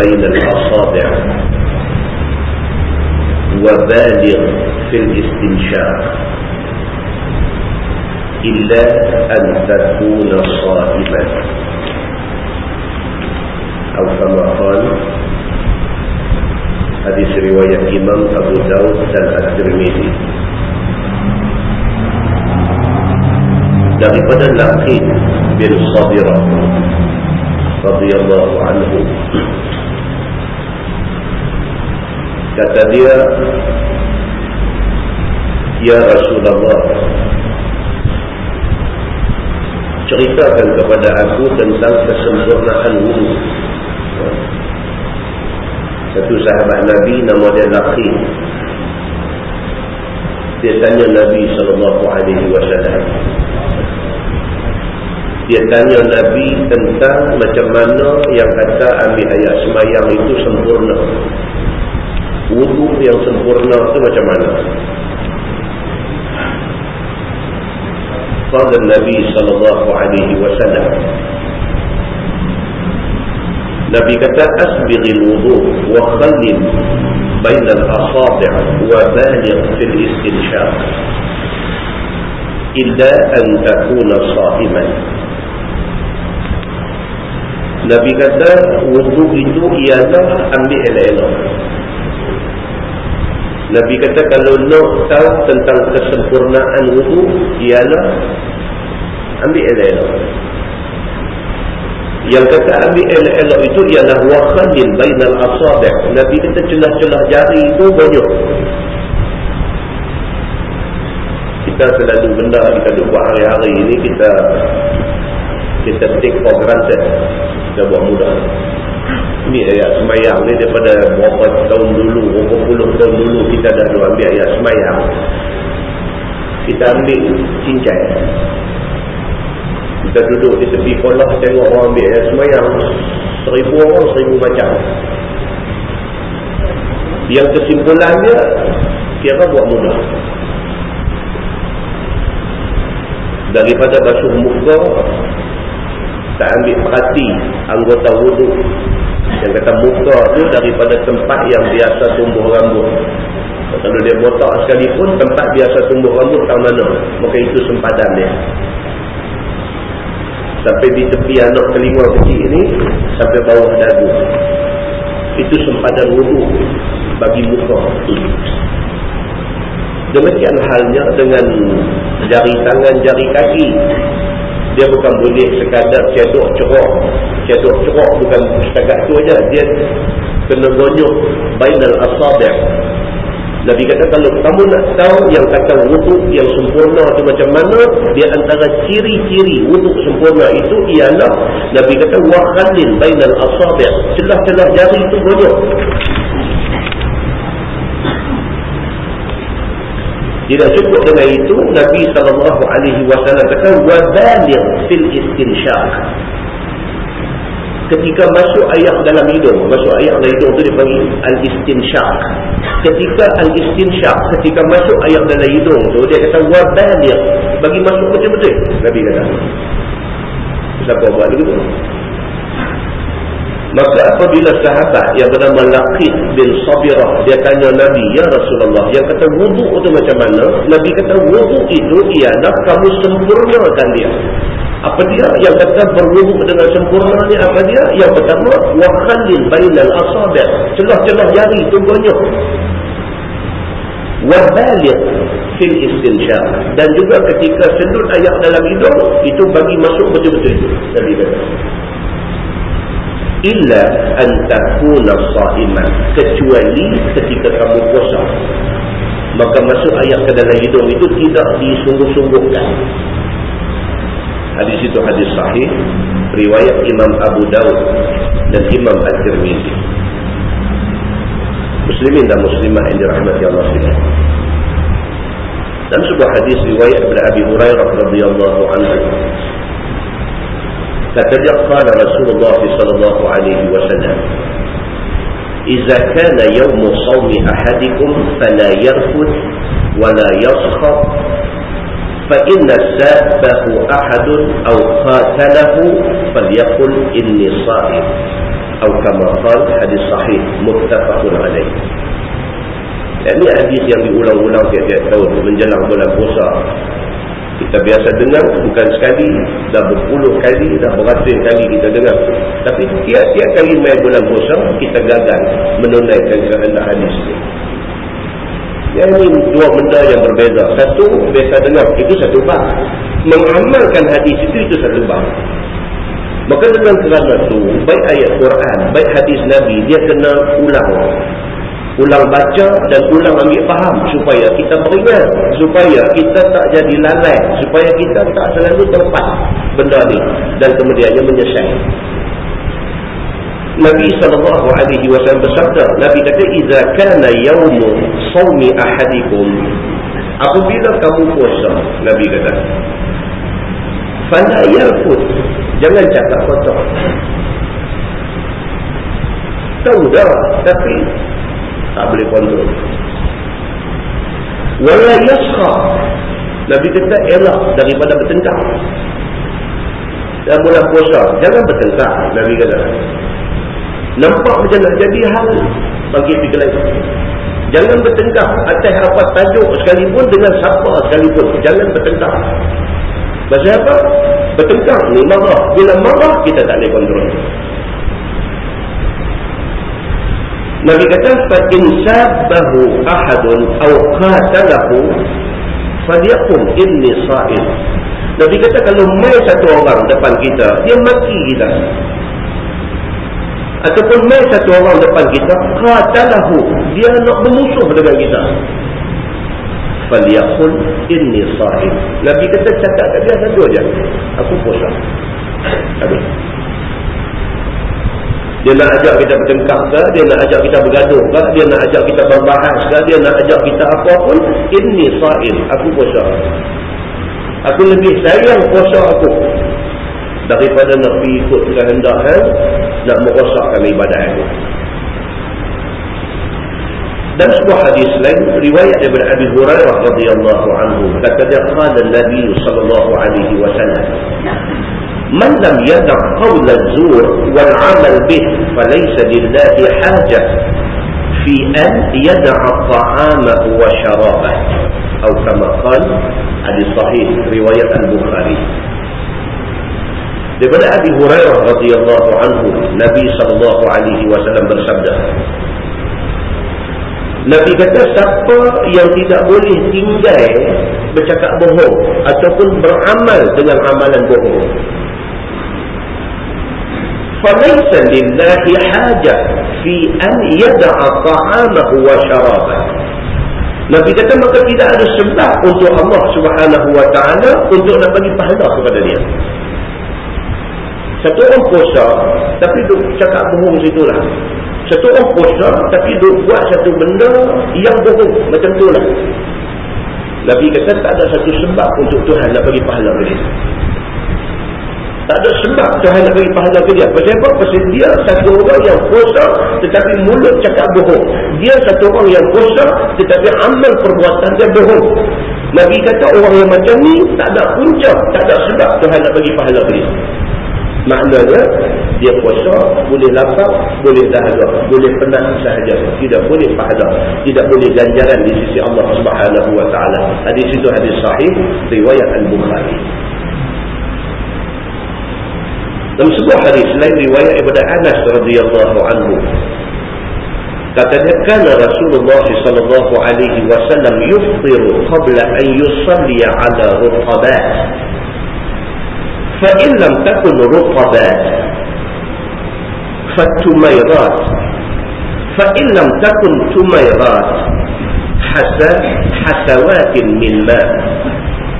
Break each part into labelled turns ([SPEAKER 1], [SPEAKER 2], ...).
[SPEAKER 1] بين الأصابع وبالغ في الاستنشاق إلا أن تكون صائما أو كما قال حديث رواية إمام أبو داود الترمذي. daripada laki bin رضي الله kata dia Ya Rasulullah. Ceritakan kepada aku tentang kesempurnaan wudu satu sahabat Nabi nama dia Laqid dia tanya Nabi SAW dia tanya Nabi tentang macam mana yang kata ambil ayat semayang itu sempurna wudu yang sempurna itu macam mana Fadl Nabi SAW Nabi kata asbighil wudu wa khallil bain al-asabi' wa baligh fil istinshaq illa an takuna sha'iman Nabi kata wudu itu ialah ambil elok-elok Nabi kata kalau nak tahu tentang kesempurnaan wudu ialah ambil elok-elok. Yang kata ambil elok-elok itu ialah wakhalin bainal asabi' Nabi kata celah-celah jari itu banyak. Kita selalu benda kita buat hari-hari ini kita kita take for granted. Kita buat mudah ini ayat semayang ni daripada berapa tahun dulu berapa puluh tahun dulu kita dah ambil ayat semayang kita ambil cincai. Kita duduk di tepi kolah tengok orang ambil ayat semayang seribu orang seribu macam. Yang kesimpulannya kira buat mudah. Daripada basuh muka tak ambil perhati anggota wuduk yang kata muka tu daripada tempat yang biasa tumbuh rambut. Kalau dia botak sekalipun tempat biasa tumbuh rambut tak mana maka itu sempadan dia. Sampai di tepi anak kelima kecil ini sampai bawah dagu. Itu sempadan wuduk bagi muka demikian halnya dengan jari tangan jari kaki dia bukan boleh sekadar cedok cerok cedok cerok bukan setakat tu aja. Dia kena gonyok bainal asabi' Nabi kata kalau kamu nak tahu yang kata wuduk yang sempurna tu macam mana dia antara ciri-ciri wuduk sempurna itu ialah Nabi kata wakhalin bainal asabi' celah-celah jari itu gonyok Tidak cukup dengan itu Nabi SAW kata wabalir fil istinshaq. Ketika masuk air dalam hidung, masuk air dalam hidung itu dipanggil al-istinshaq. Ketika al-istinshaq, ketika masuk air dalam hidung tu dia kata wabalir bagi masuk betul-betul Nabi kata. siapa buat begitu maka apabila sahabat yang bernama Laqid bin Sabirah dia tanya Nabi ya Rasulullah yang kata wuduk itu macam mana? Nabi kata wuduk itu ialah kamu sempurnakan dia. Apa dia yang kata berwuduk dengan sempurna ni? Apa dia? Yang pertama wa khallil bainal asabi' celah-celah jari tunggunya wa baligh fil istinshaq. Dan juga ketika sedut air dalam hidung itu bagi masuk betul-betul. Nabi kata illa an takuna sa'iman kecuali ketika kamu puasa maka masuk ayat ke dalam hidung itu tidak disungguh-sungguhkan. Hadis itu hadis sahih riwayat Imam Abu Dawud dan Imam Al-Tirmizi muslimin dan muslimah yang dirahmati Allah sekalian. Dan sebuah hadis riwayat daripada Abi Hurairah radhiyallahu anhu فتجقال رسول الله صلى الله عليه وسلم إذا كان يوم صوم أحدكم فلا يرفد ولا يسخط فإن سابه أحد أو قاتله فليقل إني صائم. أو كما قال حديث صحيح متفق عليه. يعني حديث yang diulang-ulang tiap-tiap من menjelang bulan puasa kita biasa dengar bukan sekali dah berpuluh kali dah beratus kali kita dengar. Tapi tiap-tiap kali main bulan puasa kita gagal menunaikan kehendak hadis ini yang ini dua benda yang berbeza. Satu biasa dengar itu satu bab. Mengamalkan hadis itu itu satu bab. Maka dengan kerana itu baik ayat Quran baik hadis Nabi dia kena ulang ulang baca dan ulang ambil faham supaya kita beringat supaya kita tak jadi lalai supaya kita tak selalu tempat benda ni dan kemudiannya menyesal. Nabi sallallahu alaihi wasallam bersabda Nabi kata idza kana yaum shaumi ahadikum. Apabila kamu puasa Nabi kata fala yarfut jangan cakap kotor. Tahu dah tapi tak boleh kontrol. Wala yasra Nabi kata elak daripada bertengkar. Dan bulan puasa jangan bertengkar Nabi kata. Nampak macam nak jadi hal bagi fikir lain. Jangan bertengkar atas apa tajuk sekalipun dengan siapa sekalipun. Jangan bertengkar. Maksudnya apa? Bertengkar ni marah. Bila marah, kita tak boleh kontrol. Nabi kata fa in sabahu ahadun aw qatalahu falyakum inni sa'im. Nabi kata kalau mai satu orang depan kita, dia maki kita. Ataupun mai satu orang depan kita, qatalahu, dia nak bermusuh dengan kita. Falyakum inni sa'im. Nabi kata cakap kat dia satu aja. Aku puasa. Habis dia nak ajak kita bertengkar ke, dia nak ajak kita bergaduh ke, dia nak ajak kita berbahas ke, dia nak ajak kita apa pun, ini sa'il, aku puasa. Aku lebih sayang puasa aku daripada nak pergi ikut kehendakan, nak merosakkan ibadah aku. Dan sebuah hadis lain riwayat daripada Abi Hurairah radhiyallahu anhu kata dia qala Nabi sallallahu alaihi wasallam من لم يدع قول الزور والعمل به فليس لله حاجة في أن يدع الطعام وشرابه أو كما قال hadis sahih riwayat al-Bukhari daripada Abi Hurairah radhiyallahu anhu Nabi sallallahu alaihi wasallam bersabda Nabi kata siapa yang tidak boleh tinggal bercakap bohong ataupun beramal dengan amalan bohong فليس لله حاجة في أن يدع طعامه وشرابه Nabi kata maka tidak ada sebab untuk Allah subhanahu wa ta'ala untuk nak bagi pahala kepada dia. Satu orang puasa tapi duk cakap bohong situlah. Satu orang puasa tapi duk buat satu benda yang bohong macam itulah. Nabi kata tak ada satu sebab untuk Tuhan nak bagi pahala kepada dia. Tak ada sebab Tuhan nak bagi pahala ke dia. Pasal apa? Pasal dia satu orang yang puasa tetapi mulut cakap bohong. Dia satu orang yang puasa tetapi amal perbuatan dia bohong. Nabi kata orang yang macam ni tak ada punca, tak ada sebab Tuhan nak bagi pahala ke dia. Maknanya dia puasa boleh lapar, boleh dahaga, boleh penat sahaja, tidak boleh pahala, tidak boleh ganjaran di sisi Allah Subhanahu wa taala. Hadis itu hadis sahih riwayat Al-Bukhari. Dalam sebuah hadis lain riwayat daripada Anas radhiyallahu anhu katanya kana Rasulullah sallallahu alaihi wasallam yufṭiru qabla an yusalli ala rutabat فإن لم تكن رطبات فالتميرات فإن لم تكن تميرات حسوات من ماء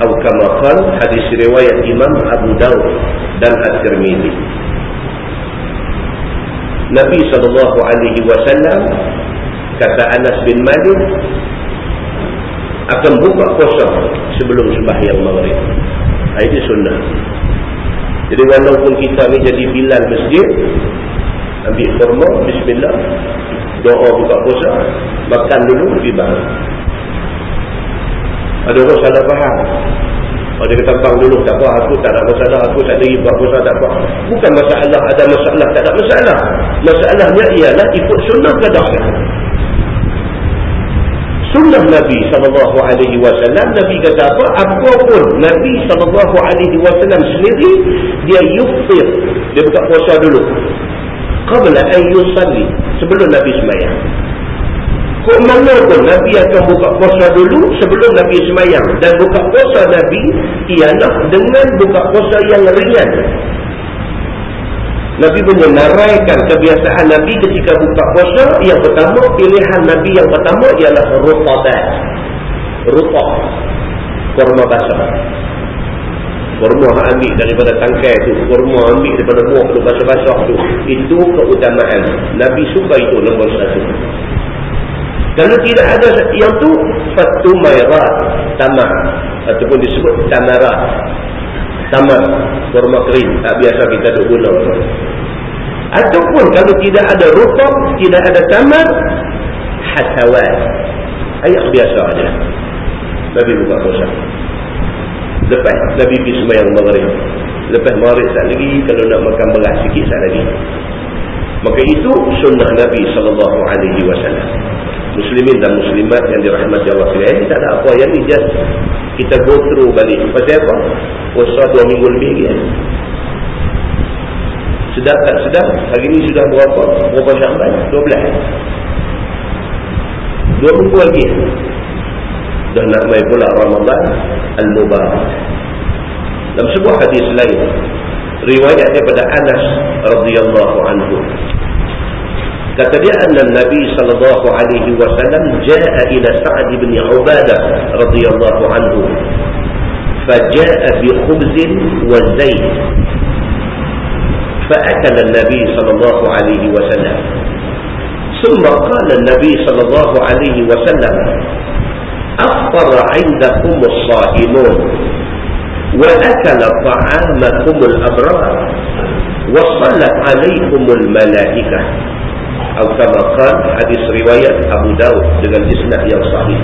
[SPEAKER 1] أو كما قال حديث رواية إمام أبو داود dan At-Tirmidhi Nabi sallallahu alaihi wasallam kata Anas bin Malik akan buka puasa sebelum sembahyang maghrib. Ini sunnah. Jadi walaupun kita ni jadi bilal masjid ambil kurma bismillah doa buka puasa makan dulu pergi bang ada orang salah faham ada kata bang dulu tak apa aku tak ada masalah aku tak ada buka puasa tak apa bukan masalah ada masalah tak ada masalah. Masalahnya ialah ikut sunnah kadah sunnah Nabi SAW Nabi kata apa? Apapun Nabi SAW sendiri dia yufir. Dia buka puasa dulu. Qabla an yusalli sebelum Nabi semayang kok mana pun Nabi akan buka puasa dulu sebelum Nabi semayang. Dan buka puasa Nabi ialah dengan buka puasa yang ringan. Nabi menyenaraikan kebiasaan Nabi ketika buka puasa. Yang pertama pilihan Nabi yang pertama ialah rutabat rutah kurma basah. Kurma ambil daripada tangkai tu. Kurma ambil daripada buah tu basah-basah tu. Itu keutamaan. Nabi suka itu nombor satu kalau tidak ada yang tu fatu mayrat tamar. Ataupun disebut tamarat. Tamar kurma kering. Tak biasa kita duk guna. Ataupun kalau tidak ada rutab tidak ada tamar hasawat ayat biasa aja Nabi buka puasa. Lepas Nabi pergi sembahyang maghrib. Lepas maghrib tak lagi. Kalau nak makan beras sikit tak lagi. Maka itu sunnah Nabi SAW muslimin dan muslimat yang dirahmati Allah sekalian. Ini tak ada apa. Yang ni just kita go through balik. Pasal apa? Puasa dua minggu lebih lagi kan sedap tak sedap hari ni sudah berapa? Berapa syamban 12 dua minggu lagi. Dah nak mai pula Ramadan Al-Mubarak. Dalam sebuah hadis lain riwayat daripada Anas radhiyallahu anhu kata dia anna Nabi sallallahu alaihi wasallam jaa ila Sa'd bin Ubadah radhiyallahu anhu فجاء بخبز وزيت فأكل النبي صلى الله عليه وسلم. ثم قال النبي صلى الله عليه وسلم أفطر عندكم الصائمون وأكل طعامكم الأبرار وصلت عليكم الملائكة. Al-Kamakan hadis riwayat Abu Daud dengan isnad yang sahih.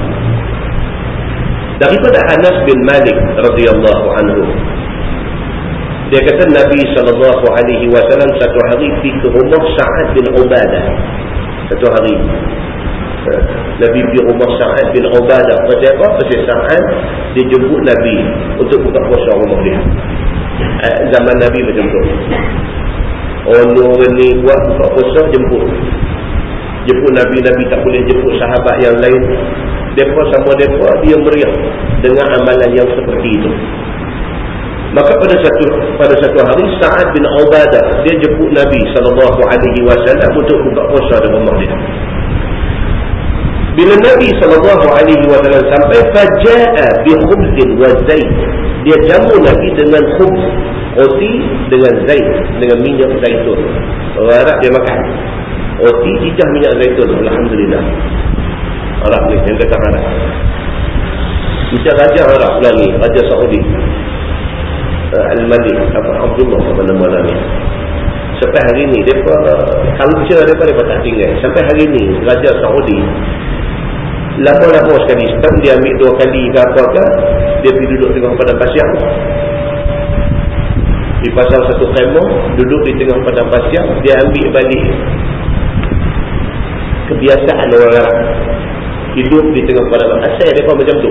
[SPEAKER 1] Daripada Anas bin Malik radhiyallahu anhu. Dia kata Nabi sallallahu alaihi wasallam satu hari di rumah Sa'ad bin Ubadah. Satu hari. Nabi di rumah Sa'ad bin Ubadah. Pada apa? Pada Sa'ad dijemput Nabi untuk buka puasa Ramadan. Eh, zaman Nabi macam tu. Orang ni buat buka puasa jemput. Jemput Nabi-Nabi tak boleh jemput sahabat yang lain. Mereka sama mereka dia meriah dengan amalan yang seperti itu. Maka pada satu pada satu hari Sa'ad bin Ubadah dia jemput Nabi wasallam untuk buka puasa rumah dia. Bila Nabi SAW sampai Faja'a bi khubzin wa zait Dia jamu Nabi dengan khubz Roti dengan zait Dengan minyak zaitun. Orang Arab dia makan. Roti cicah minyak zaitun. Alhamdulillah. Arab ni yang kata Arab. Cicah Raja Arab lagi Raja Saudi. Uh, Al-Malik Abdullah apa nama lagi Sampai hari ni Mereka Culture mereka Mereka tak tinggal. Sampai hari ni Raja Saudi lama-lama sekali. Setahun dia ambil dua kali ke apa ke dia pergi duduk tengah pada pasir Dipasang satu kemah, duduk di tengah padang pasir, dia ambil balik kebiasaan orang Arab. Hidup di tengah padang. Asal mereka macam tu.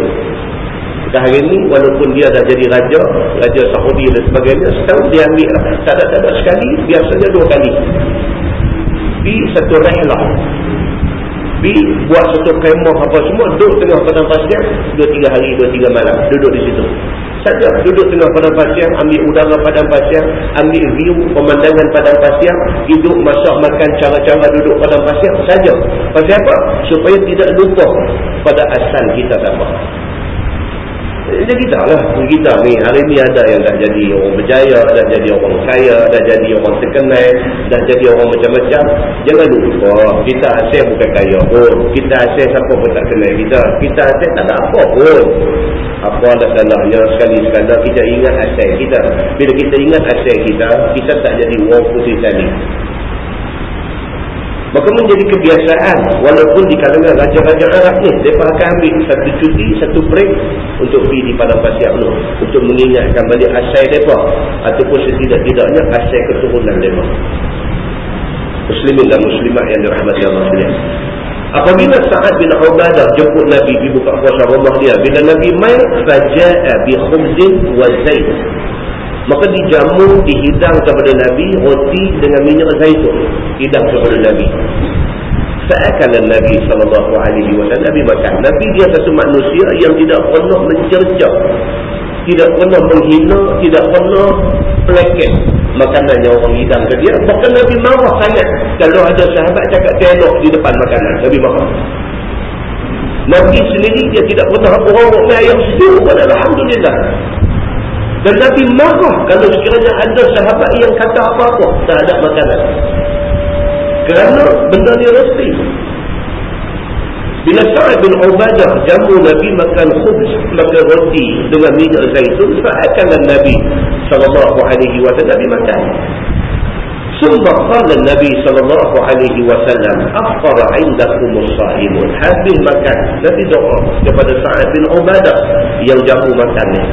[SPEAKER 1] Dan hari ini, walaupun dia dah jadi raja, raja Saudi dan sebagainya, setahun dia ambil lah. Tak ada-tak sekali, biasanya dua kali. Di satu rehlah. Bi buat satu kemah apa semua, duduk tengah padang pasir, dua tiga hari, dua tiga malam, duduk di situ saja duduk tengah padang pasir ambil udara padang pasir ambil view pemandangan padang pasir hidup masak makan cara-cara duduk padang pasir saja. Pasal apa? supaya tidak lupa pada asal kita sama. Jadi kita lah. Kita ni hari ni ada yang dah jadi orang berjaya dah jadi orang kaya dah jadi orang terkenal dah jadi orang macam-macam. Jangan lupa kita asal bukan kaya pun. Kita asal siapa pun tak kenal kita. Kita asal tak ada apa pun apa ada salahnya sekali-sekala kita ingat asal kita. Bila kita ingat asal kita kita tak jadi orang putih tadi maka menjadi kebiasaan walaupun di kalangan raja-raja Arab ni mereka akan ambil satu cuti satu break untuk pergi di padang pasir tu untuk mengingatkan balik asal mereka ataupun setidak-tidaknya asal keturunan mereka. Muslimin dan muslimat yang dirahmati Allah sekalian Apabila Sa'ad bin Ubadah jemput Nabi di buka puasa rumah dia. Bila Nabi mai, faja'a bi khubzin wa zaid. Maka dijamu, dihidang kepada Nabi, roti dengan minyak zaitun. Hidang kepada Nabi. Sa'akalan Nabi SAW. Nabi makan. Nabi dia satu manusia yang tidak pernah mencercah. Tidak pernah menghina, tidak pernah peleket makanan yang orang hidang ke dia. Bahkan Nabi marah sangat kalau ada sahabat cakap telok di depan makanan. Nabi marah. Nabi sendiri dia tidak pernah orang-orang main ayam sejuk pada Alhamdulillah. Dan Nabi marah kalau sekiranya ada sahabat yang kata apa-apa terhadap makanan. Kerana benda ni resti. Bila Sa'ad bin Ubadah jamu Nabi makan khubz, makan roti dengan minyak zaitun, seakanlah Nabi sallallahu alaihi wasallam makan. Summa qala Nabi sallallahu alaihi wasallam, "Afqara 'indakum as-sa'imun." Habis makan, Nabi doa kepada Sa'ad bin Ubadah yang jamu makannya.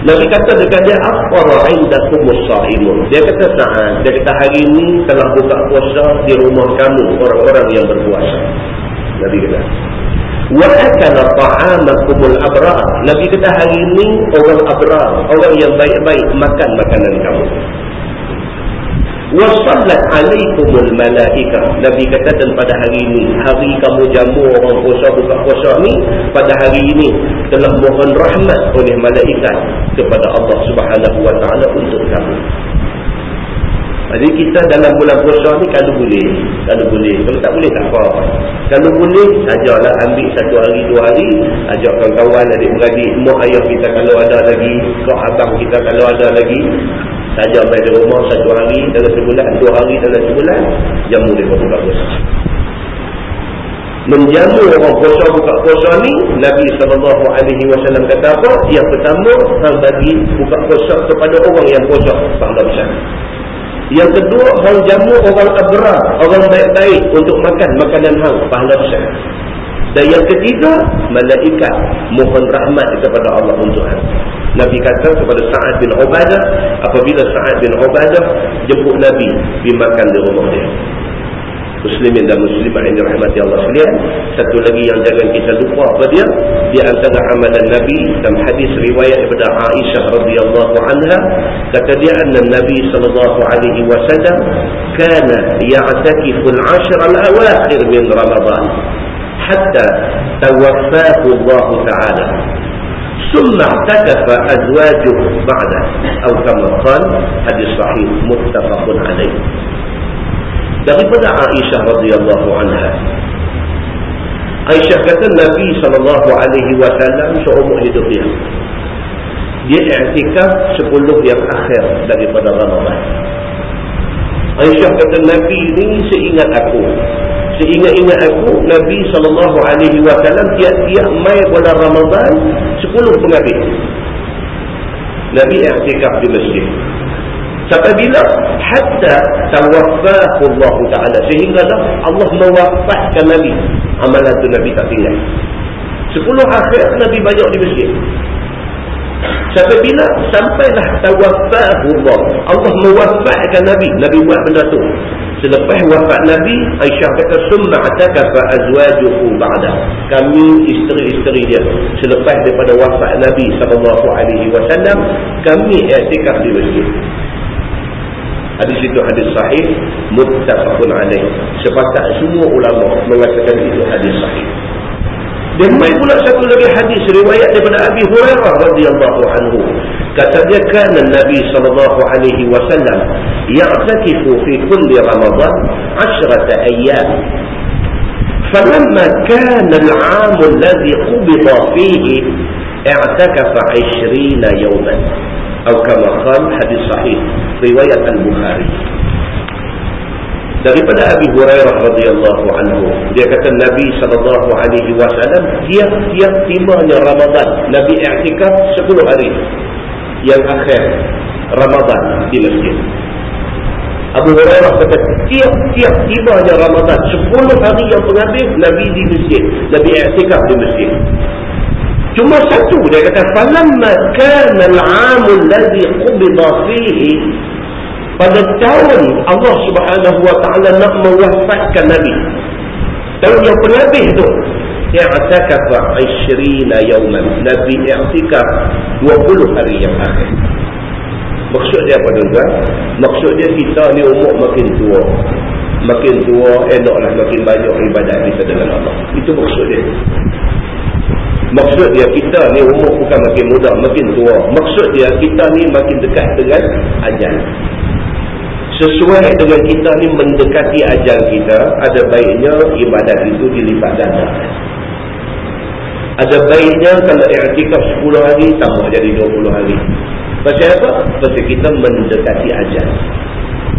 [SPEAKER 1] Nabi kata dekat dia afqara indakum as-saimun. Dia kata Sa'ad, dia kata hari ini telah buka puasa di rumah kamu orang-orang yang berpuasa. Nabi kata. Wa akala ta'amakum al-abrar. Nabi kata hari ini orang abrar, orang yang baik-baik makan makanan kamu. Wasallat alaikumul malaikah. Nabi kata dan pada hari ini hari kamu jamu orang puasa buka puasa ni pada hari ini telah mohon rahmat oleh malaikat kepada Allah Subhanahu wa taala untuk kamu jadi kita dalam bulan puasa ni kalau boleh kalau boleh kalau tak boleh tak apa kalau boleh sajalah ambil satu hari dua hari ajak kawan-kawan adik-beradik mak ayah kita kalau ada lagi kau abang kita kalau ada lagi saja main di rumah satu hari dalam sebulan, dua hari dalam sebulan, jamu dia buka puasa. Menjamu orang puasa buka puasa ni, Nabi SAW kata apa? Yang pertama, bagi buka puasa kepada orang yang puasa. Pahala besar. Yang kedua, hang jamu orang abrar, orang baik-baik untuk makan makanan hang. Pahala besar. Dan yang ketiga, malaikat mohon rahmat kepada Allah untuk hang. Nabi kata kepada Sa'ad bin Ubadah apabila Sa'ad bin Ubadah jemput Nabi pergi makan di rumah dia. Muslimin dan muslimah yang dirahmati Allah sekalian. Satu lagi yang jangan kita lupa apa dia? Di antara amalan Nabi dalam hadis riwayat daripada Aisyah radhiyallahu anha kata dia anna Nabi sallallahu alaihi wasallam kana ya'takifu al-'ashr al-awakhir min Ramadan hatta tawaffahu Allah ta'ala ثم اعتكف أزواجه بعده أو كما قال حديث صحيح متفق عليه daripada Aisyah radhiyallahu anha. Aisyah kata Nabi sallallahu alaihi wasallam seumur hidup dia. Dia i'tikaf 10 yang akhir daripada Ramadan. Aisyah kata Nabi ni seingat aku. Seingat-ingat aku Nabi SAW tiap-tiap mai bulan Ramadan 10 penghabis Nabi i'tikaf di masjid Sampai bila? Hatta Allah Ta'ala Sehinggalah Allah mewafatkan Nabi Amalan tu Nabi tak tinggal Sepuluh akhir Nabi banyak di masjid Sampai bila? Sampailah tawafahullah. Allah mewafatkan Nabi. Nabi buat benda tu. Selepas wafat Nabi, Aisyah kata, Summa atakafa azwajuhu ba'da. Kami isteri-isteri dia. Selepas daripada wafat Nabi SAW, kami i'tikaf di masjid. Hadis itu hadis sahih, muttafaqun alaih. Sepakat semua ulama mengatakan itu hadis sahih. Dan mai pula satu lagi hadis riwayat daripada Abi Hurairah radhiyallahu anhu. Kata dia kan Nabi sallallahu alaihi wasallam ya'takifu fi kulli Ramadan 10 ayyam. فلما كان العام الذي قبض فيه اعتكف 20 يوما atau kama qala hadis sahih riwayat al-bukhari daripada abi hurairah radhiyallahu anhu dia kata nabi sallallahu alaihi wasallam tiap-tiap timanya ramadan nabi i'tikaf 10 hari yang akhir ramadan di masjid Abu Hurairah kata, tiap-tiap tiba yang Ramadan, 10 hari yang pengambil, Nabi di masjid. Nabi Iktikaf di masjid cuma satu dia kata falamma kana al-'amul ladzi qubida fihi. Pada tahun Allah subhanahu wa ta'ala nak mewafatkan Nabi. Tahun yang penabih tu i'takafa 20 yawman Nabi i'tikaf 20 hari yang akhir. Maksud dia apa tuan maksud dia kita ni umur makin tua. Makin tua eloklah makin banyak ibadat kita dengan Allah. Itu maksud dia Maksud dia kita ni umur bukan makin muda, makin tua. Maksud dia kita ni makin dekat dengan ajal. Sesuai dengan kita ni mendekati ajal kita ada baiknya ibadat itu dilipat ganda ada baiknya kalau i'tikaf 10 hari tambah jadi 20 hari. Pasal apa? pasal kita mendekati ajal.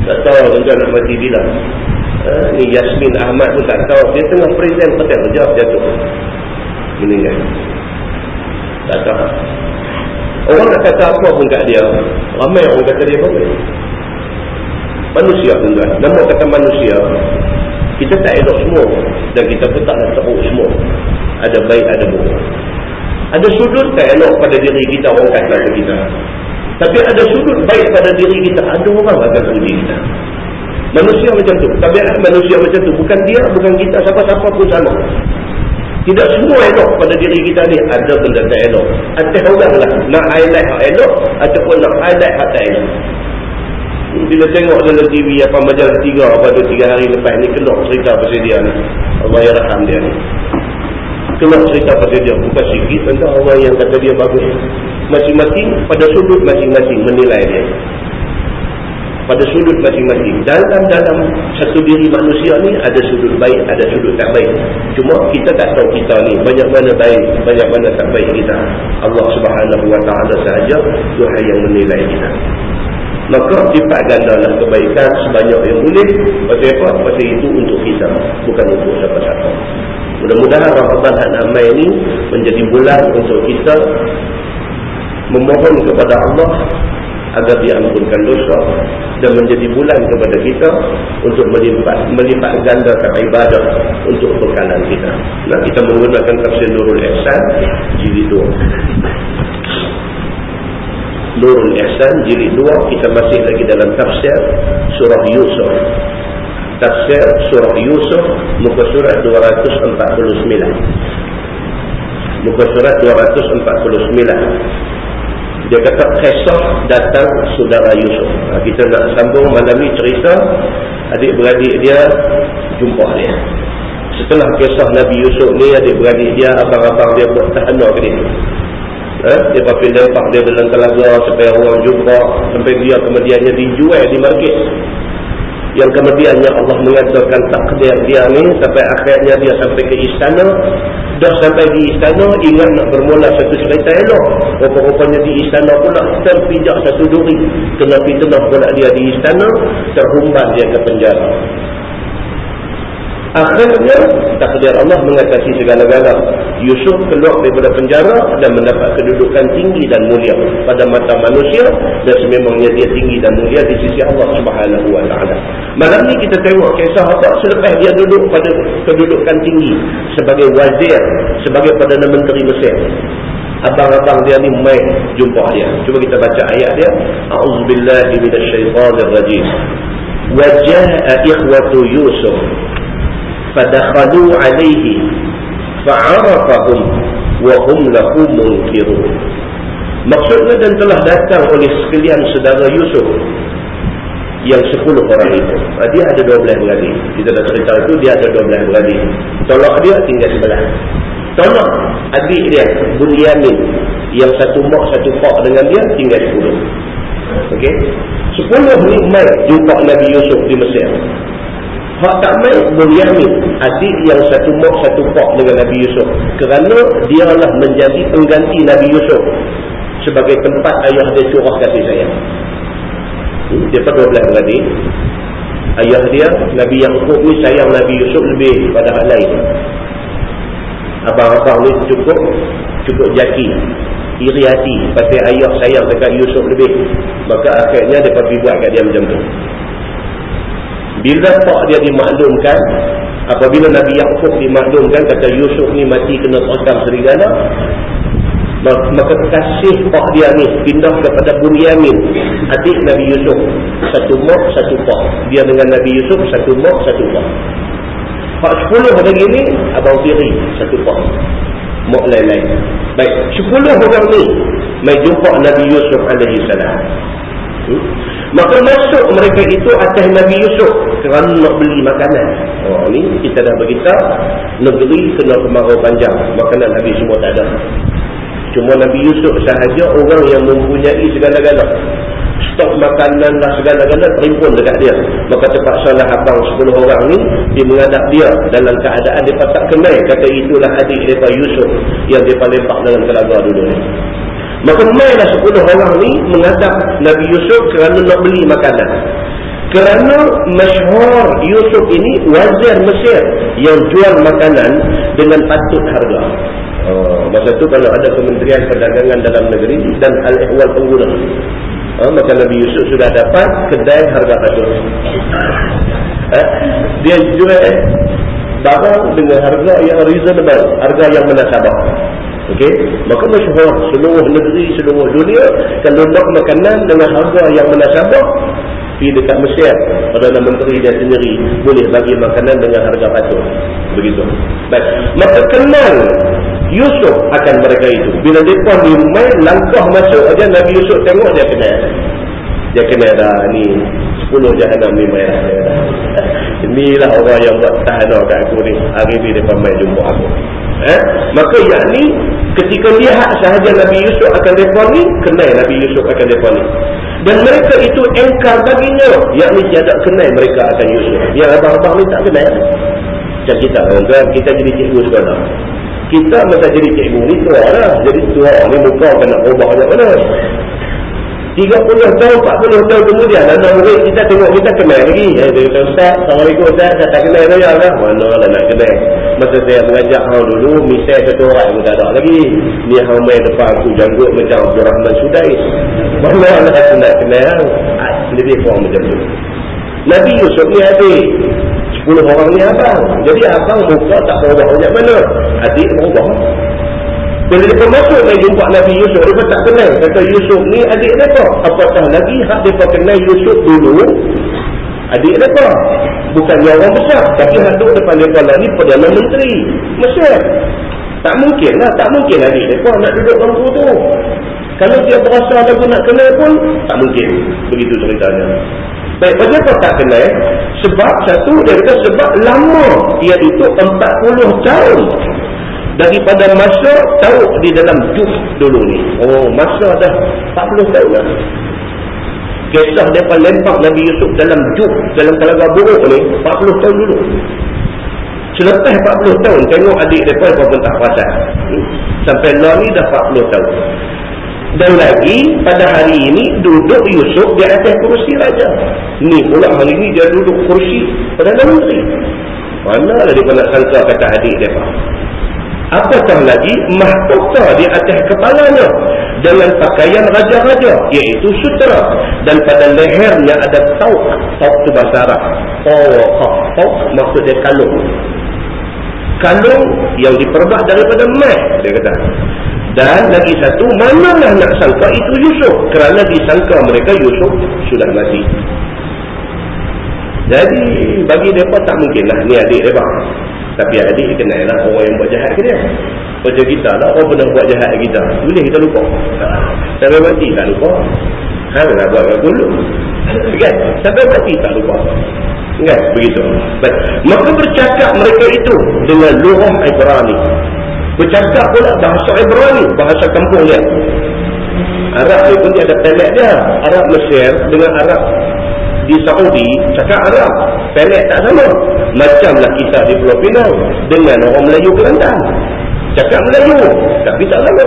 [SPEAKER 1] Tak tahu tuan nak mati bila. Ha, ni Yasmin Ahmad pun tak tahu. Dia tengah present petai kerja jatuh meninggal tak tahu. Orang nak kata apa pun kat dia ramai orang kata dia apa manusia tuan nama kata manusia kita tak elok semua dan kita pun tak nak teruk semua. Ada baik ada buruk. Ada sudut tak elok pada diri kita orang kata ke kita. Tapi ada sudut baik pada diri kita ada orang akan puji kita. Manusia macam tu. Tabiat manusia macam tu bukan dia bukan kita siapa-siapa pun sama tidak semua elok pada diri kita ni ada benda tak elok. Atas orang lah. Nak highlight hak elok ataupun nak highlight hak tak elok. Bila tengok dalam TV apa majalah tiga apa dua tiga hari lepas ni kelok cerita pasal dia ni. Allah yang raham dia ni. Kelok cerita pasal dia. Bukan sikit tentang orang yang kata dia bagus. Masing-masing pada sudut masing-masing menilai dia pada sudut masing-masing. Dalam-dalam satu diri manusia ni ada sudut baik ada sudut tak baik. Cuma kita tak tahu kita ni banyak mana baik banyak mana tak baik kita. Allah subhanahu wa ta'ala sahaja Tuhan yang menilai kita. Maka lipat gandalah kebaikan sebanyak yang boleh. Pasal apa? pasal itu untuk kita bukan untuk siapa-siapa. Mudah-mudahan Ramadan Hanamai ini menjadi bulan untuk kita memohon kepada Allah agar diampunkan dosa dan menjadi bulan kepada kita untuk melipat melipat gandakan ibadah untuk bekalan kita. Nah, kita menggunakan tafsir Nurul Ihsan jilid 2. Nurul Ihsan jilid 2 kita masih lagi dalam tafsir surah Yusuf tafsir surah Yusuf muka surat 249 muka surat 249 dia kata kisah datang saudara Yusuf. Ha, kita nak sambung malam ni cerita adik-beradik dia jumpa dia. Setelah kisah Nabi Yusuf ni adik-beradik dia abang-abang dia buat tahanan ke dia eh, dia pakai lempak dia dalam telaga sampai orang jumpa. Sampai dia kemudiannya dijual di market. Yang kemudiannya Allah mengatakan takdir dia ni sampai akhirnya dia sampai ke istana dah sampai di istana ingat nak bermula satu cerita elok rupa-rupanya di istana pula terpijak satu duri. Kena fitnah pula dia di istana terhumban dia ke penjara Akhirnya takdir Allah mengatasi segala-gala. Yusuf keluar daripada penjara dan mendapat kedudukan tinggi dan mulia pada mata manusia dan sememangnya dia tinggi dan mulia di sisi Allah Subhanahu wa taala. Malam ni kita tengok kisah apa selepas dia duduk pada kedudukan tinggi sebagai wazir, sebagai perdana menteri Mesir. abang-abang dia ni mai jumpa dia cuba kita baca ayat dia a'udzubillahi minasyaitonirrajim wajaa ikhwatu yusuf fadakhalu alayhi fa'arafahum wa hum lahu munkirun maksudnya dan telah datang oleh sekalian saudara Yusuf yang 10 orang itu. Ah, dia ada 12 beradik kita dah cerita itu dia ada 12 beradik tolak dia tinggal sebelah. Tolak adik dia Bunyamin yang satu mak satu pak dengan dia tinggal 10 ok 10 ni mai jumpa Nabi Yusuf di Mesir Hak tak main Bunyamin adik yang satu mak satu pak dengan Nabi Yusuf. Kerana dia lah menjadi pengganti Nabi Yusuf sebagai tempat ayah dia curah kasih sayang. Hmm, dia pada belah beradik ayah dia Nabi Yaakob ni sayang Nabi Yusuf lebih pada hal lain. Abang-abang ni cukup cukup jaki iri hati. Pasal ayah sayang dekat Yusuf lebih. Maka akhirnya dia pergi buat kat dia macam tu bila tak dia dimaklumkan apabila Nabi Yaakob dimaklumkan kata Yusuf ni mati kena terkam serigala maka kasih pak dia ni pindah kepada Bunyamin adik Nabi Yusuf. Satu mak satu pak. Dia dengan Nabi Yusuf satu mak satu pak. Pak sepuluh lagi ni abang tiri satu pak. Mak lain-lain. Baik sepuluh orang ni mai jumpa Nabi Yusuf alaihi salam hmm? maka masuk mereka itu atas Nabi Yusuf kerana nak beli makanan oh ni kita dah beritahu negeri kena kemarau panjang makanan habis semua tak ada Cuma Nabi Yusuf sahaja orang yang mempunyai segala-gala. Stok makanan dan segala-gala terimpun dekat dia. Maka terpaksa lah abang 10 orang ni, dia mengadap dia dalam keadaan dia tak kenal. Kata itulah adik mereka Yusuf yang dia lempak dalam telaga dulu ni. Maka mainlah 10 orang ni mengadap Nabi Yusuf kerana nak beli makanan. Kerana masyhur Yusuf ini wazir Mesir yang jual makanan dengan patut harga. Oh, masa tu kalau ada kementerian perdagangan dalam negeri dan al-ihwal pengguna. Oh, maka Nabi Yusuf sudah dapat kedai harga patut. Eh, dia jual eh, barang dengan harga yang reasonable, harga yang menasabah. Okey, maka masyhur seluruh negeri, seluruh dunia kalau nak makanan dengan harga yang menasabah pergi dekat Mesir Perdana Menteri dia sendiri boleh bagi makanan dengan harga patut begitu. Baik. Maka kenal Yusuf akan mereka itu. Bila mereka ni main langkah masuk aja Nabi Yusuf tengok dia kenal. Dia kenal dah ni 10 jahanam ni main inilah orang yang buat tahanan kat aku ni. Hari ni mereka main jumpa aku. Eh? maka yang ni ketika lihat sahaja Nabi Yusuf akan mereka ni kenal Nabi Yusuf akan mereka ni. Dan mereka itu engkar baginya. Yakni tiada kenal mereka akan Yusuf. Yang abang-abang ni tak kenal. Macam kita kan kita jadi cikgu sekolah kita masa jadi cikgu ni tua lah. Jadi tua ni muka kena ubah banyak mana 30 tahun 40 tahun kemudian anak murid kita tengok kita kenal lagi. Eh, dia kata Ustaz Assalamualaikum Ustaz. Saya tak kenal saya lah mana lah nak kenal? Masa saya mengajak hang dulu misal satu orang pun tak ada lagi. Ni hang main depan aku janggut macam Abdul Rahman Sudais mana lah aku nak kenal ah, lebih kurang macam tu. Nabi Yusuf ni adik. 10 orang ni abang. Jadi abang muka tak berubah banyak mana? Adik berubah bila mereka masuk dan jumpa Nabi Yusuf, mereka tak kenal. Kata Yusuf ni adik mereka. Apatah lagi hak mereka kenal Yusuf dulu, adik mereka. Bukannya orang besar. Tapi hak tu depan mereka lah ni Perdana Menteri. Mesir. Tak mungkin lah. Tak mungkin adik mereka nak duduk bangku tu. Kalau dia berasa lagu nak kenal pun, tak mungkin. Begitu ceritanya. Baik, kenapa tak kenal? Sebab satu, dia kata sebab lama. Iaitu 40 tahun daripada masa tahu di dalam juf dulu ni. Oh masa dah 40 tahun lah. Kisah mereka lempak Nabi Yusuf dalam juf dalam telaga buruk ni 40 tahun dulu. Selepas 40 tahun tengok adik mereka mereka pun tak perasan sampai lah ni dah 40 tahun. Dan lagi pada hari ini duduk Yusuf di atas kursi raja. Ni pula hari ini dia duduk kursi Perdana Menteri. Mana lah dia nak sangka kata adik mereka apatah lagi mahkota di atas kepalanya dengan pakaian raja-raja iaitu sutra dan pada lehernya ada tauk tauk itu bahasa Arab tauk tauk maksud dia kalung kalung yang diperbuat daripada emas dia kata Dan lagi satu, manalah nak sangka itu Yusuf. Kerana disangka mereka Yusuf sudah mati. Jadi bagi mereka tak mungkin lah ni adik mereka. Tapi adik kena lah orang yang buat jahat ke dia. Macam kita lah orang pernah buat jahat kita. Boleh kita lupa. Sampai mati tak lupa. Hang lah buat kat dulu. Kan? Sampai mati tak lupa. Kan? Begitu. Baik. Maka bercakap mereka itu dengan luhum Ibrani. Bercakap pula bahasa Ibrani. Bahasa kampung dia. Arab ni pun dia ada pelet dia. Arab Mesir dengan Arab di Saudi cakap Arab. Pelet tak sama. Macamlah kita di Pulau Pinang dengan orang Melayu Kelantan. Cakap Melayu. Tapi tak sama.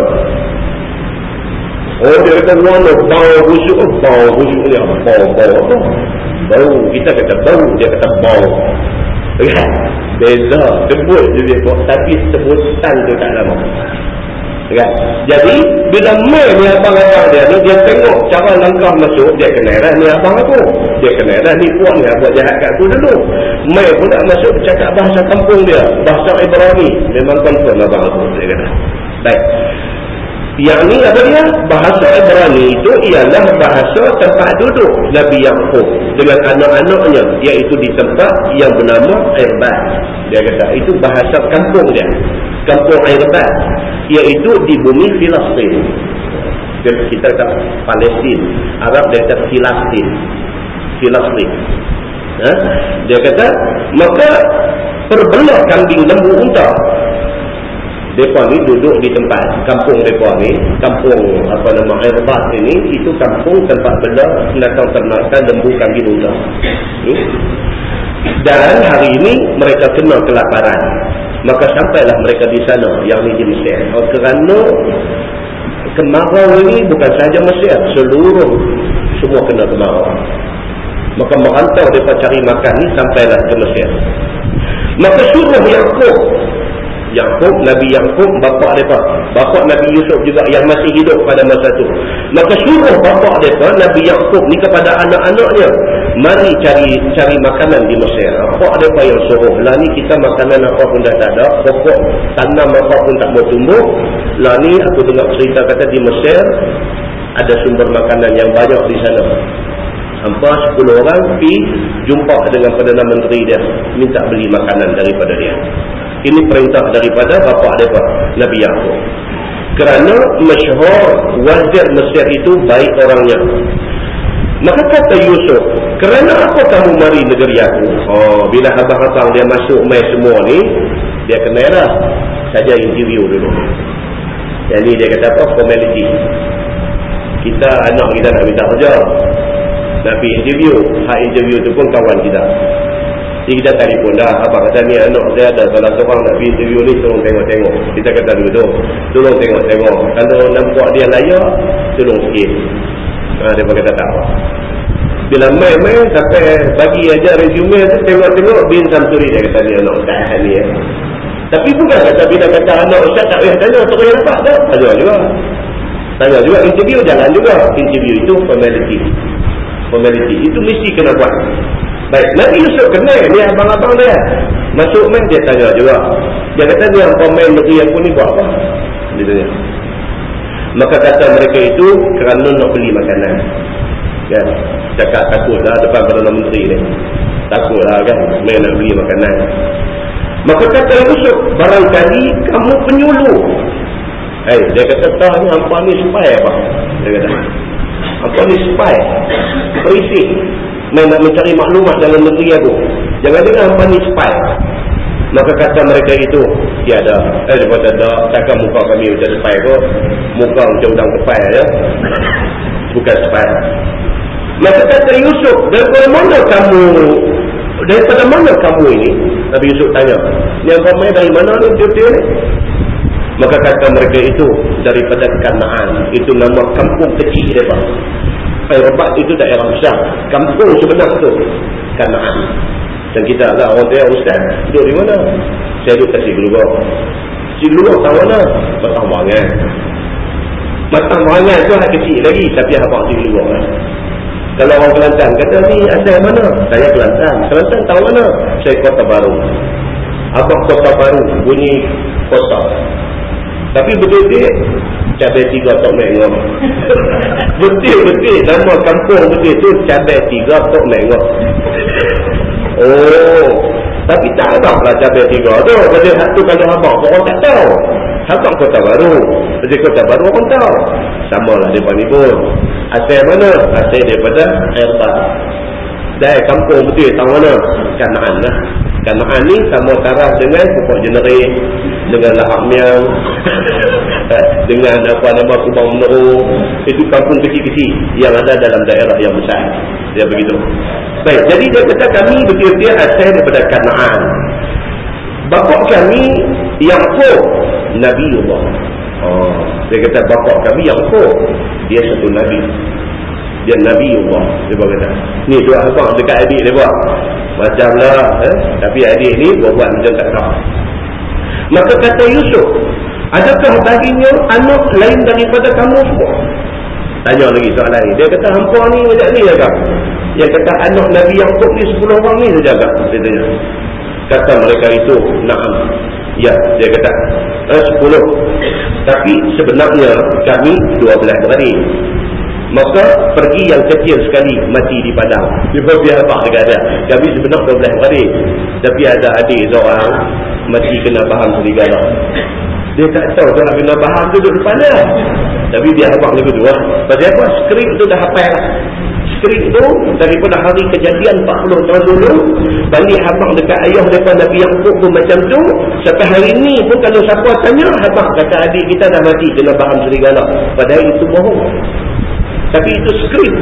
[SPEAKER 1] Oh dia kata mana bau busuk. Bau busuk ni apa? Bau, bau apa? Bau. Kita kata bau. Dia kata bau. Lihat. Beza. Sebut dia. Tapi sebutan tu tak lama. Kan? Jadi bila mai ni abang-abang dia ni dia tengok cara langkah masuk dia kenal lah ni abang aku. Dia kenal lah ni puan ni buat jahat kat aku dulu. Mai pula masuk cakap bahasa kampung dia, bahasa Ibrani. Memang confirm abang aku dia kata. Baik. Yang ni apa dia? Bahasa Ibrani itu ialah bahasa tempat duduk Nabi Yaakob dengan anak-anaknya iaitu di tempat yang bernama Irbad. Dia kata itu bahasa kampung dia. Kampung Irbad iaitu di bumi Filistin. Kita kata Palestin. Arab dia kata Filistin. Filistin. Ha? Dia kata, maka perbelah kambing lembu unta. Mereka ni duduk di tempat kampung mereka ni. Kampung apa nama Irbad ini. Itu kampung tempat belah binatang ternakan lembu kambing unta. Hmm? Dan hari ini mereka kena kelaparan maka sampailah mereka di sana yang ni di Mesir kerana kemarau ini bukan sahaja Mesir seluruh semua kena kemarau. Maka merantau mereka cari makan ni sampailah ke Mesir maka suruh Yaakob Yaakob, Nabi Yaakob, bapa mereka. Bapa Nabi Yusuf juga yang masih hidup pada masa itu. Maka suruh bapa mereka, Nabi Yaakob ni kepada anak-anaknya. Mari cari cari makanan di Mesir. Apa mereka yang suruh? Lah ni kita makanan apa pun dah tak ada. Pokok tanam apa pun tak mau tumbuh. Lah ni aku dengar cerita kata di Mesir. Ada sumber makanan yang banyak di sana. Hampa 10 orang pergi jumpa dengan Perdana Menteri dia. Minta beli makanan daripada dia. Ini perintah daripada bapa mereka, Nabi Yaakob. Kerana masyhur wazir Mesir itu baik orangnya. Maka kata Yusuf, kerana apa kamu mari negeri aku? Oh, bila abang-abang dia masuk mai semua ni, dia kena lah. Saja interview dulu. Jadi dia kata apa? Formality. Kita anak kita nak minta kerja. Pergi interview. Hak interview tu pun kawan kita. Jadi kita telefon dah. Abang kata ni anak saya ada salah seorang nak pergi interview ni. Tolong tengok-tengok. Kita kata dulu tu. Tolong tengok-tengok. Kalau nampak dia layak, tolong sikit. Ha, dia kata tak apa. Bila main-main sampai bagi aja resume tu. Tengok-tengok bin Samsuri. Dia kata ni anak tak ni ya. Tapi bukan kata bila kata anak ustaz tak payah tanya. Tak payah nampak tak? Tanya juga. Tanya juga. Interview jalan juga. Interview itu formality. Formality. Itu mesti kena buat. Baik, Nabi Yusuf kenal ni abang-abang dia. Masuk main dia tanya juga. Dia kata ni yang pemain negeri aku ni buat apa? Dia tanya. Maka kata mereka itu kerana nak beli makanan. Ya, cakap takutlah depan Perdana Menteri ni. Takutlah kan, main nak beli makanan. Maka kata Yusuf, barangkali kamu penyuluh. Hey, dia kata, tak ni hampa ni spy apa? Dia kata, hampa ni spy. Berisik main nak mencari maklumat dalam negeri aku. Jangan dengar apa ni spy. Maka kata mereka itu, tiada. Eh, dia kata, tak, takkan muka kami macam spy kot. Muka macam udang kepai ya. Bukan spy. Maka kata Yusuf, daripada mana kamu, daripada mana kamu ini? Nabi Yusuf tanya, yang ramai dari mana ni dia ni? Maka kata mereka itu, daripada Kanaan. Itu nama kampung kecil dia. Ayrabat itu daerah besar. Kampung sebenar tu. Kanaan. Dan kita lah orang dia ustaz. Duduk di mana? Saya duduk kasih gelubar. Si gelubar tahu mana? Batang Wangan. Batang Wangan tu hak kecil lagi. Tapi apa si gelubar. Eh? Kalau orang Kelantan kata ni asal mana? Saya Kelantan. Kelantan tahu mana? Saya kota baru. Apa kota baru? Bunyi kota. Tapi betul-betul cabai tiga tok mengok betul-betul nama kampung betul tu cabai tiga tok mengok oh tapi tak ada lah cabai tiga tu. Kalau satu kalau abang orang tak tahu. Abang kota baru jadi kota baru orang tahu. Sama lah dia ni pun asal mana? Asal daripada air dari kampung betul tahu mana? Kanaan lah. Kanaan ni sama taraf dengan pokok jenerik dengan lahak miang dengan apa nama kubang meneru itu kampung kecil-kecil yang ada dalam daerah yang besar. Dia begitu. Baik jadi dia kata kami betul-betul asal daripada kanaan. Bapak kami yang pun Nabi Allah. Oh, dia kata bapak kami yang pun dia satu Nabi. Dia Nabi Allah dia kata. Ni dua abang dekat adik dia buat. Macam lah eh? tapi adik ni buat-buat macam tak tahu. Maka kata Yusuf adakah baginya anak lain daripada kamu semua? Tanya lagi soal lain dia kata hampa ni macam ni agak. Yang kata anak Nabi yang ni 10 orang ni saja agak. Dia tanya. Kata mereka itu naam. Ya dia kata eh, 10 tapi sebenarnya kami 12 beradik maka pergi yang kecil sekali mati di padang. Dia biar apa dia kami sebenarnya 12 beradik tapi ada adik seorang mati kena bahan serigala dia tak tahu tak nak kena bahan duduk depan dia. Tapi dia abang lagi dua pasal apa? Skrip tu dah hafal lah. Skrip tu daripada hari kejadian 40 tahun dulu balik abang dekat ayah depan Nabi Yaakob pun macam tu. Sampai hari ni pun kalau siapa tanya abang kata adik kita dah mati kena bahan serigala. Padahal itu bohong. Tapi itu skrip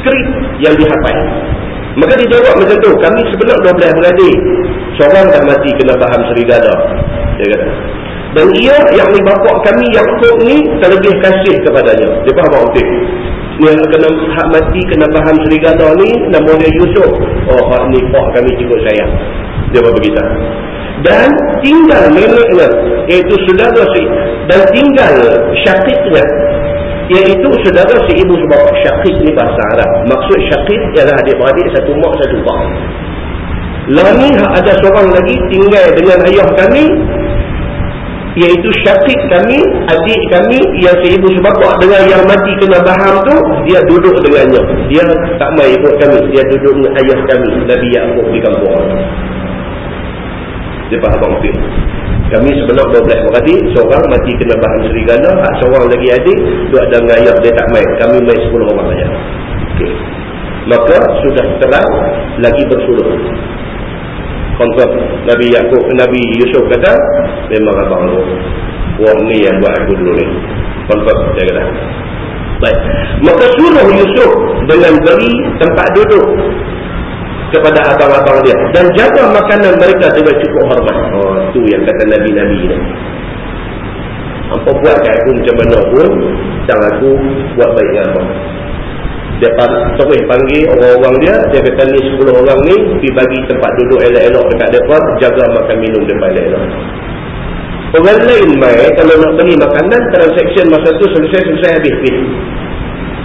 [SPEAKER 1] skrip yang dihafal maka dia jawab macam tu kami sebenarnya 12 beradik seorang dah mati kena faham serigala. Dia kata dan ia yang ni bapak kami Yaakob ni terlebih kasih kepadanya. Dia faham apa okay. yang kena hak mati kena faham serigala ni nama dia Yusuf oh hak ni pak kami cukup sayang dia apa begitu dan tinggal neneknya iaitu saudara si dan tinggal syakitnya iaitu saudara si ibu sebab syakit ni bahasa Arab. Maksud syakit ialah adik-beradik satu mak satu pak lah ni ada seorang lagi tinggal dengan ayah kami iaitu syakit kami adik kami yang seibu sebab dengan yang mati kena baham tu dia duduk dengannya. Dia tak main ikut kami. Dia duduk dengan ayah kami Nabi Yaakob di kampung. Dia faham mungkin kami sebenar 12 beradik seorang mati kena bahan serigala seorang lagi adik duduk dengan ayah dia tak main kami main 10 orang saja. Okay. maka sudah terang lagi bersuluh confirm. Nabi Yaakob Nabi Yusuf kata memang abang lu wah ni yang buat aku dulu ni. Confirm dia kata. Baik. Maka suruh Yusuf dengan beri tempat duduk kepada abang-abang dia dan jaga makanan mereka dengan cukup hormat. Oh tu yang kata Nabi-Nabi ni. Apa buat kat aku macam mana pun dan aku buat baik dengan abang dia terus panggil orang-orang dia. Dia kata ni 10 orang ni pergi bagi tempat duduk elok-elok dekat depan jaga makan minum depan elok-elok. Orang lain mai kalau nak beli makanan transaction masa tu selesai-selesai habis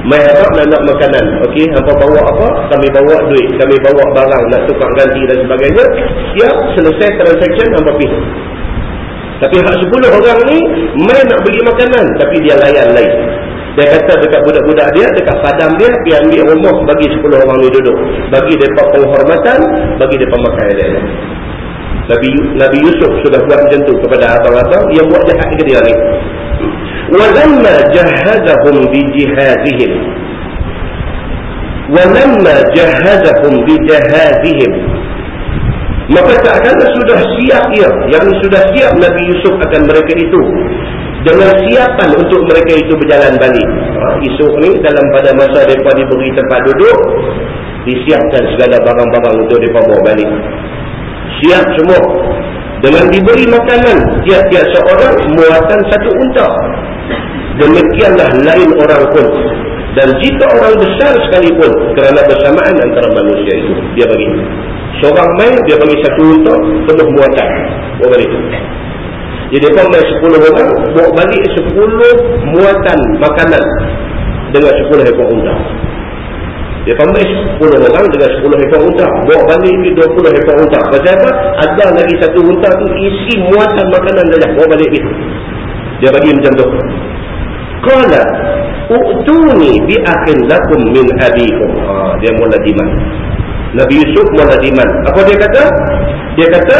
[SPEAKER 1] mai apa nak nak makanan ok hampa bawa apa kami bawa duit kami bawa barang nak tukar ganti dan sebagainya siap selesai transaction hampa pergi tapi hak 10 orang ni mai nak beli makanan tapi dia layan lain dia kata dekat budak-budak dia, dekat padam dia, dia ambil rumah bagi 10 orang ni duduk. Bagi mereka penghormatan, bagi mereka makan dia. Nabi, Nabi Yusuf sudah buat macam tu kepada abang-abang, yang buat jahat ke dia ni. وَلَمَّا جَهَّزَهُمْ بِجِهَازِهِمْ وَلَمَّا جَهَّزَهُمْ بِجَهَازِهِمْ Maka tak akan sudah siap ia. Yang sudah siap Nabi Yusuf akan mereka itu dengan siapan untuk mereka itu berjalan balik. Ha, esok ni dalam pada masa mereka diberi tempat duduk, disiapkan segala barang-barang untuk mereka bawa balik. Siap semua. Dengan diberi makanan, tiap-tiap seorang muatan satu unta. Demikianlah lain orang pun. Dan jika orang besar sekalipun, kerana bersamaan antara manusia itu, dia bagi. Seorang main, dia bagi satu unta, penuh muatan. Orang itu. Jadi mereka main 10 orang, bawa balik 10 muatan makanan dengan 10 ekor unta. Dia pamer 10 orang dengan 10 ekor unta. Bawa balik ni 20 ekor unta. Pasal apa? Ada lagi satu unta tu isi muatan makanan saja. Bawa balik ni. Dia bagi macam tu. qala u'tuni bi akhin lakum min abikum ha, dia mula diman Nabi Yusuf mula diman apa dia kata dia kata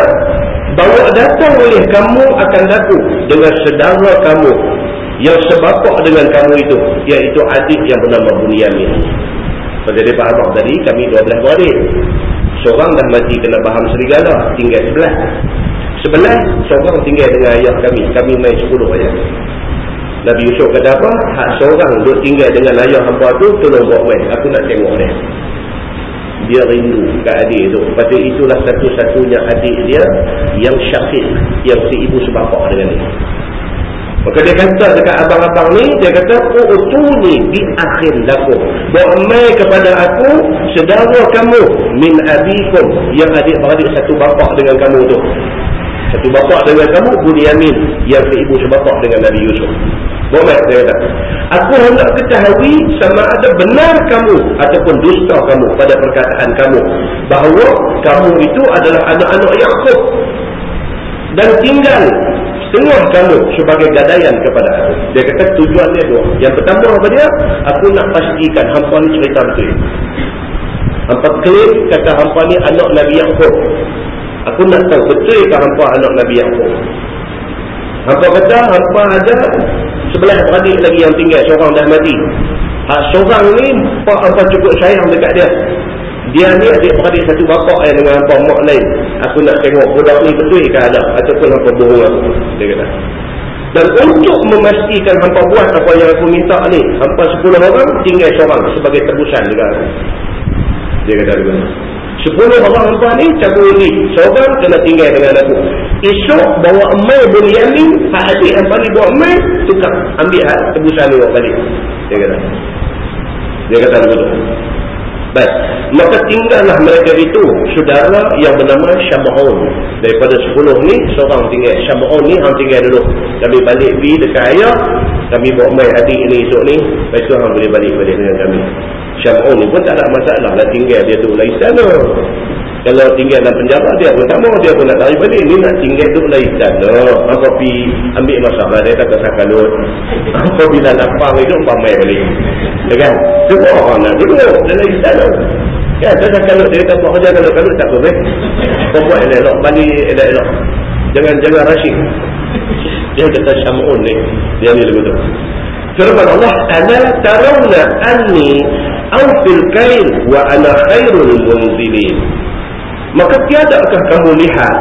[SPEAKER 1] bawa datang oleh kamu akan daku dengan sedara kamu yang sebapak dengan kamu itu iaitu adik yang bernama Bunyamin pada dia Abang tadi kami 12 beradik seorang dah mati kena baham serigala tinggal sebelah sebelah seorang tinggal dengan ayah kami kami main 10 ayah Nabi Yusuf kata apa? Hak seorang duduk tinggal dengan ayah hampa tu, tolong buat main. Aku nak tengok dia. Dia rindu ke adik tu. Lepas itulah satu-satunya adik dia yang syakit. Yang si ibu sebapak dengan dia. Maka dia kata dekat abang-abang ni, dia kata, U'tuni bi akhin lakum. Buat main kepada aku, sedara kamu, min abikum. Yang adik-beradik satu bapak dengan kamu tu. Satu bapak dengan kamu, Bunyamin. Yang si ibu sebapak dengan Nabi Yusuf. Boleh dia kata. Aku hendak ketahui sama ada benar kamu ataupun dusta kamu pada perkataan kamu. Bahawa kamu itu adalah anak-anak Yaakob. Dan tinggal setengah kamu sebagai gadaian kepada aku. Dia kata tujuan dia dua. Yang pertama apa dia? Aku nak pastikan hampa ni cerita betul. Hampa klaim kata hampa ni anak Nabi Yaakob. Aku nak tahu betul ke hampa anak Nabi Yaakob. Hampa kata hampa ada sebelah beradik lagi yang tinggal seorang dah mati. Hak seorang ni pak apa cukup sayang dekat dia. Dia ni adik beradik satu bapak yang dengan apa mak lain. Aku nak tengok budak ni betul ke ada ataupun apa bohong aku dia kata. Dan untuk memastikan hampa buat apa yang aku minta ni hampa 10 orang tinggal seorang sebagai tebusan dekat aku dia kata. begitu Sepuluh orang hampa ni cabut ni. Seorang kena tinggal dengan aku. Esok bawa emai Bunyamin. Hak adik hampa ni bawa emai. Tukar. Ambil hak tebusan ni balik. Dia kata. Dia kata begitu. Baik. Maka tinggallah mereka itu. Saudara yang bernama Syama'un. Daripada sepuluh ni. Seorang tinggal. Syama'un ni hang tinggal dulu. Kami balik pergi dekat ayah. Kami bawa emai adik ni esok ni. Lepas tu hang boleh balik balik dengan kami. Syam'un ni pun tak ada masalah lah tinggal dia tu lah istana. Kalau tinggal dalam penjara dia pun tak mau dia pun nak tarik balik. Ni nak tinggal tu lah istana. Apa pi ambil masalah dia tak kesah kalut. Apa bila lapang itu umpah main balik. Ya kan? Semua orang nak duduk dalam istana. Ya, kesah kalut dia tak buat kerja kalut-kalut tak apa. Kau buat elok-elok. Balik elok-elok. Jangan jangan rasyik. Dia kata Syam'un ni. Dia ni begitu. Firman Allah, "Ana tarawna anni awfil kain wa ana khairul munzilin. Maka tiadakah kamu lihat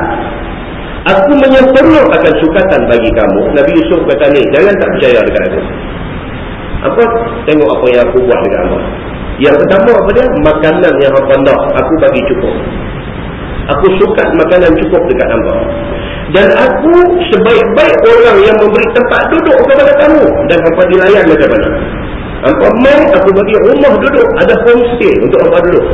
[SPEAKER 1] aku menyempurnakan sukatan bagi kamu? Nabi Yusuf kata ni jangan tak percaya dekat aku. Apa? Tengok apa yang aku buat dekat Allah. Yang pertama apa dia? Makanan yang nak aku bagi cukup. Aku suka makanan cukup dekat Allah dan aku sebaik-baik orang yang memberi tempat duduk kepada kamu dan apa dilayan macam mana Hampa main aku bagi rumah duduk. Ada homestay untuk hampa duduk.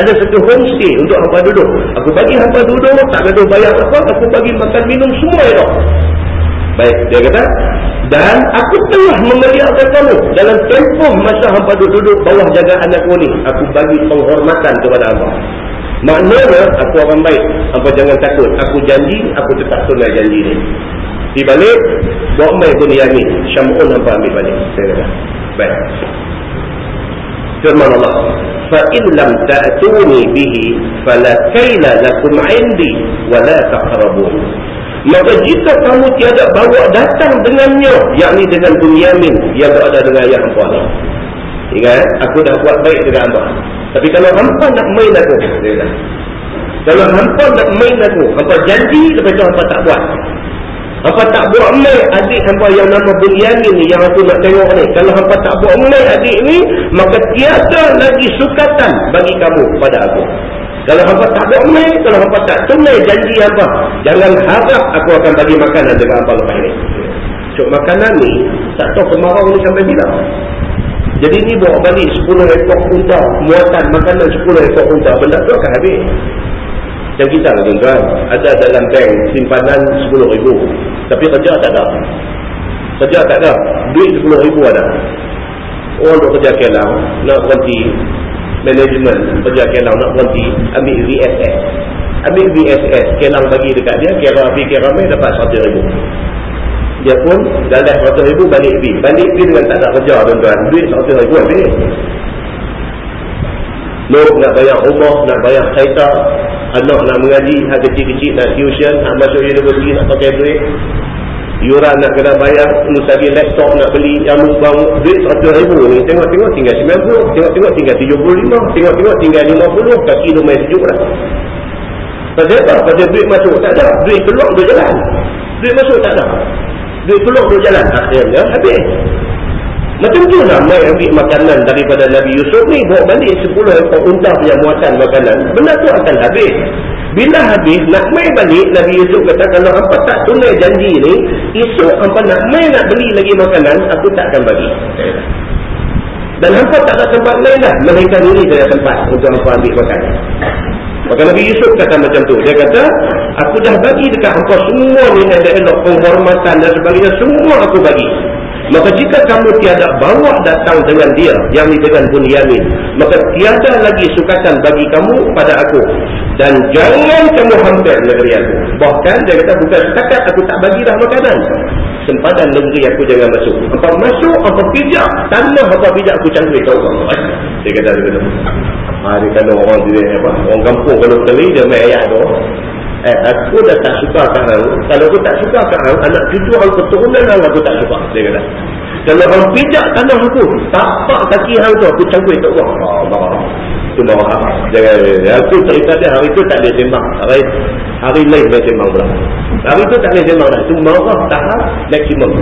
[SPEAKER 1] Ada satu homestay untuk hampa duduk. Aku bagi hampa duduk. Tak ada bayar apa. Aku bagi makan minum semua itu. Baik. Dia kata. Dan aku telah memeriakan kamu. Dalam tempoh masa hampa duduk-duduk bawah jagaan aku ni. Aku bagi penghormatan kepada hampa. Maknanya aku orang baik. Hampa jangan takut. Aku janji. Aku tetap tunai janji ni. Di balik. Bawa main pun yamin. Syamun hampa ambil balik. Saya kata. Baik. Firman Allah, "Fa in lam ta'tuni bihi fala kayla lakum 'indi wa la taqrabun." Maka jika kamu tiada bawa datang dengannya, yakni dengan Bunyamin yang berada dengan ayah ni. Ingat, aku dah buat baik dengan hamba. Tapi kalau hamba nak main aku, dia Kalau hamba nak main aku, hamba janji, lepas tu hamba tak buat. Apa tak buat main adik hampa yang nama Bunyamin ni yang aku nak tengok ni. Kalau hampa tak buat main adik ni, maka tiada lagi sukatan bagi kamu pada aku. Kalau hampa tak buat main, kalau hampa tak tunai janji hampa, jangan harap aku akan bagi makanan dengan hampa lepas ni. Cuk makanan ni, tak tahu kemarau ni sampai bila. Jadi ni bawa balik 10 ekor unta, muatan makanan 10 ekor unta, benda tu akan habis. Dan kita lah tuan-tuan, ada dalam bank simpanan RM10,000. Tapi kerja tak ada. Kerja tak ada. Duit RM10,000 ada. Orang nak kerja kelang, nak berhenti management kerja kelang, nak berhenti ambil VSS. Ambil VSS, kelang bagi dekat dia, kira api kira mai dapat RM100,000. Dia pun dalam 100 ribu balik pergi. Balik pergi dengan tak ada kerja tuan-tuan. Duit 100 ribu habis. Nuk nak bayar rumah, nak bayar kereta anak nak mengaji, hak kecil-kecil nak tuition, hak masuk universiti nak pakai duit. Yuran nak kena bayar musagi laptop nak beli jamu bang duit 100 ribu ni tengok-tengok tinggal 90 tengok-tengok tinggal 75 tengok-tengok tinggal 50 kaki lumayan sejuk lah pasal apa? pasal duit masuk tak ada. Duit keluar dua jalan. Duit masuk tak ada duit keluar dua jalan akhirnya habis. Macam tu lah mai ambil makanan daripada Nabi Yusuf ni bawa balik 10 ekor unta punya muatan makanan. Benda tu akan habis. Bila habis nak mai balik Nabi Yusuf kata kalau apa tak tunai janji ni esok apa nak mai nak beli lagi makanan aku tak akan bagi. Dan hampa tak ada tempat lain lah melainkan ini saya tempat untuk hampa ambil makan maka Nabi Yusuf kata macam tu. Dia kata aku dah bagi dekat hampa semua ni yang elok penghormatan dan sebagainya. Semua aku bagi Maka jika kamu tiada bawa datang dengan dia, yang dengan Bunyamin, maka tiada lagi sukatan bagi kamu pada aku. Dan jangan kamu hampir negeri aku. Bahkan dia kata, bukan setakat aku tak bagi dah makanan. Sempadan negeri aku jangan masuk. Apa masuk, apa pijak. Tanah apa pijak aku cangkui kau. Dia kata, dia kata. Ha, dia kata orang, dia, apa, orang kampung kalau kali dia main ayat tu. Eh, aku dah tak suka kau. Kalau aku tak suka kau, anak cucu hang keturunan hang aku tak suka. Dia kata. Kalau hang pijak tanah aku, tapak kaki hang tu, aku cangkui tak buat. Oh, marah. Marah. Jangan, aku cerita dia hari tu tak boleh sembang. Hari, hari lain boleh sembang pula. Hari tu tak boleh sembang dah. Itu marah tahap maksimum.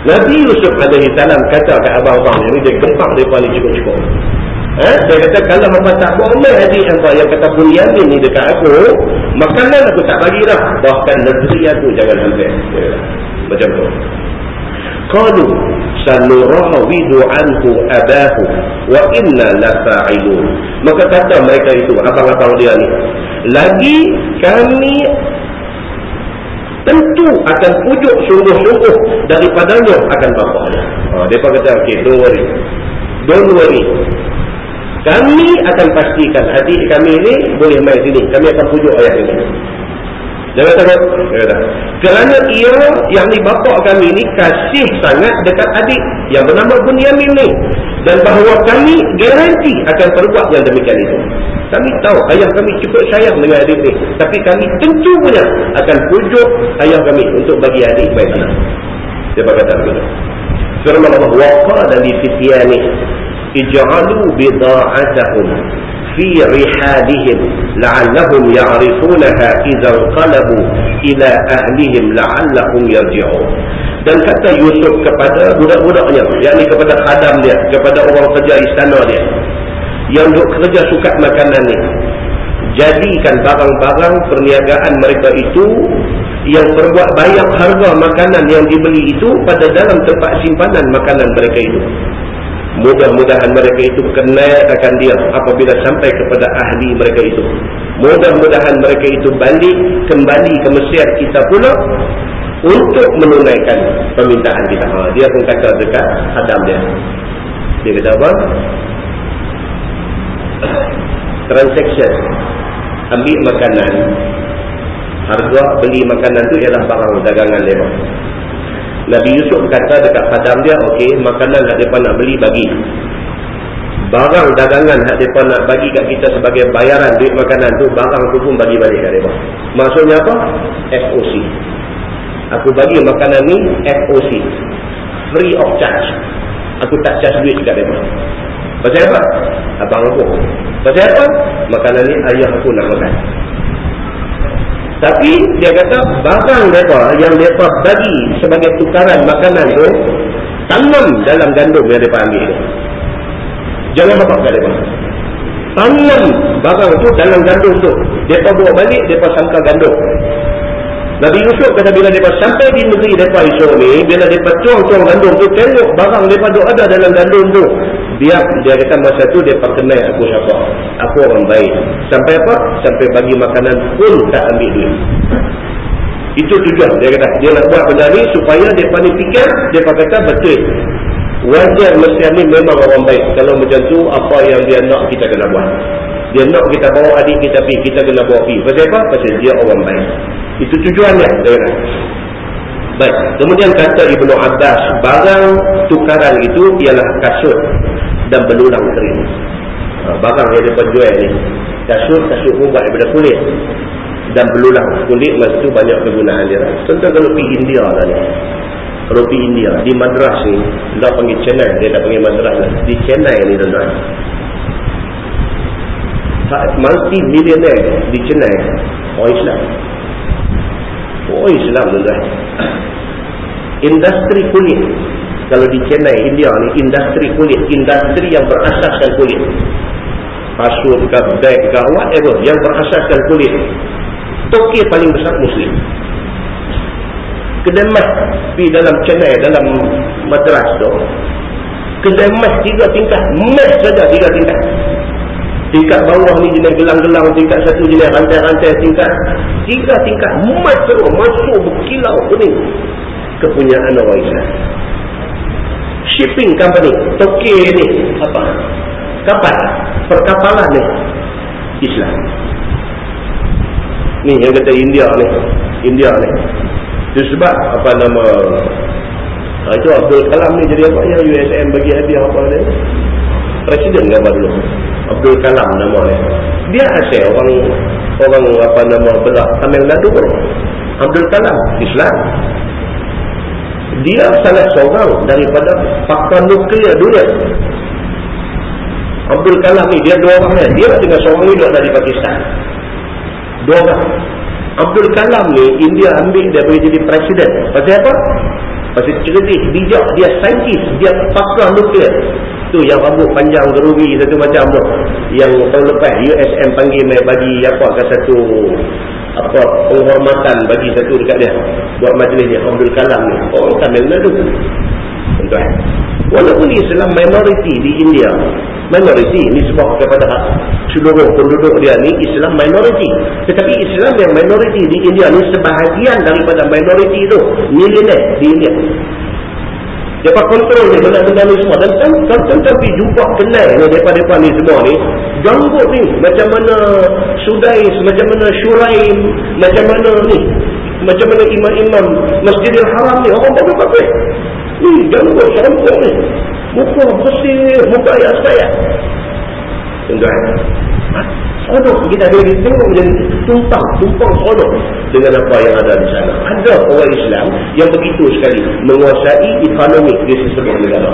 [SPEAKER 1] Nabi Yusuf alaihi salam kata kat abang-abang ni, dia gempak mereka ni cukup-cukup. Eh, dia kata kalau hamba tak boleh adik hamba yang kata bunyamin ni dekat aku, makanan aku tak bagi dah. Bahkan negeri aku jangan sampai. Ya, macam tu. Qalu sanurawidu anhu abahu wa inna lafa'ilun. Maka kata mereka itu, abang-abang dia ni, lagi kami tentu akan pujuk sungguh-sungguh daripadanya akan bapaknya. Ha, mereka kata, okay, don't worry. Don't worry. Kami akan pastikan adik kami ini boleh main sini. Kami akan pujuk ayat ini. Jangan takut. Kerana ia yang ni bapak kami ni kasih sangat dekat adik yang bernama Bunyamin ni. Dan bahawa kami garanti akan perbuat yang demikian itu. Kami tahu ayah kami cukup sayang dengan adik ni. Tapi kami tentu punya akan pujuk ayah kami untuk bagi adik baik sana. Dia berkata begitu. Firman Allah waqala li fityani ij'alu bida'atahum fi rihadihim la'allahum ya'rifunaha idza qalabu ila ahlihim la'allahum yarji'un. Dan kata Yusuf kepada budak-budaknya yakni kepada khadam dia kepada orang kerja istana dia yang duk kerja sukat makanan ni jadikan barang-barang perniagaan mereka itu yang perbuat bayar harga makanan yang dibeli itu pada dalam tempat simpanan makanan mereka itu Mudah-mudahan mereka itu kenal akan dia apabila sampai kepada ahli mereka itu. Mudah-mudahan mereka itu balik kembali ke Mesir kita pula untuk menunaikan permintaan kita. Ha, dia pun kata dekat Adam dia. Dia kata apa? Transaction. Ambil makanan. Harga beli makanan tu ialah barang dagangan dia. Nabi Yusuf kata dekat padam dia, okey, makanan yang mereka nak beli, bagi. Barang dagangan yang mereka nak bagi kat kita sebagai bayaran duit makanan tu, barang tu pun bagi balik kat mereka. Maksudnya apa? FOC. Aku bagi makanan ni FOC. Free of charge. Aku tak charge duit kat mereka. Pasal apa? Abang aku. Pasal apa? Makanan ni ayah aku nak makan. Tapi dia kata barang mereka yang mereka bagi sebagai tukaran makanan tu tanam dalam gandum yang mereka ambil. Jangan bapak kat mereka. Tanam barang tu dalam gandum tu. Mereka bawa balik, mereka sangka gandum. Nabi Yusuf kata bila mereka sampai di negeri mereka isu ni, bila mereka tuang-tuang gandum tu, tengok barang mereka ada dalam gandum tu biar dia kata masa tu dia perkenal aku siapa? Aku orang baik. Sampai apa? Sampai bagi makanan pun tak ambil duit. Itu tujuan dia kata dia nak buat benda ni supaya dia pandai fikir dia kata betul. Wajar mesti ni memang orang baik. Kalau macam tu apa yang dia nak kita kena buat dia nak kita bawa adik kita pergi kita kena bawa pergi pasal apa? pasal dia orang baik itu tujuannya dia Baik. Kemudian kata Ibnu Abbas, barang tukaran itu ialah kasut dan belulang kering. Ha, barang yang dia jual ni. Kasut, kasut pun buat daripada kulit. Dan belulang kulit, masa tu banyak kegunaan dia. Contoh kalau pergi India lah ni. Kalau pergi India, di madras ni, dia panggil Chennai, dia dah panggil madras lah. Di Chennai ni tuan-tuan. Multi-millionaire di Chennai, orang Islam. Orang Islam tuan-tuan industri kulit. Kalau di Chennai, India ni industri kulit, industri yang berasaskan kulit. Kasut ke, bag ke, whatever yang berasaskan kulit. Tokyo paling besar Muslim. Kedai mas di dalam Chennai, dalam madras tu kedai mas tiga tingkat mas saja tiga tingkat tingkat bawah ni jenis gelang-gelang tingkat satu jenis rantai-rantai tingkat tiga tingkat mas terus masuk berkilau kuning kepunyaan orang Islam. Shipping company, Tokyo ni, apa? Kapal, perkapalan ni, Islam. Ni yang kata India ni, India ni. Itu sebab apa nama, ha, itu Abdul Kalam ni jadi apa yang USM bagi hadiah apa ni? Presiden ke apa dulu? Abdul Kalam nama dia. Dia asal orang orang apa nama belah Tamil Nadu. Abdul Kalam, Islam. Dia salah seorang daripada pakar nuklear dunia. Abdul Kalam ni dia dua orang dia dengan seorang ni dari Pakistan. Dua orang. Abdul Kalam ni India ambil dia boleh jadi presiden. Pasal apa? pasal cerdik bijak. Dia saintis. Dia pakar nuklear tu yang rambut panjang gerumi satu macam tu. Yang tahun lepas USM panggil bagi apa ke satu apa penghormatan bagi satu dekat dia. Buat majlis ni Abdul Kalam ni. Orang Tamil Nadu tuan walaupun Islam minoriti di India minoriti ni sebab kepada seluruh penduduk dia ni Islam minoriti. Tetapi Islam yang minoriti di India ni sebahagian daripada minoriti itu milioner di India dapat kontrol ni benda-benda ni semua. Dan pergi jumpa kenal ni daripada-daripada ni semua ni janggut ni. Macam mana sudais macam mana syuraim macam mana ni macam mana imam-imam masjidil haram ni orang bagus-bagus ni janggut serampuk ni. Muka bersih muka ayat-ayat. Tuan-tuan Seronok kita boleh tengok jadi tumpang, tumpang seronok dengan apa yang ada di sana. Ada orang Islam yang begitu sekali menguasai ekonomi di sesebuah negara.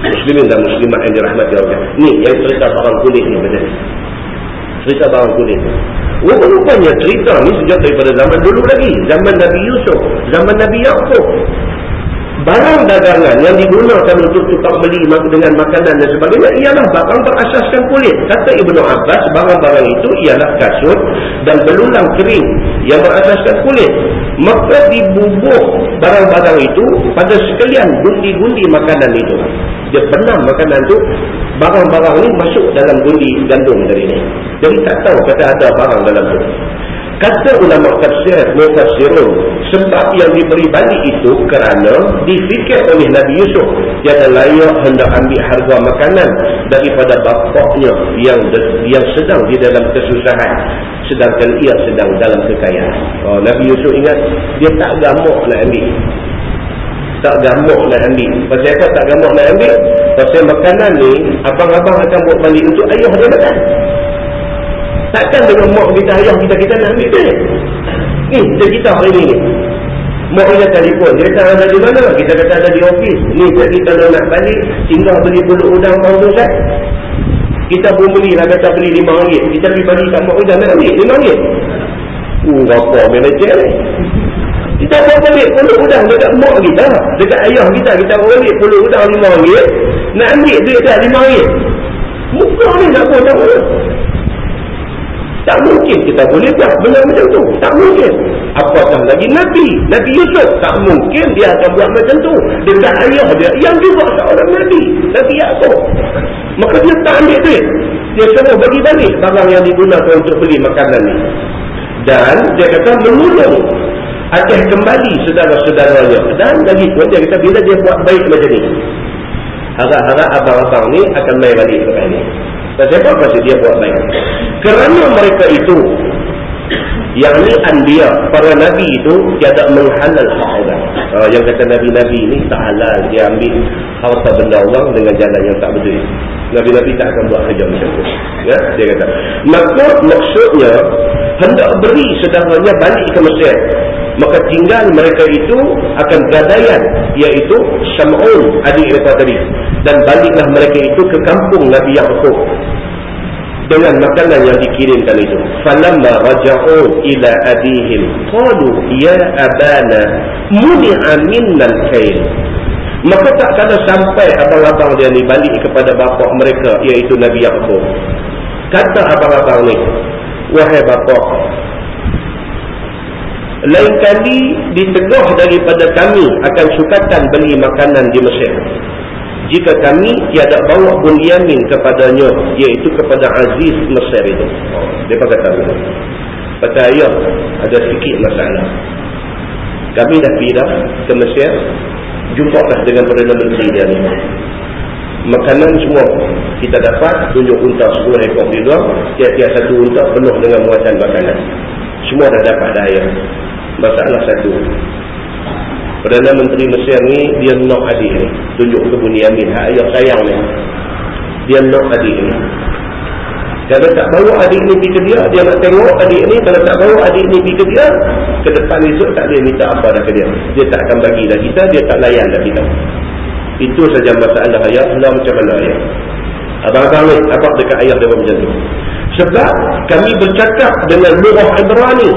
[SPEAKER 1] Muslimin dan muslimat yang dirahmati Allah. Ni yang cerita barang kulit ni benar. Cerita barang kulit. Rupa-rupanya cerita ni sejak daripada zaman dulu lagi. Zaman Nabi Yusuf. Zaman Nabi Yaakob barang dagangan yang digunakan untuk tukar beli dengan makanan dan sebagainya ialah barang berasaskan kulit. Kata Ibnu Abbas, barang-barang itu ialah kasut dan belulang kering yang berasaskan kulit. Maka dibubuh barang-barang itu pada sekalian gundi-gundi makanan itu. Dia benam makanan itu, barang-barang ini masuk dalam gundi gandum dari ini. Jadi tak tahu kata ada barang dalam itu. Kata ulama tafsir mufassirun sebab yang diberi balik itu kerana difikir oleh Nabi Yusuf yang layak hendak ambil harga makanan daripada bapaknya yang yang sedang di dalam kesusahan sedangkan ia sedang dalam kekayaan. Oh, Nabi Yusuf ingat dia tak gamuk nak ambil. Tak gamuk nak ambil. Pasal apa tak gamuk nak ambil? Pasal makanan ni abang-abang akan buat balik untuk ayah dia makan. Takkan dengan mak kita, ayah kita, kita nak ambil dia. Ni, kita kita hari ni. Mak kita telefon, dia kata ada di mana? Kita kata ada di ofis. Ni, kita nak balik, tinggal beli bulu udang kau tu, Ustaz. Kita pun beli lah, kata beli lima ringgit. Kita pergi bagi kat mak kita, nak ambil lima ringgit. Uh, apa manager ni? Kita pun beli bulu udang dekat mak kita. Dekat ayah kita, kita beli bulu udang lima ringgit. Nak ambil duit dah lima ringgit. Muka ni nak buat tak boleh. Tak mungkin kita boleh buat benda macam tu. Tak mungkin. Apakah lagi Nabi? Nabi Yusuf. Tak mungkin dia akan buat macam tu. Dekat ayah dia. Yang juga seorang Nabi. Nabi Yaakob. Maka dia tak ambil duit. Dia suruh bagi balik barang yang digunakan untuk beli makanan ni. Dan dia kata menolong akan kembali saudara-saudaranya. Dan lagi pun dia kata bila dia buat baik macam ni. Harap-harap abang-abang ni akan main balik ke ni. Pasal apa pasal dia buat baik? Kerana mereka itu yang ni anbiya, para nabi itu tiada menghalal hak uh, yang kata Nabi-Nabi ni tak halal. Dia ambil harta benda orang dengan jalan yang tak betul Nabi-Nabi tak akan buat kerja macam tu. Ya? dia kata. Maka maksudnya hendak beri sedaranya balik ke Mesir maka tinggal mereka itu akan gadaian iaitu Syam'un adik mereka tadi. Dan baliklah mereka itu ke kampung Nabi Yaakob dengan makanan yang dikirimkan itu. Falamma raja'u ila abihim qalu ya abana muni'a minnal kail maka tak kala sampai abang-abang dia ni balik kepada bapa mereka iaitu Nabi Yaakob kata abang-abang ni wahai bapa lain kali diteguh daripada kami akan sukatan beli makanan di Mesir. Jika kami tiada bawa bunyamin kepadanya iaitu kepada Aziz Mesir itu. Dia kata kata ayah ada sedikit masalah. Kami dah pindah ke Mesir jumpa lah dengan Perdana Menteri dia ni. Makanan semua kita dapat tunjuk unta 10 ekor juga tiap-tiap satu unta penuh dengan muatan makanan. Semua dah dapat dah ayah masalah satu Perdana Menteri Mesir ni dia nak adik ni. Tunjuk ke Bunyamin. Hak ayah sayang ni. Dia nak adik ni. Kalau tak bawa adik ni pergi ke dia, dia nak tengok adik ni. Kalau tak bawa adik ni pergi ke dia, ke depan esok tak boleh minta apa dah ke dia. Dia tak akan bagi dah kita, dia tak layan dah kita. Itu saja masalah ayah. Allah macam mana ayah. Abang-abang ni, apa dekat ayah dia macam tu. Sebab kami bercakap dengan Murah Ibrani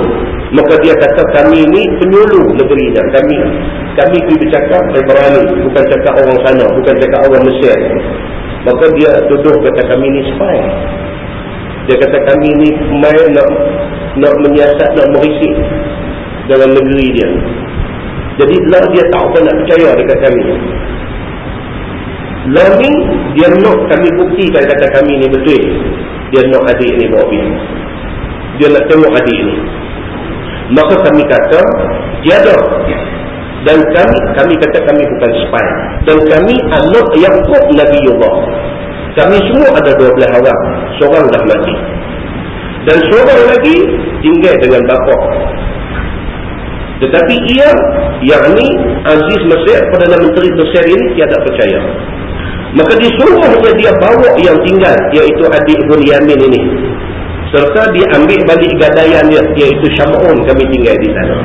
[SPEAKER 1] maka dia kata kami ni penyuluh negeri dan kami kami pergi bercakap Ibrani bukan cakap orang sana bukan cakap orang Mesir. Maka dia tuduh kata kami ni spy. Dia kata kami ni main nak nak menyiasat nak merisik dalam negeri dia. Jadi lah dia tak apa nak percaya dekat kami. Lah ni dia nak kami bukti kata kami ni betul. Dia nak adik ni bawa pergi. Dia nak tengok adik ni maka kami kata tiada dan kami kami kata kami bukan spy. Dan kami anak Yaqub Nabiullah kami semua ada 12 orang. Seorang dah mati dan seorang lagi tinggal dengan bapa. Tetapi ia yang ni Aziz Mesir Perdana Menteri Mesir ini tiada percaya. Maka disuruhnya dia bawa yang tinggal iaitu adik Bunyamin ini serta diambil balik gadaian dia iaitu Syam'un kami tinggal di sana.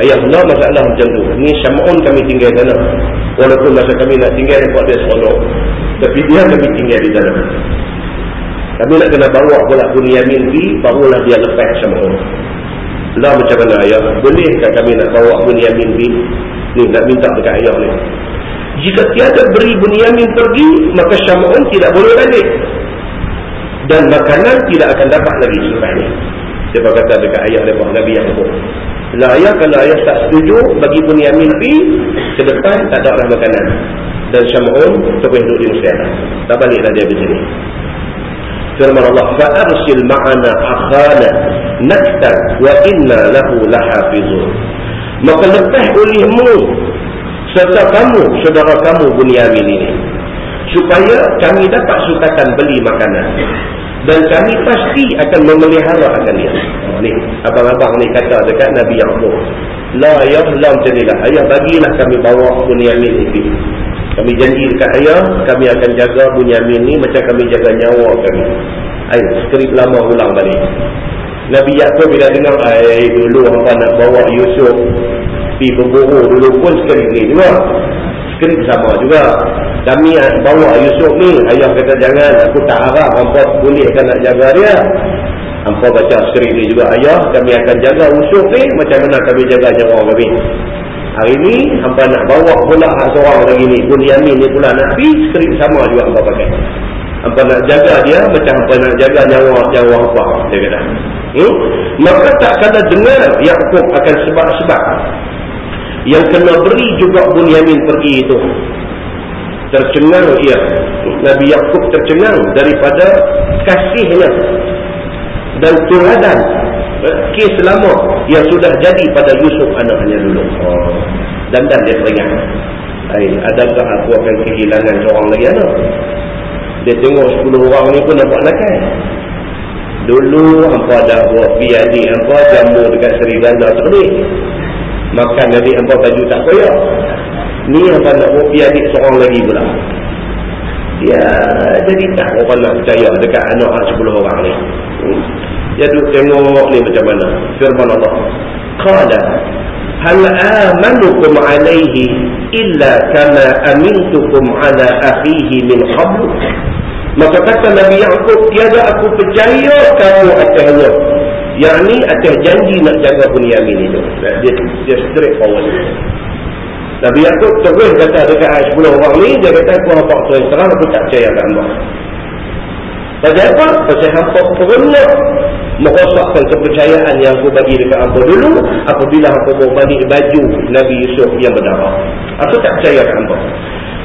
[SPEAKER 1] Ayah Allah masalah macam tu. Ni Syam'un kami tinggal di sana. Walaupun masa kami nak tinggal buat dia seronok. Tapi dia kami tinggal di sana. Kami nak kena bawa pula Bunyamin pergi barulah dia lepas Syam'un. Lah macam mana ayah? Bolehkah kami nak bawa Bunyamin pergi ni nak minta dekat ayah ni. Jika tiada beri Bunyamin pergi maka Syam'un tidak boleh balik dan makanan tidak akan dapat lagi selepas ini. Dia berkata dekat ayah lepas Nabi yang Yaakob. Lah ayah kalau ayah tak setuju bagi Bunyamin pi ke depan tak ada orang makanan. Dan Syam'un terus duduk di Mesir. Tak baliklah dia ke sini. Firman Allah, "Fa'arsil ma'ana akhana naktar wa inna lahu lahafizun." Maka lepas olehmu serta kamu, saudara kamu Bunyamin ini supaya kami dapat sukatan beli makanan. Dan kami pasti akan memelihara oh, ni abang-abang ni kata dekat Nabi Yaakob la ya lam jadilah ayah bagilah kami bawa Bunyamin ini kami janji dekat ayah kami akan jaga Bunyamin ni macam kami jaga nyawa kami. Ayah skrip lama ulang balik. Nabi Yaakob bila dengar ay dulu apa nak bawa Yusuf pergi berburu dulu pun skrip ni. Juga skrip sama juga. Kami bawa Yusuf ni ayah kata jangan aku tak harap hampa bolehkan nak jaga dia. Hampa baca skrip ni juga ayah kami akan jaga Yusuf ni macam mana kami jaga nyawa kami. Hari ni hampa nak bawa pula seorang lagi ni Bunyamin ni pula nak pergi skrip sama juga hampa pakai. Hampa nak jaga dia macam hampa nak jaga nyawa nyawa hampa dia kata. Hmm? maka tak kena dengar Yaakob akan sebab-sebab yang kena beri juga Bunyamin pergi itu. Tercengang ia. Nabi Yaakob tercengang daripada kasihnya dan tuladan kes lama yang sudah jadi pada Yusuf anaknya dulu. Oh. dan dan dia teringat. Adakah aku akan kehilangan seorang lagi anak? Dia tengok 10 orang ni pun nampak nakal. Dulu hampa dah buat biadik hampa jamu dekat Seri Ganda terbit Makan adik hampa baju tak koyak. Ni apa nak pergi adik seorang lagi pula. Ya, jadi tak orang nak percaya dekat anak 10 orang ni. Hmm. Dia duduk tengok ni macam mana. Firman Allah. Qala hal amanukum alaihi illa kama amintukum ala akhihi min qablu. Maka kata Nabi Yaakob, tiada aku percaya kamu atasnya. Yang ni atas janji nak jaga Bunyamin itu. Dia, dia straight forward. Nabi Yaakob terus kata dekat ayat 10 orang ni, dia kata aku hampak terus terang, aku tak percaya kat Allah. Pasal apa? Pasal hampa pernah merosakkan kepercayaan yang aku bagi dekat hampa dulu, apabila hampa mau balik baju Nabi Yusuf yang berdarah. Aku tak percaya kat hampa.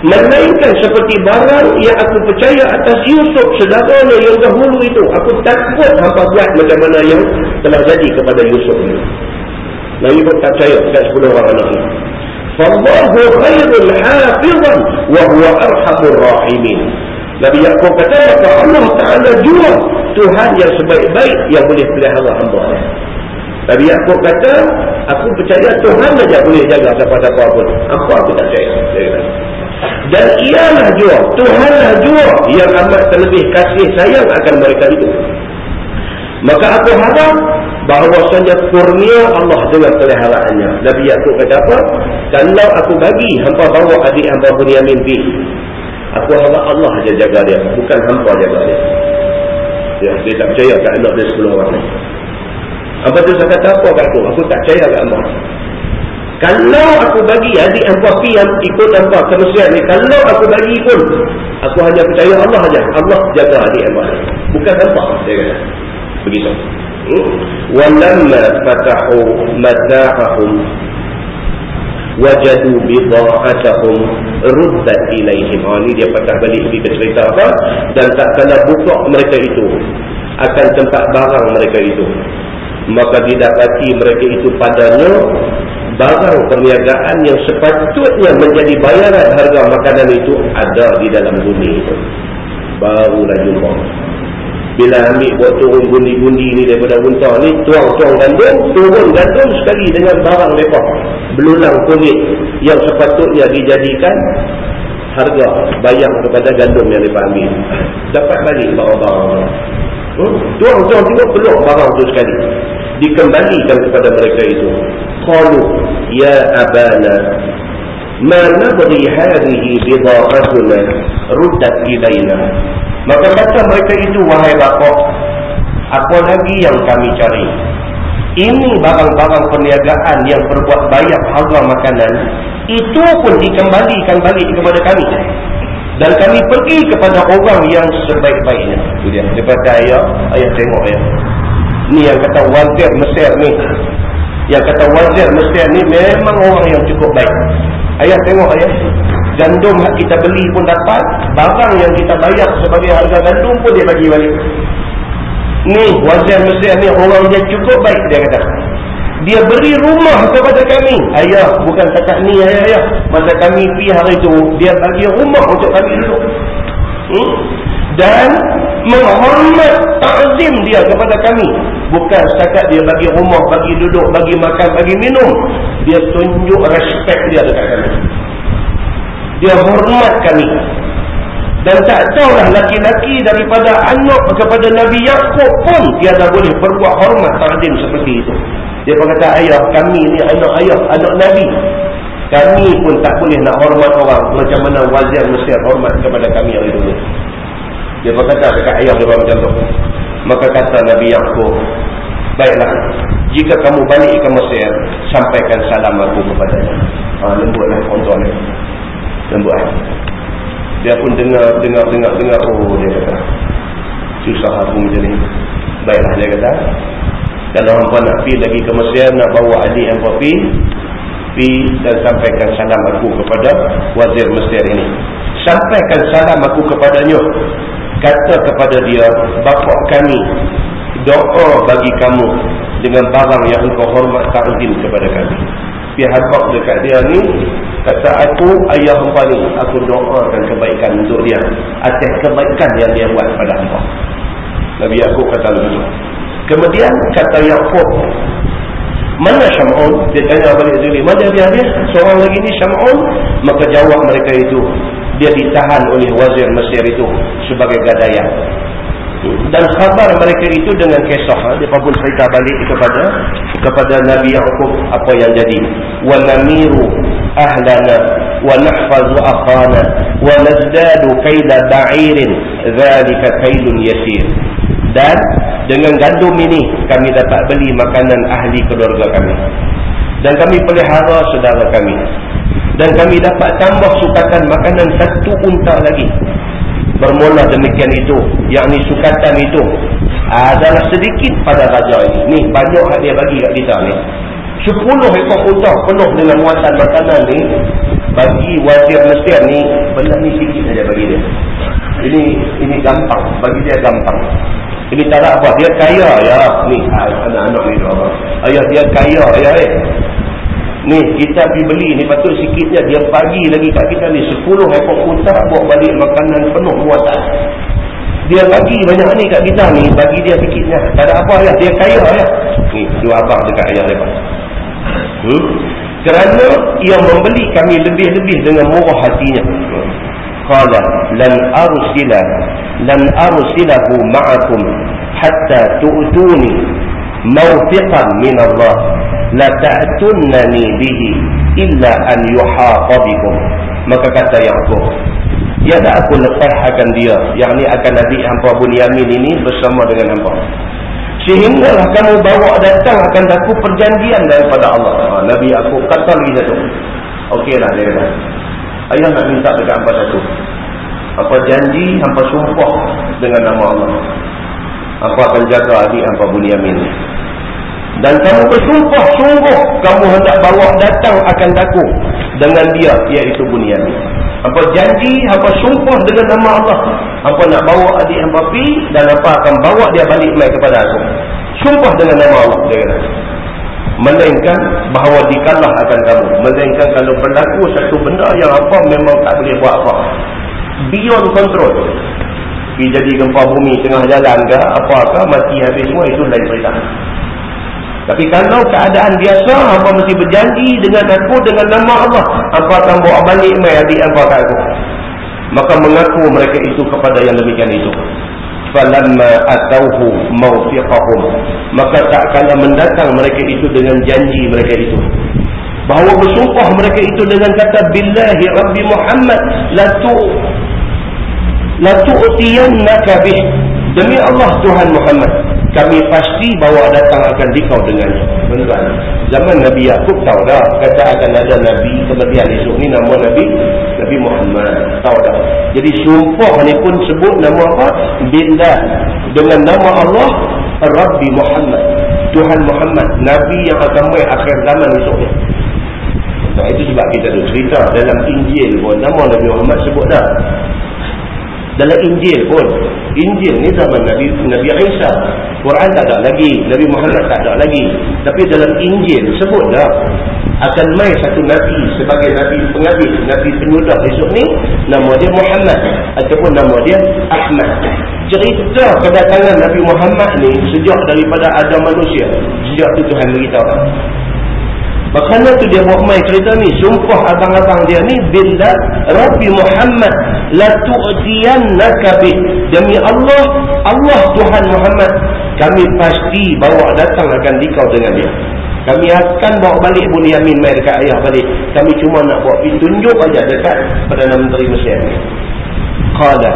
[SPEAKER 1] Melainkan seperti barang yang aku percaya atas Yusuf sedaranya yang dahulu itu. Aku takut hampa buat macam mana yang telah jadi kepada Yusuf ini. Nabi pun tak percaya dekat 10 orang anak ini. Fallahu khairul hafizan wa huwa arhamur rahimin. Nabi Yaakob kata maka Allah Ta'ala jua Tuhan yang sebaik-baik yang boleh pelihara hamba Nabi Yaakob kata aku percaya Tuhan saja boleh jaga siapa-siapa pun apa aku tak percaya dan ialah jua Tuhanlah jua yang amat terlebih kasih sayang akan mereka itu maka aku harap bahawasanya kurnia Allah dengan peliharaannya Nabi Yaakob kata apa kalau aku bagi hampa bawa adik hampa Bunyamin pergi Aku harap Allah saja jaga dia. Bukan hampa jaga dia. Ya, dia tak percaya kat anak dia 10 orang ni. Apa tu saya kata apa kat aku? Aku tak percaya kat Allah. Kalau aku bagi adik pi yang ikut hampa ke Mesir ni. Kalau aku bagi pun. Aku hanya percaya Allah saja. Allah jaga adik ni. Bukan hampa. Dia kata. Begitu. Hmm? Walamma fatahu mata'ahum wajadu bidha'atahum ruddat ilaihim. Ha ni dia patah balik kita cerita apa? Dan tak kala buka mereka itu akan tempat barang mereka itu. Maka didapati mereka itu padanya barang perniagaan yang sepatutnya menjadi bayaran harga makanan itu ada di dalam bumi itu. Barulah jumpa. Bila ambil buat turun gundi-gundi ni daripada unta ni tuang-tuang gandum turun gandum sekali dengan barang lepas belulang kulit yang sepatutnya dijadikan harga bayang kepada gandum yang lepas ambil. Dapat balik barang-barang. Hmm? tuang-tuang juga peluk barang tu sekali dikembalikan kepada mereka itu qalu ya abana ma nabri hadhihi bida'atuna ruddat ilaina Maka kata mereka itu, wahai bapa, apa lagi yang kami cari? Ini barang-barang perniagaan yang berbuat bayar harga makanan, itu pun dikembalikan balik kepada kami. Dan kami pergi kepada orang yang sebaik-baiknya. Itu dia. Kata, ayah, ayah tengok ayah. Ni yang kata wazir Mesir ni. Yang kata wazir Mesir ni memang orang yang cukup baik. Ayah tengok ayah gandum yang kita beli pun dapat barang yang kita bayar sebagai harga gandum pun dia bagi balik ni wazir Mesir ni orang dia cukup baik dia kata dia beri rumah kepada kami ayah bukan cakap ni ayah ayah masa kami pergi hari itu dia bagi rumah untuk kami duduk hmm? dan menghormat ta'zim dia kepada kami. Bukan setakat dia bagi rumah bagi duduk bagi makan bagi minum. Dia tunjuk respect dia dekat kami. Dia hormat kami. Dan tak tahulah laki-laki daripada anak kepada Nabi Yaakob pun tiada boleh berbuat hormat ta'zim seperti itu. Dia berkata ayah kami ni anak ayah anak Nabi. Kami pun tak boleh nak hormat orang macam mana wazir Mesir hormat kepada kami hari dulu dia berkata dekat ayah dia macam tu maka kata Nabi Yaakob baiklah jika kamu balik ke Mesir sampaikan salam aku kepadanya. Ha, lembutlah tuan-tuan lembut dia pun dengar dengar dengar dengar. Oh dia kata susah aku macam ni. Baiklah dia kata kalau hampa nak pergi lagi ke Mesir nak bawa adik yang pergi pergi dan sampaikan salam aku kepada wazir Mesir ini. Sampaikan salam aku kepadanya kata kepada dia bapa kami doa bagi kamu dengan barang yang engkau hormat ta'zim kepada kami. Pihak habak dekat dia ni kata aku ayah hamba ni aku doakan kebaikan untuk dia. Atas kebaikan yang dia buat pada hamba. Nabi aku kata begitu. Kemudian kata Yaakob Mana Syam'un? Dia tanya balik Zulim. Mana dia dia? Seorang lagi ni Syam'un. Maka jawab mereka itu. Dia ditahan oleh wazir Mesir itu sebagai gadayah. Dan khabar mereka itu dengan kisah. Ha? Dia pun cerita balik kepada kepada Nabi Yaakob apa yang jadi. Wa namiru ahlana wa nahfazu akhana wa nazdadu kaila ba'irin dhalika kailun yasir. Dan dengan gandum ini kami dapat beli makanan ahli keluarga kami. Dan kami pelihara saudara kami. Dan kami dapat tambah sukatan makanan satu unta lagi. Bermula demikian itu. Yang ni sukatan itu. Adalah sedikit pada raja ini. Ni banyak dia bagi kat kita ni. Sepuluh ekor unta penuh dengan muatan makanan ni. Bagi wazir Mesir ni. Benda ni sikit saja bagi dia. Ini ini gampang. Bagi dia gampang. Ini tak ada apa. Dia kaya ya. Ni anak-anak ni. Ayah dia kaya ya. Eh. Ni kita pergi beli ni patut sikitnya dia bagi lagi kat kita ni 10 ekor unta bawa balik makanan penuh muatan. Dia bagi banyak ni kat kita ni bagi dia sikitnya. Tak ada apa ya dia kaya ya. Ni dua abang dekat ayah lepas. Hmm? Kerana ia membeli kami lebih-lebih dengan murah hatinya. Qala lan arsila lan arsilahu ma'akum hatta tu'tuni mawfiqan min Allah la ta'tunnani bihi illa an yuhata bikum maka kata Yaqub ya dah aku lepas akan dia ni akan nabi hangpa Bunyamin ini bersama dengan hangpa sehinggalah kamu bawa datang akan aku perjanjian daripada Allah. Ha, nabi aku kata lagi satu. Okeylah dia kata ayah nak minta dekat hangpa satu apa janji hangpa sumpah dengan nama Allah apa akan jaga adik hangpa Bunyamin dan kamu bersumpah sungguh kamu hendak bawa datang akan daku dengan dia iaitu Bunyamin. Apa janji, apa sumpah dengan nama Allah. Apa nak bawa adik hamba pi dan apa akan bawa dia balik kepada aku. Sumpah dengan nama Allah dia kata. Melainkan bahawa dikalah akan kamu. Melainkan kalau berlaku satu benda yang apa memang tak boleh buat apa. Beyond control. Pergi jadi gempa bumi tengah jalan ke apakah mati habis semua itu lain cerita. Tapi kalau keadaan biasa, apa mesti berjanji dengan aku dengan nama Allah. Apa akan bawa balik mai adik apa kat aku. Maka mengaku mereka itu kepada yang demikian itu. Falamma atauhu mawfiqahum. Maka tak kala mendatang mereka itu dengan janji mereka itu. Bahawa bersumpah mereka itu dengan kata Billahi Rabbi Muhammad la tu la tu'tiyannaka bih. Demi Allah Tuhan Muhammad kami pasti bawa datang akan dikau dengan tuan zaman Nabi Yaakob tahu dah kata akan ada Nabi kemudian esok ni nama Nabi Nabi Muhammad tahu dah jadi sumpah ni pun sebut nama apa? Bila dengan nama Allah Rabbi Muhammad. Tuhan Muhammad. Nabi yang akan mai akhir zaman esok ni nah, itu sebab kita tu cerita dalam Injil pun nama Nabi Muhammad sebut dah. Dalam Injil pun Injil ni zaman Nabi Nabi Isa. Quran tak ada lagi Nabi Muhammad tak ada lagi. Tapi dalam Injil sebut dah akan mai satu Nabi sebagai Nabi pengabit Nabi penyudah esok ni nama dia Muhammad ataupun nama dia Ahmad cerita kedatangan Nabi Muhammad ni sejak daripada ada manusia sejak tu Tuhan beritahu Makanya tu dia buat main cerita ni. Sumpah abang-abang dia ni. Bila Rabbi Muhammad. La tu'tiyannaka bih. Demi Allah. Allah Tuhan Muhammad. Kami pasti bawa datang akan dikau dengan dia. Kami akan bawa balik Bunyamin mai dekat ayah balik. Kami cuma nak buat tunjuk aja dekat Perdana Menteri Mesir. Qala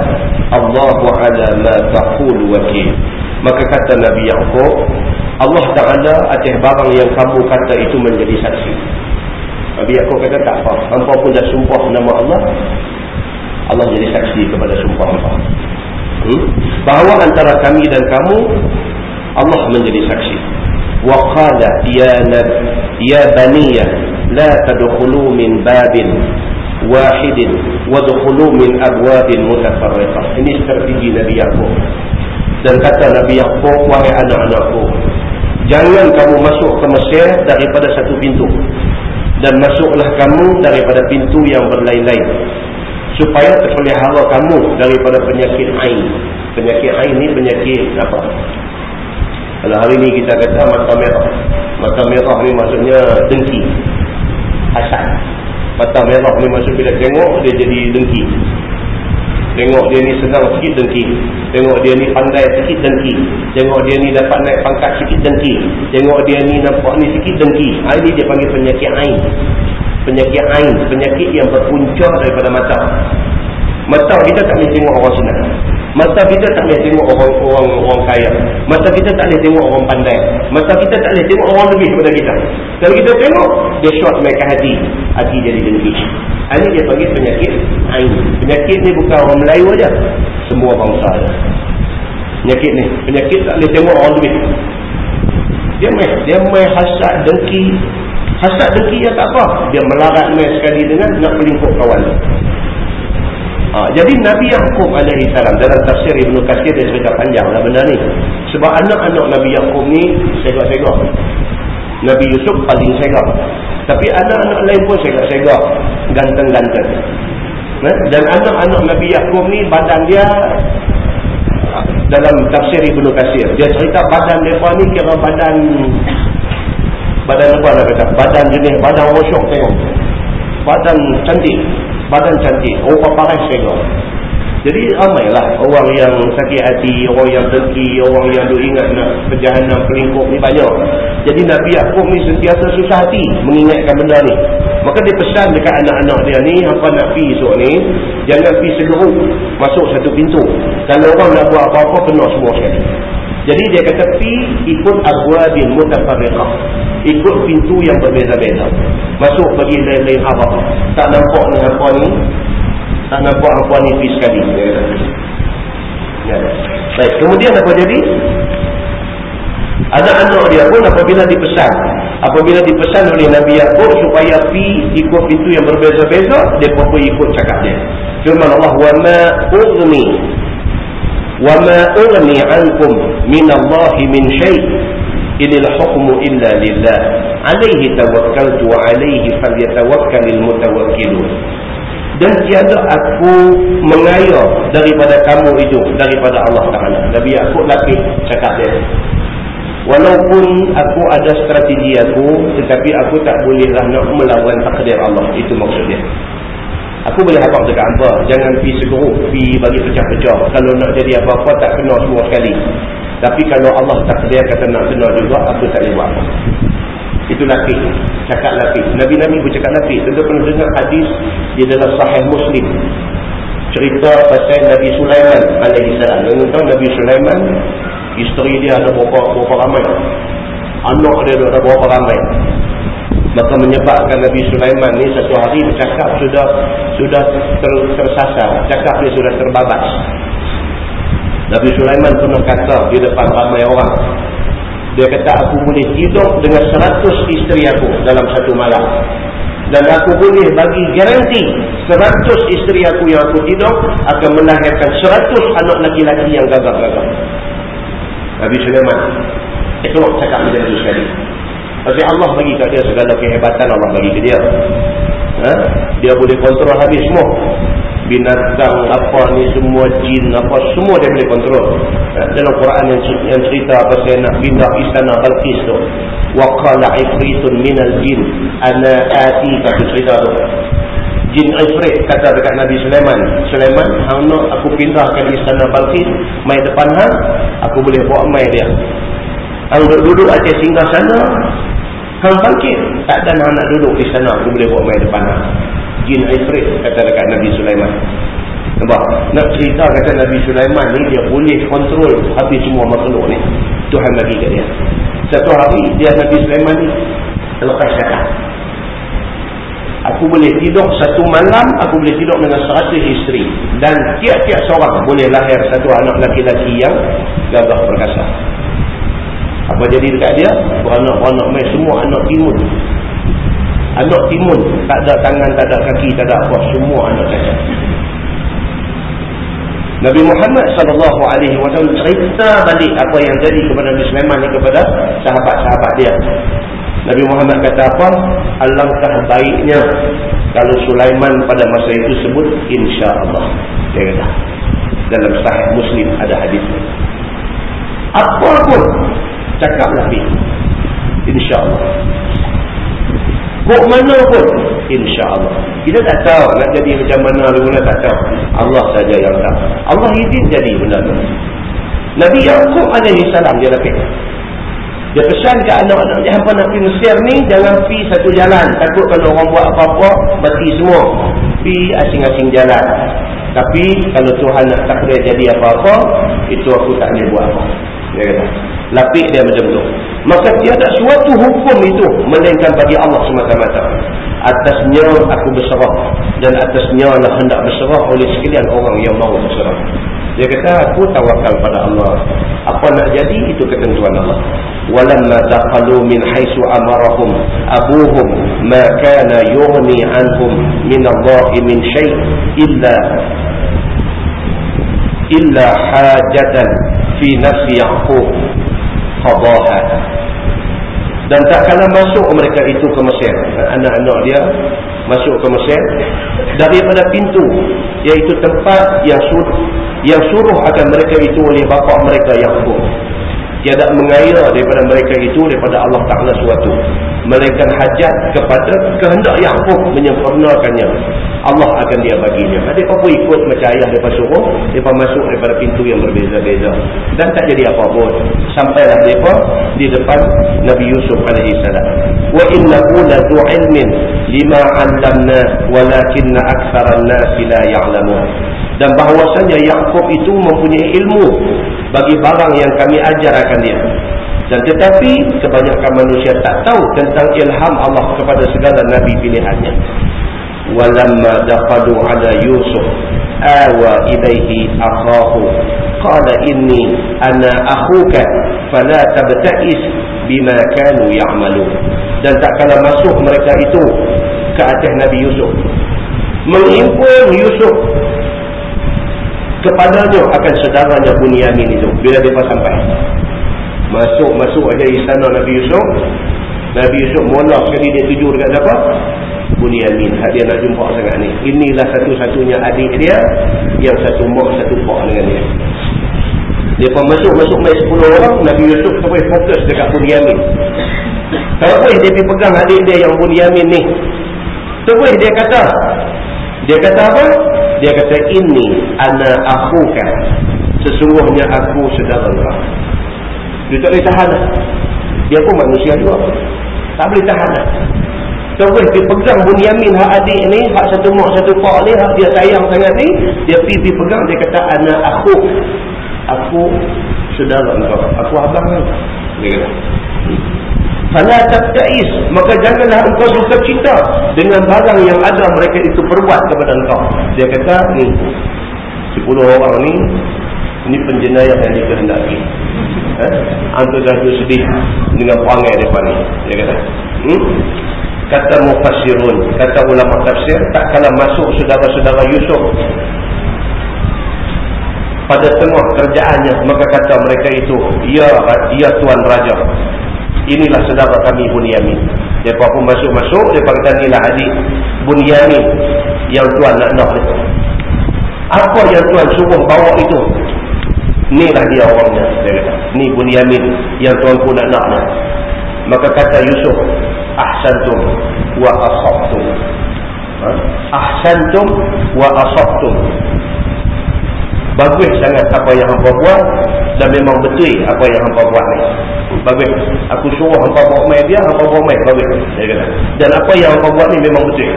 [SPEAKER 1] Allahu ala ma taqul wakil. Maka kata Nabi Yaakob, Allah Ta'ala atas barang yang kamu kata itu menjadi saksi. Nabi Yaakob kata tak apa. Hampa pun dah sumpah nama Allah. Allah jadi saksi kepada sumpah hampa. Hmm? Bahawa antara kami dan kamu, Allah menjadi saksi. Qala ya nab ya baniya la tadkhulu min babin wahidin wadkhulu min abwabin mutafarriqah. Ini strategi Nabi Yaakob. Dan kata Nabi Yaakob, wahai anak-anakku, jangan kamu masuk ke Mesir daripada satu pintu. Dan masuklah kamu daripada pintu yang berlain-lain. Supaya terpelihara kamu daripada penyakit Ain. Penyakit Ain ni penyakit apa? Kalau hari ni kita kata mata merah. Mata merah ni maksudnya dengki. Hasad. Mata merah ni maksud bila tengok dia jadi dengki. Tengok dia ni senang sikit dengki. Tengok dia ni pandai sikit dengki. Tengok dia ni dapat naik pangkat sikit dengki. Tengok dia ni nampak ni sikit dengki. Ha, ini dia panggil penyakit ain. Penyakit ain. Penyakit yang berpunca daripada mata. Mata kita tak boleh tengok orang senang. Mata kita tak boleh tengok orang orang orang kaya. Mata kita tak boleh tengok orang pandai. Mata kita tak boleh tengok orang lebih daripada kita. Kalau kita tengok, dia short mereka hati. Hati jadi dengki. Ini dia panggil penyakit Ain. Penyakit ni bukan orang Melayu aja, Semua bangsa ada. Penyakit ni. Penyakit tak boleh tengok orang lebih. Dia main. Dia main hasad dengki. Hasad dengki yang tak apa. Dia melarat main sekali dengan nak pelingkup kawan. Ha, jadi Nabi Yaakob alaihi salam dalam tafsir Ibn Qasir dia cerita panjang lah benda ni. Sebab anak-anak Nabi Yaakob ni segak-segak. Nabi Yusuf paling segak. Tapi anak-anak lain pun segak-segak. Ganteng-ganteng. Eh? Dan anak-anak Nabi Yaakob ni badan dia dalam tafsir Ibn Qasir. Dia cerita badan mereka ni kira badan badan apa nak kata? Badan jenis badan rosyok tengok. Badan cantik badan cantik, rupa paras tengok. Jadi ramailah orang yang sakit hati, orang yang dengki, orang yang duk ingat nak perjalanan pelingkup ni banyak. Jadi Nabi Yaakob ni sentiasa susah hati mengingatkan benda ni. Maka dia pesan dekat anak-anak dia ni, apa nak pergi esok ni, jangan pergi segeruk masuk satu pintu. Kalau orang nak buat apa-apa, kena semua sekali. Jadi dia kata pi ikut abwabil mutafarriqah. Ikut pintu yang berbeza-beza. Masuk bagi lain-lain khabar. Tak nampak ni apa ni. Tak nampak apa ni pi sekali. Ya. Baik, kemudian apa jadi? Anak-anak dia pun apabila dipesan Apabila dipesan oleh Nabi Yaakob Supaya pi ikut pintu yang berbeza-beza Dia pun ikut cakapnya Firman Allah Wa ma'udni وما أغني عنكم من الله من شيء إن الحكم إلا لله عليه توكلت وعليه فليتوكل المتوكلون dan tiada aku mengaya daripada kamu itu daripada Allah Taala. Nabi aku lapis cakap dia. Walaupun aku ada strategi aku tetapi aku tak bolehlah nak melawan takdir Allah. Itu maksudnya. Aku boleh habak dekat hamba. Jangan pergi seguruk, pergi bagi pecah-pecah. Kalau nak jadi apa-apa, tak kena semua sekali. Tapi kalau Allah tak sedia kata nak kena juga, aku tak boleh buat. Itu lapis. Cakap lapis. Nabi-Nabi pun cakap lapis. Tentu pernah dengar hadis di dalam sahih Muslim. Cerita pasal Nabi Sulaiman. Dengan tahu Nabi Sulaiman, isteri dia ada berapa, berapa ramai. Anak dia ada berapa ramai maka menyebabkan Nabi Sulaiman ni satu hari bercakap sudah sudah ter, tersasar. Cakap dia sudah terbabas. Nabi Sulaiman pernah kata di depan ramai orang dia kata aku boleh hidup dengan seratus isteri aku dalam satu malam. Dan aku boleh bagi garanti seratus isteri aku yang aku hidup akan melahirkan seratus anak laki-laki yang gagal-gagal Nabi Sulaiman itu cakap macam itu sekali tapi Allah bagi kat dia segala kehebatan Allah bagi ke dia. Ha? Dia boleh kontrol habis semua. Binatang apa ni semua jin apa semua dia boleh kontrol. Ha? Dalam Quran yang, yang cerita apa saya nak pindah istana Balqis tu. Wa qala ifritun minal jin ana atika tu cerita tu. Jin Ifrit kata dekat Nabi Sulaiman Sulaiman, hang nak aku pindahkan istana Balqis mai depan hang aku boleh bawa mai dia hang duduk atas singgah sana Hang bangkit. Tak ada nak, nak duduk di sana. Aku boleh bawa main depan. Jin Ifrit kata dekat Nabi Sulaiman. Nampak? Nak cerita kata Nabi Sulaiman ni dia boleh kontrol habis semua makhluk ni. Tuhan bagi kat dia. Satu hari dia Nabi Sulaiman ni lepas cakap. Aku boleh tidur satu malam, aku boleh tidur dengan seratus isteri. Dan tiap-tiap seorang boleh lahir satu anak laki-laki yang gagah perkasa. Apa jadi dekat dia? Beranak-beranak main semua anak timun. Anak timun. Tak ada tangan, tak ada kaki, tak ada apa. Semua anak cacat. Nabi Muhammad SAW cerita balik apa yang jadi kepada Nabi Sulaiman ni kepada sahabat-sahabat dia. Nabi Muhammad kata apa? Alangkah baiknya kalau Sulaiman pada masa itu sebut insya-Allah. Dia kata. Dalam sahih Muslim ada hadis. Apa pun cakaplah pergi insyaAllah. Kok mana pun insyaAllah. Kita tak tahu nak jadi macam mana benda tak tahu. Allah saja yang tahu. Allah izin jadi benda tu Nabi Yaakob alaihi salam dia lapik dia pesan ke anak-anak dia hampa pergi Mesir ni jangan pergi satu jalan. Takut kalau orang buat apa-apa mati semua. Pergi asing-asing jalan. Tapi kalau Tuhan nak takdir jadi apa-apa itu aku tak boleh buat apa. Dia kata lapik dia macam tu. Maka tiada suatu hukum itu melainkan bagi Allah semata-mata. Atasnya aku berserah dan atasnya lah hendak berserah oleh sekalian orang yang mahu berserah. Dia kata aku tawakal pada Allah. Apa nak jadi itu ketentuan Allah. Walamma taqalu min haitsu amarahum abuhum ma kana yughni anhum min Allah min syai' illa illa hajatan fi nafsi Yaqub qadaha dan tak kala masuk mereka itu ke Mesir. Anak-anak dia masuk ke Mesir. Daripada pintu iaitu tempat yang suruh yang suruh akan mereka itu oleh bapa mereka Yaqub tiada mengair daripada mereka itu daripada Allah Ta'ala suatu melainkan hajat kepada kehendak Yaqub menyempurnakannya. Allah akan dia baginya. Adik apa ikut macam ayah mereka suruh mereka masuk daripada pintu yang berbeza-beza. Dan tak jadi apa-apa. Sampailah mereka di depan Nabi Yusuf AS wa innahu ladu ilmin lima allamna walakinna aksaran nasi la ya'lamun. Dan bahawasanya Yaqub itu mempunyai ilmu bagi barang yang kami ajar akan dia dan tetapi kebanyakan manusia tak tahu tentang ilham Allah kepada segala nabi pilihannya. Walamma daqadu ala yusuf awa ilaihi akhahu qala inni ana akhuka fala tabta'is bima kanu ya'malun. Dan tak kala masuk mereka itu ke atas nabi yusuf mengimpun yusuf kepadanya akan saudaranya Bunyamin itu bila dia sampai masuk-masuk aja istana Nabi Yusuf. Nabi Yusuf mula sekali dia tuju dekat siapa? Bunyamin dia nak jumpa sangat ni. Inilah satu-satunya adik dia yang satu mak satu pak dengan dia. Dia pun masuk-masuk main 10 orang Nabi Yusuf sampai fokus dekat Bunyamin terus dia pergi pegang adik dia yang Bunyamin ni. Terus dia kata. Dia kata apa? Dia kata ini ana akhuka. Sesungguhnya aku saudara kau. Dia tak boleh tahan. Dia pun manusia juga. Tak boleh tahan. Terus dia pegang Bunyamin hak adik ni, hak satu mak satu pak ni, hak dia sayang sangat ni, dia pergi pegang dia kata ana aku. Aku saudara kau. Aku abang kau. Dia kata. Fala tabtais maka janganlah engkau suka cita dengan barang yang ada mereka itu perbuat kepada engkau. Dia kata ni 10 orang ni ni penjenayah yang dikehendaki. Eh? Antu dah sedih dengan perangai depan ni. Dia kata. Hmm? Kata mufassirun, kata ulama tafsir, tak kala masuk saudara-saudara Yusuf pada tengah kerjaannya maka kata mereka itu ya ya tuan raja inilah saudara kami Bunyamin. Depa pun masuk-masuk, depa kata inilah adik Bunyamin yang tuan nak nak itu. Apa yang tuan suruh bawa itu? Dia orangnya, dia kata. Ni Bunyamin yang tuan pun nak nak. Maka kata Yusuf, ahsantum wa asabtum. Ha? Ahsantum wa asabtum. Bagus sangat apa yang hampa buat dan memang betul apa yang hampa buat ni. Bagus. Aku suruh hampa buat main dia, hampa buat main. Bagus. Dia kata. Dan apa yang hampa buat ni memang betul.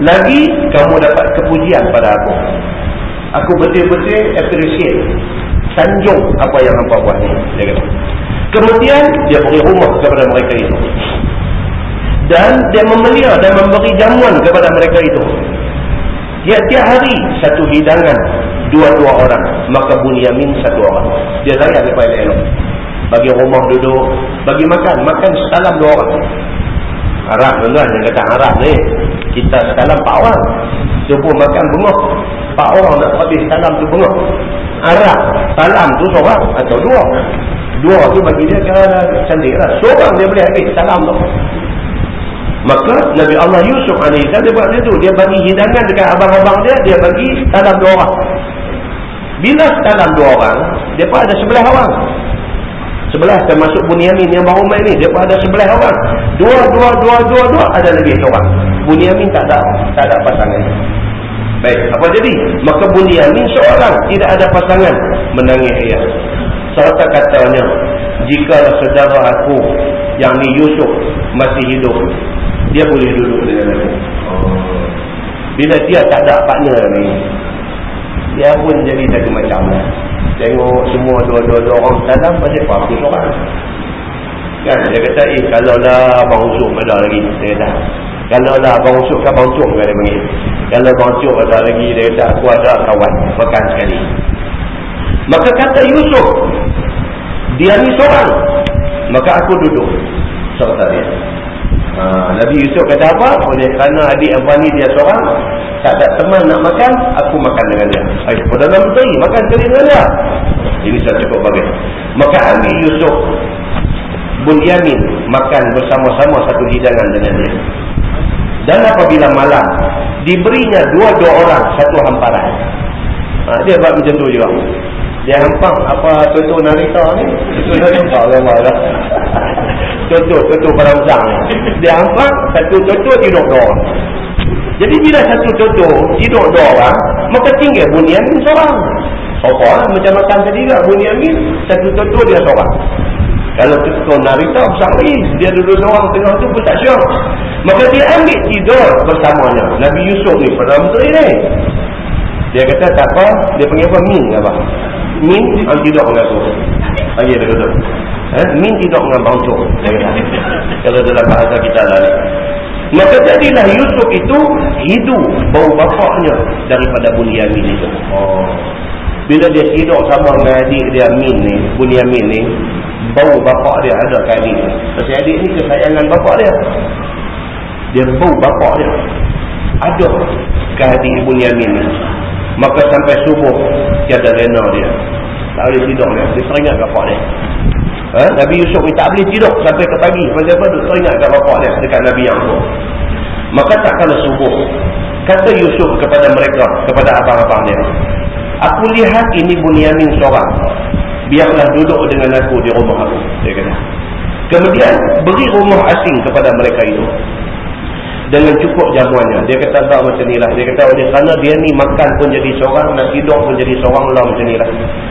[SPEAKER 1] Lagi, kamu dapat kepujian pada aku. Aku betul-betul appreciate. Sanjung apa yang hampa buat ni. Dia kata. Kemudian, dia beri rumah kepada mereka itu. Dan dia memelia dan memberi jamuan kepada mereka itu. Tiap-tiap hari, satu hidangan dua-dua orang maka Bunyamin satu orang dia layak lepas elok bagi rumah duduk bagi makan makan sekalam dua orang harap tuan yang kata harap ni kita sekalam empat orang pun makan bengok empat orang nak habis sekalam tu bengok harap salam tu seorang atau dua dua tu bagi dia kira cantik lah seorang dia boleh habis salam tu Maka Nabi Allah Yusuf AS dia buat itu. Dia bagi hidangan dekat abang-abang dia. Dia bagi salam dua orang. Bila dalam dua orang, mereka ada sebelah orang. Sebelah termasuk Bunyamin yang baru main ni. Dia pun ada sebelah orang. Dua, dua, dua, dua, dua. Ada lagi seorang. Bunyamin tak ada, tak ada pasangan. Baik, apa jadi? Maka Bunyamin seorang tidak ada pasangan menangis ayah. Serta katanya, jika saudara aku yang ni Yusuf masih hidup, dia boleh duduk dengan aku. Bila dia tak ada partner ni, dia pun jadi satu macam lah. Tengok semua dua-dua orang dalam apa aku seorang. Kan dia kata eh kalau lah Abang Usuk ada lagi dia kata. Kalau lah Abang Usuk kan Abang Usuk kan. Kalau Abang Usuk ada lagi dia kata aku ada kawan makan sekali. Maka kata Yusuf dia ni seorang. Maka aku duduk serta dia. Ha, Nabi Yusuf kata apa? Oleh kerana adik Abang ni dia seorang tak ada teman nak makan, aku makan dengan dia. Ayuh, pada dalam betul makan sekali dengan dia. Ini saya cukup bagi. Maka ambil Yusuf Bunyamin makan bersama-sama satu hidangan dengan dia. Dan apabila malam, diberinya dua-dua orang satu hamparan. Ha, dia buat macam tu juga. Dia hampang apa tutup narita ni. Tutup narita dah. Tutup, tutup barang besar Dia hampang, satu tutup tidur dua jadi bila satu contoh tidur dua orang, maka tinggal Bunyamin seorang. Apa lah macam makan tadi lah Bunyamin, satu contoh dia seorang. Kalau kau narita besar lagi, dia duduk seorang tengah tu pun tak syok. Maka dia ambil tidur bersamanya. Nabi Yusuf ni pada menteri ni. Dia kata tak apa, dia panggil apa? Min apa? Min, ang tidur dengan aku. Panggil dia kata. Eh? Min tidur dengan bangcuk. Kalau dalam bahasa kita lah. Maka jadilah Yusuf itu hidup bau bapaknya daripada Bunyamin itu. Oh. Bila dia hidup sama dengan adik dia Min ni, Bunyamin ni, bau bapak dia ada ke adik. Sebab adik ni kesayangan bapak dia. Dia bau bapak dia. Ada ke adik Bunyamin ni. Maka sampai subuh, tiada rena dia. Tak boleh tidur dia. Dia teringat bapak dia. Ha? Nabi Yusuf ni tak boleh tidur sampai ke pagi. Pasal apa? Dia teringat kat bapak dia dekat Nabi Yaakob. Maka tak kala subuh. Kata Yusuf kepada mereka, kepada abang-abang dia. Aku lihat ini Bunyamin seorang. Biarlah duduk dengan aku di rumah aku. Dia kata. Kemudian beri rumah asing kepada mereka itu dengan cukup jamuannya. Dia kata tak macam ni lah. Dia kata oleh kerana dia ni makan pun jadi seorang, nak tidur pun jadi seorang lah macam ni lah.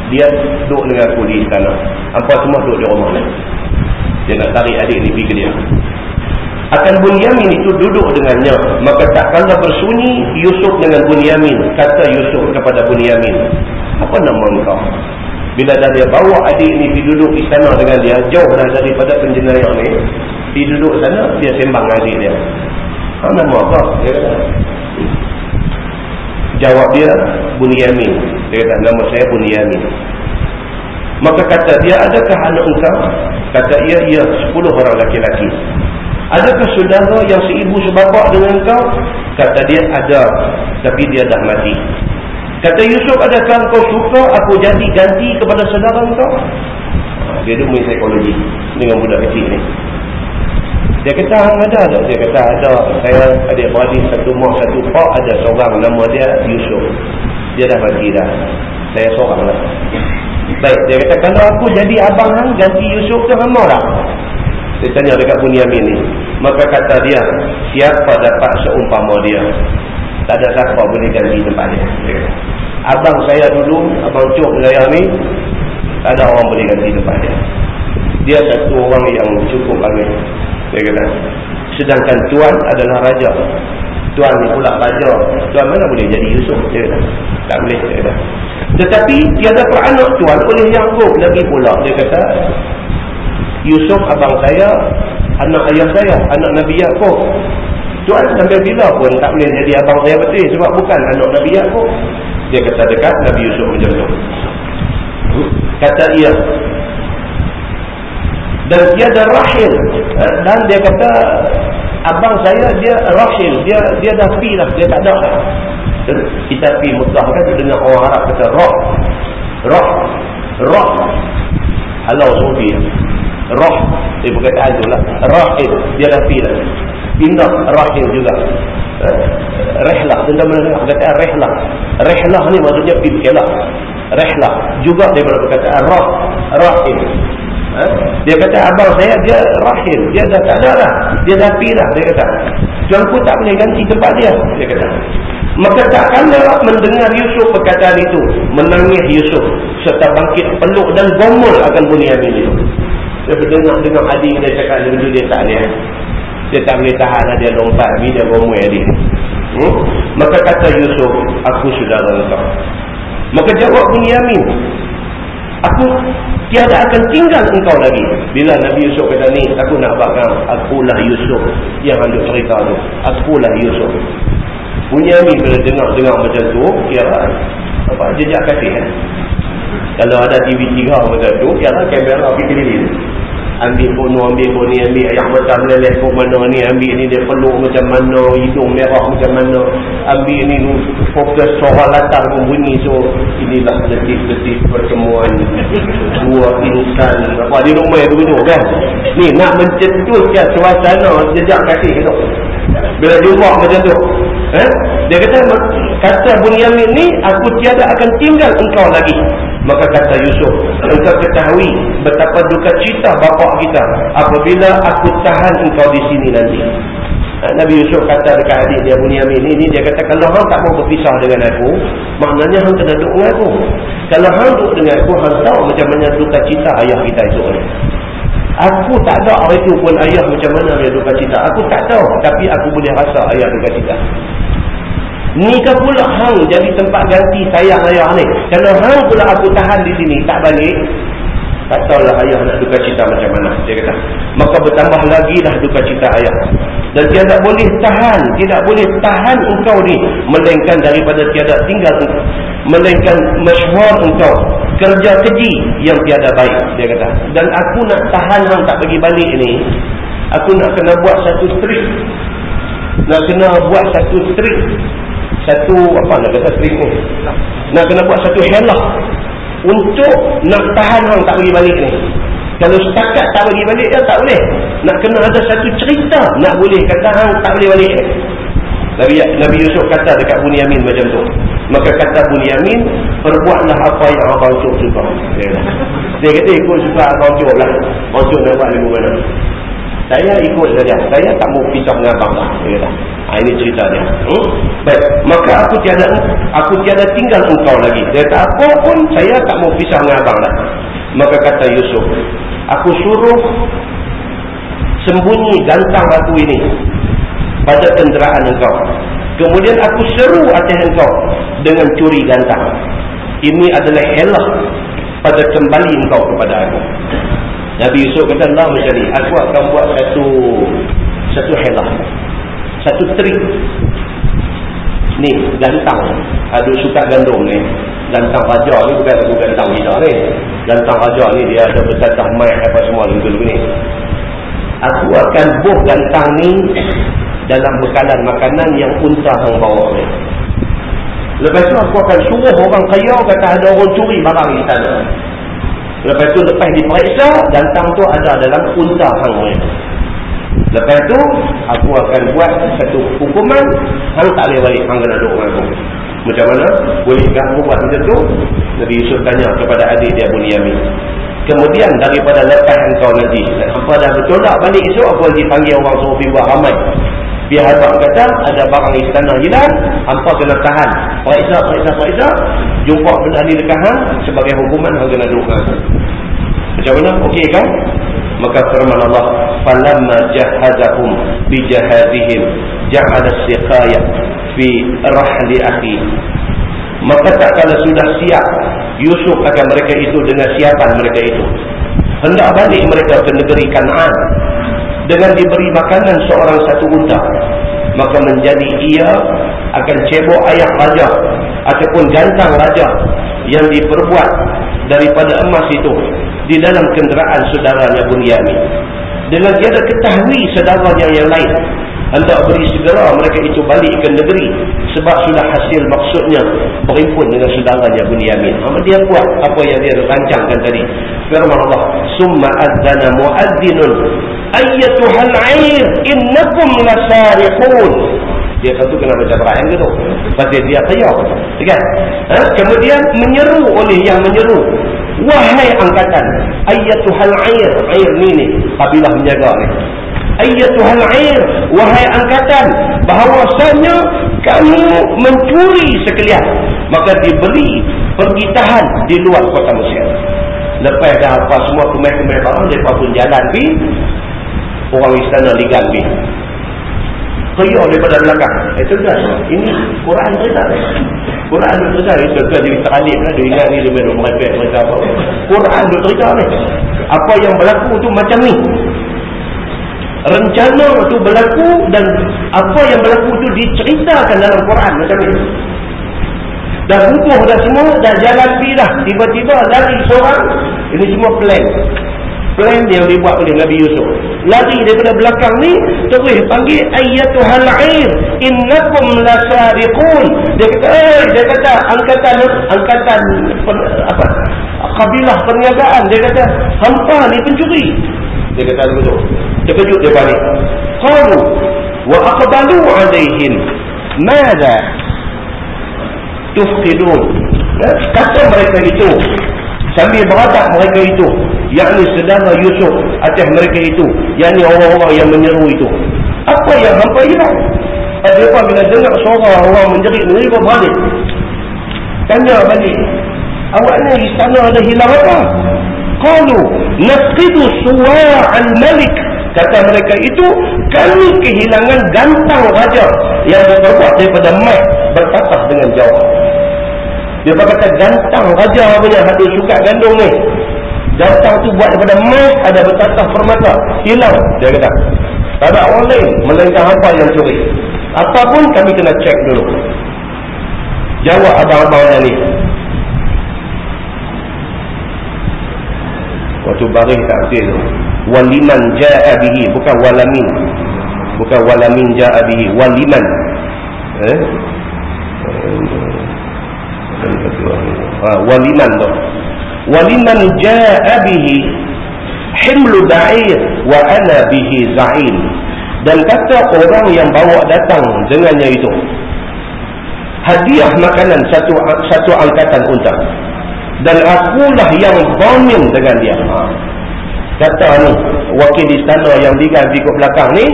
[SPEAKER 1] Dia duduk dengan aku di istana. Apa semua duduk di rumah ni. Dia nak tarik adik ni pergi ke dia. Akan Bunyamin itu duduk dengannya. Maka tak kala bersunyi Yusuf dengan Bunyamin. Kata Yusuf kepada Bunyamin. Apa nama engkau? Bila dah dia bawa adik ni pergi duduk istana dengan dia. Jauh dah daripada penjenayak ni. Pergi duduk sana, dia sembang adik dia. Nama apa? Dia kata. Jawab dia Bunyamin. Dia kata nama saya Bunyamin. Maka kata dia adakah anak engkau? Kata ia ia sepuluh orang laki-laki. Adakah saudara yang seibu sebapak dengan engkau? Kata dia ada. Tapi dia dah mati. Kata Yusuf adakah engkau suka aku jadi ganti kepada saudara engkau? Dia ada main psikologi dengan budak kecil ni. Dia kata hang ada tak? Dia kata ada. Saya adik-beradik satu mak satu pak ada seorang nama dia Yusuf. Dia dah mati dah. Saya seorang lah. Baik, dia kata kalau aku jadi abang hang ganti Yusuf tu hang tak? Dia tanya dekat Bunyamin ni. Maka kata dia, siapa dapat seumpama dia? Tak ada siapa boleh ganti tempat dia. Abang saya dulu, abang cuk saya ni, tak ada orang boleh ganti tempat dia. Dia satu orang yang cukup angin. Dia kata. Sedangkan tuan adalah raja. Tuan ni pula raja. Tuan mana boleh jadi Yusuf? Dia kata. Tak boleh. Dia kata. Tetapi tiada peranak tuan boleh nyanggup lagi pula. Dia kata. Yusuf abang saya. Anak ayah saya. Anak Nabi Yaakob. Tuan sampai bila pun tak boleh jadi abang saya betul. Sebab bukan anak Nabi Yaakob. Dia kata dekat Nabi Yusuf macam tu. Kata ia dan tiada rahil eh, dan dia kata abang saya dia rahil dia dia dah pi lah. Dia tak ada. Dah kita pi mutlah kan dengan orang Arab kata roh. Roh. Roh. Halau sufi roh. Dia perkataan tu lah rahil dia dah pi lah. Pindah rahil juga. Eh, rehlah. Tentang mana perkataan rehlah. Rehlah ni maksudnya pergi berkelak rehlah. Juga daripada perkataan roh. Rahil Ha? Dia kata abang saya dia rahim. Dia dah tak ada lah. Dia dah pirah. Dia kata. Tuanku tak boleh ganti tempat dia. Dia kata. Maka takkanlah mendengar Yusuf perkataan itu. Menangis Yusuf. Serta bangkit peluk dan gomol akan Bunyamin itu. Dia berdengar-dengar adik dia cakap dulu dia tak dia. Dia tak boleh tahan lah dia lompat. Dia gomol adik. Hmm? Maka kata Yusuf. Aku sudah rentang. Maka jawab Bunyamin. Aku tiada akan tinggal engkau lagi. Bila Nabi Yusuf kata ni, aku nak bakal akulah Yusuf yang anda cerita tu. Akulah Yusuf. Bunyamin bila dengar-dengar macam tu, ya apa jejak kasih eh? Kalau ada TV3 macam tu, ya lah kamera pergi keliling ambil bunuh, ambil bunuh ambil. Ayam mata meleleh ke mana ni, ambil ni. Dia peluk macam mana, hidung merah macam mana, ambil ni fokus suara latar pun bunyi, so inilah detik-detik pertemuan dua insan, apa di rumah yang begitu kan, ni nak mencetuskan suasana jejak kaki gitu, bila jumpa macam tu, eh? dia kata, kata Bunyamin ni, aku tiada akan tinggal engkau lagi, Maka kata Yusuf, engkau ketahui betapa duka cita bapa kita apabila aku tahan engkau di sini nanti. Nabi Yusuf kata dekat adik dia Bunyamin ini, dia kata kalau hang tak mau berpisah dengan aku, maknanya hang kena duduk dengan aku. Kalau hang duduk dengan aku, hang tahu macam mana duka cita ayah kita ni. Aku tak tahu itu pun ayah macam mana dia duka cita. Aku tak tahu, tapi aku boleh rasa ayah duka cita. Nikah pula hang jadi tempat ganti sayang ayah ni. Kalau hang pula aku tahan di sini tak balik. Tak tahulah ayah nak duka cita macam mana. Dia kata. Maka bertambah lagi dah duka cita ayah. Dan tiada boleh tahan. Tidak boleh tahan engkau ni. Melainkan daripada tiada tinggal. Melainkan masyuar engkau. Kerja keji yang tiada baik. Dia kata. Dan aku nak tahan hang tak pergi balik ni. Aku nak kena buat satu trik. Nak kena buat satu trik satu apa nak kata ni nak kena buat satu helah untuk nak tahan orang tak pergi balik ni. Kalau setakat tak pergi balik ya tak boleh. Nak kena ada satu cerita nak boleh kata orang tak boleh balik. Nabi, Nabi Yusuf kata dekat Bunyamin macam tu. Maka kata Bunyamin perbuatlah apa yang Abang Cuk suka. Dia, dia kata ikut suka Abang Cuk lah. Abang Cuk nak buat lagu mana saya ikut saja. Saya tak mau pisah dengan abang lah. Ha, ini cerita dia. Hmm? Baik. Maka aku tiada aku tiada tinggal engkau lagi. Dia kata apa pun saya tak mau pisah dengan abang lah. Maka kata Yusuf. Aku suruh sembunyi gantang aku ini. Pada kenderaan engkau. Kemudian aku seru atas engkau. Dengan curi gantang. Ini adalah helah pada kembali engkau kepada aku. Nabi Yusuf kata Allah macam ni aku akan buat satu satu helah satu trik. Ni gantang. Ada suka gandum ni. Gantang raja ni bukan lagu gantang kita ni. Gantang raja ni dia ada bertatah mic apa semua lagu-lagu ni. Aku akan buh gantang ni dalam bekalan makanan yang unta hang bawa ni. Lepas tu aku akan suruh orang kaya kata ada orang curi barang di sana Lepas tu lepas diperiksa, gantang tu ada dalam unta hang ni. Lepas tu, aku akan buat satu hukuman, hang tak boleh balik, hang kena duduk dengan aku. Macam mana? Boleh aku buat macam tu? Nabi Yusuf tanya kepada adik dia Bunyamin. Kemudian daripada lepas engkau nanti, apa dah betul tak balik esok, aku lagi panggil orang suruh buat ramai. Biar abang kata ada barang istana hilang, hampa kena tahan. Periksa, periksa, periksa. Jumpa benda ni dekat hang sebagai hukuman hang kena duduk Macam mana? Okey kan? Maka firman Allah, "Falamma jahazahum bi jahadihim ja'ala siqaya fi rahli akhi." Maka tak kala sudah siap Yusuf akan mereka itu dengan siapan mereka itu. Hendak balik mereka ke negeri Kanaan dengan diberi makanan seorang satu unta maka menjadi ia akan cebok ayah raja ataupun gantang raja yang diperbuat daripada emas itu di dalam kenderaan saudaranya Bunyamin dengan tiada ketahui saudaranya yang lain hendak beri segera mereka itu balik ke negeri sebab sudah hasil maksudnya berhimpun dengan saudaranya Bunyamin dia buat apa yang dia rancangkan tadi firman Allah summa adzana muadzzinun ayyatuhal air innakum lasariqun. Dia tentu kena baca Quran ke tu? Pasal dia kaya kan? Ha? kemudian menyeru oleh yang menyeru. Wahai angkatan ayyatuhal air air ni ni kabilah menjaga ni. Ayyatuhal air wahai angkatan bahawasanya kamu mencuri sekalian. Maka diberi pergi tahan di luar kota Mesir lepas dah apa semua kemai-kemai barang mereka pun jalan pergi orang istana ligan pergi kaya daripada belakang. Eh tegas ini Quran cerita Quran cerita ni tegas dia teralik lah dia ingat ni dia main merepek macam apa. Quran cerita ni. Apa yang berlaku tu macam ni. Rencana tu berlaku dan apa yang berlaku tu diceritakan dalam Quran macam ni dah rubuh dah semua dah jalan pergi dah tiba-tiba lari seorang ini semua plan. Plan yang dibuat oleh Nabi Yusuf. Lari daripada belakang ni terus panggil ayyatuhal air innakum lasariqun dia kata eh dia kata angkatan angkatan apa kabilah perniagaan. Dia kata hampa ni pencuri. Dia kata begitu. Terkejut dia balik. Qalu wa aqbalu alaihim madza tufqidun ya, kata mereka itu sambil beradab mereka itu yakni sedara Yusuf atas mereka itu yakni orang-orang yang menyeru itu. Apa yang hampa hilang? Mereka bila dengar suara orang menjerit mereka balik. Tanya balik awaknya istana ada hilang apa? Qalu nafqidu suwa'al malik kata mereka itu kami kehilangan gantang raja yang berbuat daripada mat bertatah dengan jauh dia kata gantang raja punya hati suka gandung ni? Gantang tu buat daripada mat ada bertatah permata hilang. Dia kata tak ada orang lain melainkan apa yang curi. Apapun kami kena cek dulu. Jawab abang-abang ni. Waktu baris takdir tu waliman ja'a bihi. Bukan walamin. Bukan walamin ja'a bihi. Waliman. Eh? Ha, waliman tu. Waliman ja'a bihi. Himlu da'ir wa ana bihi za'in. Dan kata orang yang bawa datang dengannya itu hadiah makanan satu satu angkatan unta. Dan akulah yang domin dengan dia. ha. Kata ni wakil istana yang diganti ke belakang ni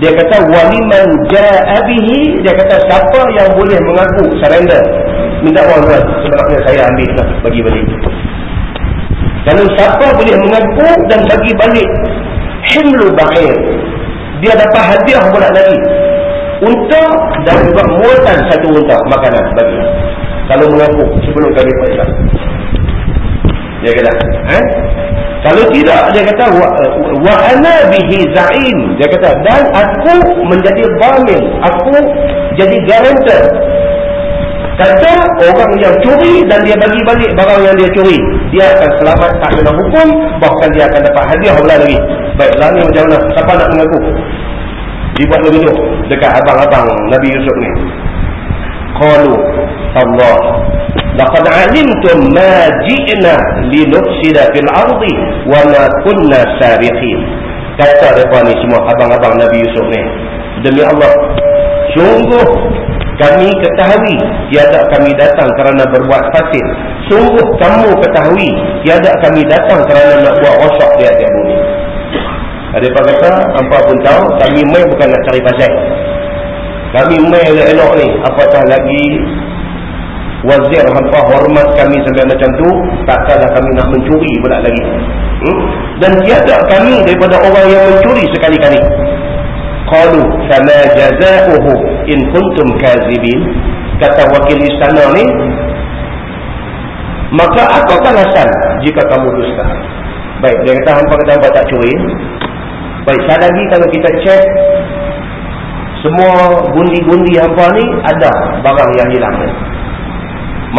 [SPEAKER 1] dia kata waliman ja'abihi dia kata siapa yang boleh mengaku surrender? Minta uang tuan. Sebenarnya saya ambil lah bagi balik. Kalau siapa boleh mengaku dan bagi balik? Himlu ba'ir. Dia dapat hadiah pula lagi. Unta dan juga muatan satu unta makanan bagi. Kalau mengaku sebelum kami periksa dia kata eh? Kalau tidak dia kata wa, ana bihi za'in dia kata dan aku menjadi bamin. Aku jadi garantor. Kata orang yang curi dan dia bagi balik barang yang dia curi dia akan selamat tak kena hukum bahkan dia akan dapat hadiah pula lagi. Baiklah ni macam mana? Siapa nak mengaku? Dibuat begitu dekat abang-abang Nabi Yusuf ni. Qalu Allah laqad alimtum ma ji'na linufsida fil ardi wa ma kunna sariqin kata depa ni semua abang-abang Nabi Yusuf ni. Demi Allah sungguh kami ketahui tiada kami datang kerana berbuat fasid sungguh kamu ketahui tiada kami datang kerana nak buat rosak di atas bumi. Ada apa kata apa pun tahu kami mai bukan nak cari pasal. Kami mai elok ni apatah lagi wazir hampa hormat kami sampai macam tu tak takkanlah kami nak mencuri pula lagi. Hmm? dan tiada kami daripada orang yang mencuri sekali-kali. Qalu fama jazaohu in kuntum kazibin? Kata wakil istana ni maka apa balasan jika kamu dusta. Baik dia kata hampa kata hampa tak curi. Baik sekali lagi kalau kita cek semua gundi-gundi hampa ni ada barang yang hilang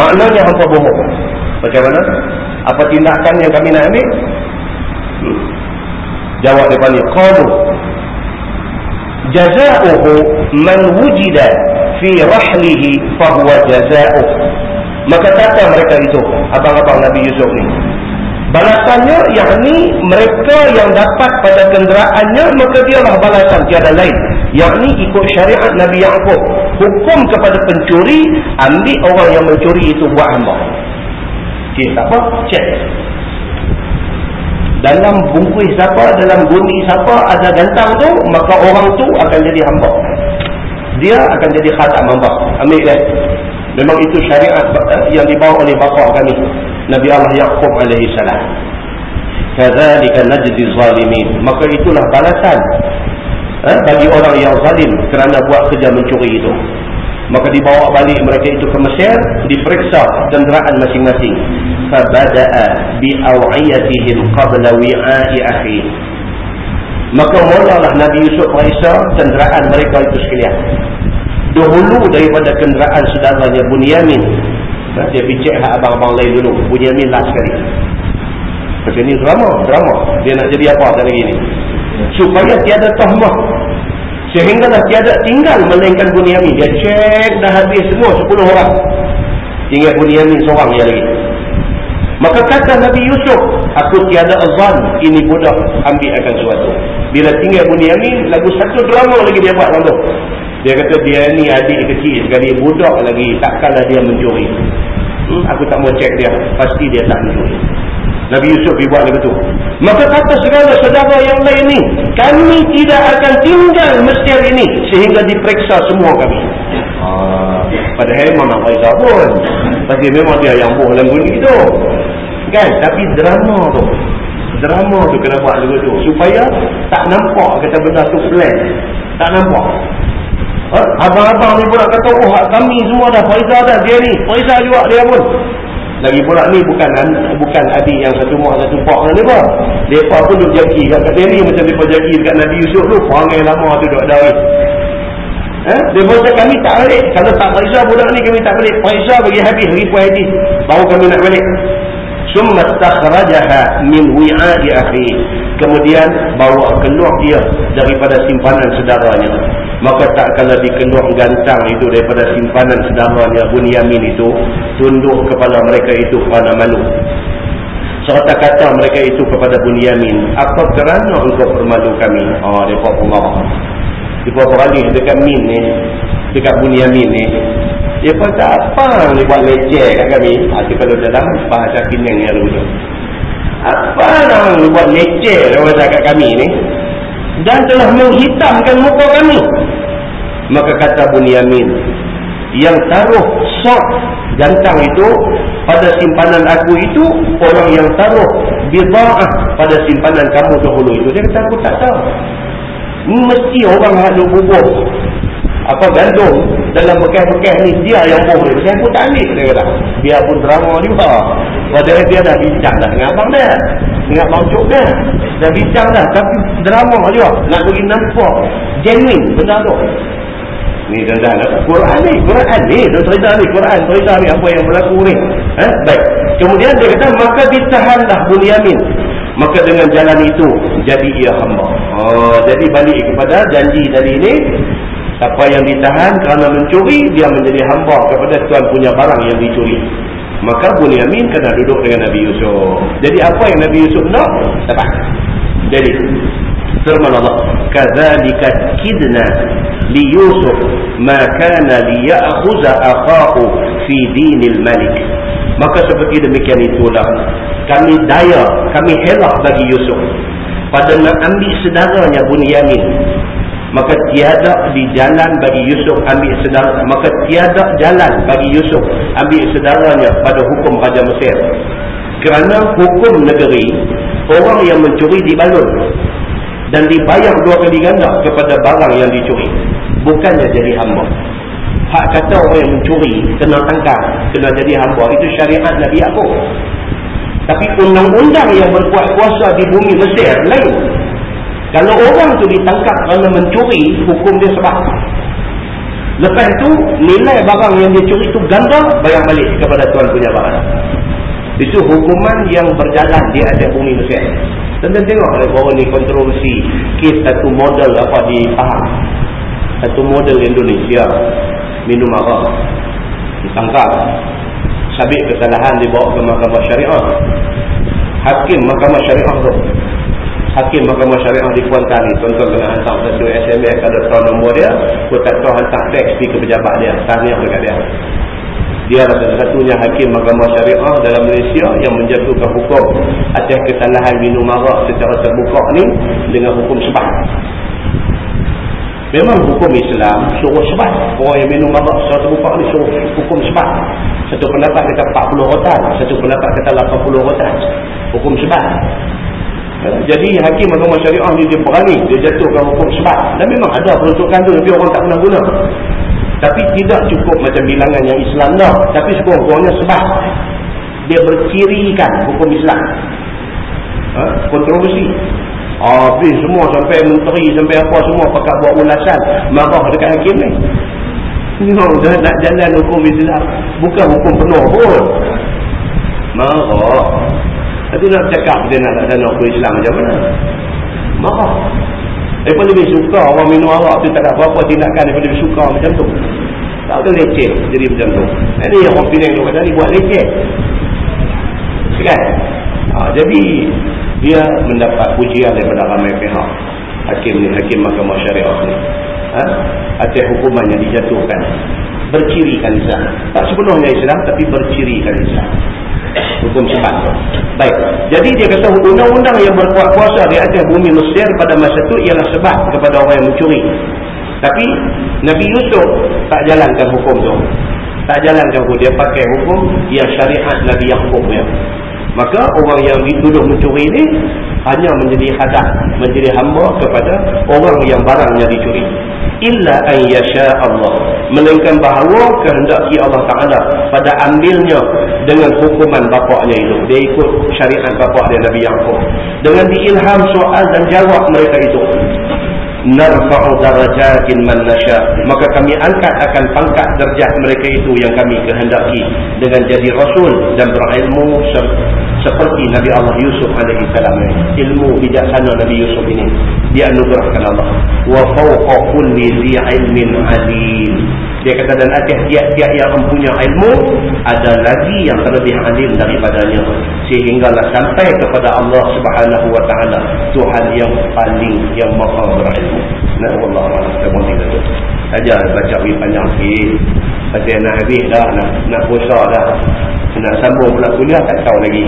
[SPEAKER 1] maknanya hampa bohong. Macam mana? Apa tindakan yang kami nak ambil? Jawab depan ni qalu. Jazauhu man wujida fi rahlihi fahuwa jazauh maka kata mereka itu abang-abang Nabi Yusuf ni. Balasannya yakni mereka yang dapat pada kenderaannya maka dialah balasan tiada lain yakni ikut syariat Nabi Yaakob hukum kepada pencuri ambil orang yang mencuri itu buat hamba Kes apa? Cek. Dalam bungkus siapa, dalam gundi siapa ada gantang tu, maka orang tu akan jadi hamba. Dia akan jadi khatam hamba. Ambil dia. Memang itu syariat yang dibawa oleh bapa kami. Nabi Allah Yaqub alaihi salam. Kadzalika najzi zalimin. Maka itulah balasan eh, bagi orang yang zalim kerana buat kerja mencuri itu. Maka dibawa balik mereka itu ke Mesir diperiksa kenderaan masing-masing. Fabada'a bi'aw'iyatihim qabla wi'a'i akhi. Maka mulalah Nabi Yusuf periksa kenderaan mereka itu sekalian. Dahulu daripada kenderaan saudaranya Bunyamin. Dia picit hak abang-abang lain dulu. Bunyamin last sekali. Macam ni drama drama. Dia nak jadi apa tak lagi ni supaya tiada tahmah sehingga dah tiada tinggal melainkan Bunyamin. Dia cek dah habis semua 10 orang. Tinggal Bunyamin seorang yang lagi. Maka kata Nabi Yusuf aku tiada azan ini budak ambil akan sesuatu. Bila tinggal Bunyamin lagu satu drama lagi dia buat lalu dia kata dia ni adik kecil sekali budak lagi. Takkanlah dia mencuri. Hmm, aku tak mau cek dia. Pasti dia tak mencuri Nabi Yusuf dibuat begitu. Maka kata segala saudara yang lain ni, kami tidak akan tinggal Mesir ini sehingga diperiksa semua kami. Ah, padahal memang Faizah pun. Tapi memang dia yang boh dalam bunyi tu. Kan? Tapi drama tu. Drama tu kena buat begitu. Supaya tak nampak kata benda tu plan. Tak nampak. Ha? Abang-abang ni pula kata, oh kami semua dah Faizah dah dia ni. Faizah juga dia pun. Lagi pula ni bukan bukan adik yang satu mak satu pak dengan mereka. Mereka pun duduk jaki kat kata ni macam mereka jaki dekat Nabi Yusuf tu. Perangai lama tu duduk ada. Eh? Dia kata kami tak balik. Kalau tak periksa budak ni kami tak balik. Periksa bagi habis ribu hadis. Baru kami nak balik. Summa takhrajaha min wi'a'i akhi. Kemudian bawa keluar dia daripada simpanan saudaranya maka tak kala dikeluar gantang itu daripada simpanan sedaranya Bunyamin itu tunduk kepala mereka itu kerana malu. Serta kata mereka itu kepada Bunyamin apa kerana engkau permalu kami? Oh, mereka pengarah mereka beralih dekat Min ni dekat Bunyamin ni. Dia kata apa ni buat leceh kat kami. Itu kalau dalam bahasa Pinang yang ada apa nak buat leceh kat kami ni dan telah menghitamkan muka kami. Maka kata Bunyamin yang taruh sok jantang itu pada simpanan aku itu orang yang taruh bida'ah pada simpanan kamu dahulu itu. Dia kata aku tak tahu. Mesti orang ada bubuh apa gandum dalam bekas-bekas ni dia yang boleh saya pun tak ambil dia kata. Biarpun drama juga. Padahal dia dah bincang dah dengan abang dia dengan abang cuk dia dah bincang dah tapi drama dia nak bagi nampak genuine benda tu. Ni tuan-tuan Quran ni Quran ni. Cerita ni Quran cerita ni. Apa yang berlaku ni? Ha? baik. Kemudian dia kata maka ditahanlah Bunyamin maka dengan jalan itu jadi ia hamba. Oh, jadi balik kepada janji tadi ni siapa yang ditahan kerana mencuri dia menjadi hamba kepada tuan punya barang yang dicuri maka Bunyamin kena duduk dengan Nabi Yusuf. Jadi apa yang Nabi Yusuf nak? Dapat jadi firman Allah kadzalika kidna li Yusuf ma kana liya'khudha akhahu fi dinil malik. Maka seperti demikian itulah kami daya kami helak bagi Yusuf. Pada nak ambil sedaranya Bunyamin maka tiada di jalan bagi Yusuf ambil sedara maka tiada jalan bagi Yusuf ambil sedaranya pada hukum Raja Mesir. Kerana hukum negeri orang yang mencuri dibalun dan dibayar dua kali ganda kepada barang yang dicuri. Bukannya jadi hamba. Hak kata orang yang mencuri kena tangkap kena jadi hamba. Itu syariat Nabi Yaakob. Tapi undang-undang yang berkuat kuasa di bumi Mesir lain kalau orang tu ditangkap kerana mencuri hukum dia sebab. Lepas tu nilai barang yang dia curi tu ganda bayar balik kepada tuan punya barang. Itu hukuman yang berjalan di atas bumi Mesir Tentang tengok bahawa ni kontroversi kes satu model apa di Pahang. Satu model Indonesia. Minum arak ditangkap. Sabit kesalahan dibawa ke mahkamah syariah. Hakim mahkamah syariah tu hakim mahkamah syariah di Kuantan ni tuan-tuan kena hantar satu SMS kalau tahu nombor dia aku tak tahu hantar teks di ke pejabat dia tahniah dekat dia. Dia adalah satunya hakim mahkamah syariah dalam Malaysia yang menjatuhkan hukum atas kesalahan minum arak secara terbuka ni dengan hukum sebab memang hukum Islam suruh sebab orang yang minum arak secara terbuka ni suruh hukum sebab satu pendapat kata 40 rotan satu pendapat kata 80 rotan. Hukum sebab jadi hakim mahkamah syariah ni dia berani dia jatuhkan hukum sebab dan memang ada peruntukan tu tapi orang tak pernah guna. Tapi tidak cukup macam bilangan yang Islam dah tapi sekurang-kurangnya sebab dia bercirikan hukum Islam. Ha? kontroversi. Habis semua sampai menteri sampai apa semua pakat buat ulasan. Marah dekat hakim ni. No, nak jalan hukum Islam. Bukan hukum penuh pun. Marah tapi nak cakap dia nak jalan hukum Islam macam mana? Marah. Mereka lebih suka orang minum arak tu tak ada apa-apa tindakan mereka lebih suka macam tu. Tak ada leceh jadi macam tu. Ini yang orang pilih tu kata ni buat leceh. Kan? Ha, jadi dia mendapat pujian daripada ramai pihak. Hakim ni hakim mahkamah syariah ni. Ha? atas hukuman yang dijatuhkan. Bercirikan Islam. Tak sepenuhnya Islam tapi bercirikan Islam hukum sebab baik. Jadi dia kata undang-undang yang berkuat kuasa di atas bumi Mesir pada masa itu ialah sebab kepada orang yang mencuri. Tapi Nabi Yusuf tak jalankan hukum tu. Tak jalankan hukum. Dia pakai hukum yang syariat Nabi Yaakob ya. Maka orang yang dituduh mencuri ini hanya menjadi hadat menjadi hamba kepada orang yang barangnya dicuri. Illa an yasha Allah. Melainkan bahawa kehendaki Allah Taala pada ambilnya dengan hukuman bapaknya itu. Dia ikut syariat bapak dia Nabi Yaakob. Dengan diilham soal dan jawab mereka itu. Narfa'u darajatin man nasha. Maka kami angkat akan pangkat derajat mereka itu yang kami kehendaki dengan jadi rasul dan berilmu seperti Nabi Allah Yusuf alaihi salam ilmu bijaksana Nabi Yusuf ini dia anugerahkan Allah. Wa fawqa kulli dhi ilmin alim. Dia kata dan atas tiap-tiap yang mempunyai ilmu ada lagi yang terlebih alim daripadanya. Sehinggalah sampai kepada Allah Subhanahu wa taala Tuhan yang paling yang maha berilmu. Nah wallahu saja baca lebih panjang sikit. Pasal nak habis dah nak nak puasa dah nak sambung pula kuliah tak tahu lagi.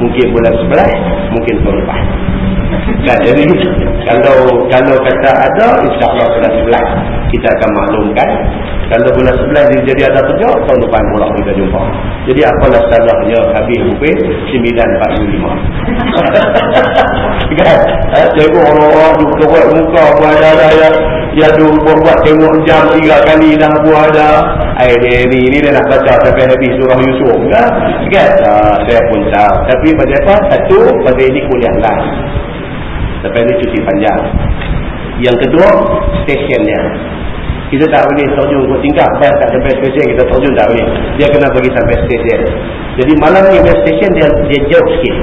[SPEAKER 1] Mungkin bulan sebelah mungkin tahun lepas. Kan jadi kalau kalau kata ada insyaAllah bulan sebelah kita akan maklumkan. Kalau bulan sebelah dia jadi ada kerja tahun depan pula kita jumpa. Jadi apalah salahnya habis rupin 945 kan? Eh, tengok orang-orang tu keruat muka buat ada ya. Ya tu buat tengok jam tiga kali dah buat ada. Eh dia ni ni dia nak baca sampai habis surah Yusuf kan? Kan? Uh, saya pun tahu. Tapi pada apa? Satu pada ini kuliah lah sampai ni cuti panjang. Yang kedua stesen dia kita tak boleh terjun ke tingkat bas tak sampai stesen kita terjun tak boleh. Dia kena pergi sampai stesen. Jadi malam ni bas stesen dia, dia jauh sikit.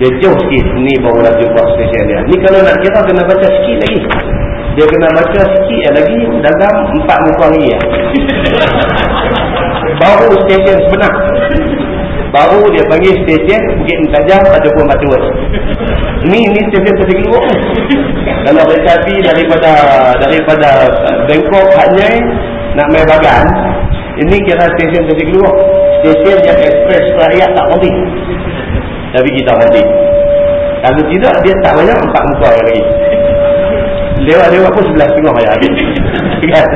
[SPEAKER 1] Dia jauh sikit. Ni baru barulah jumpa stesen dia. Ni kalau nak kira kena baca sikit lagi. Dia kena baca sikit lagi dalam empat muka lagi ya. baru stesen sebenar baru dia panggil stesen Bukit Mentajam ataupun Batu ini ini stesen Pasir Keluar kalau kereta api daripada daripada Bangkok Hatnyai nak main bagan. Ini kira stesen Pasir Keluar stesen yang ekspres rakyat tak berhenti tapi kita berhenti kalau tidak dia tak banyak empat muka lagi. Lewat-lewat pun sebelah tengah ya habis. Kan?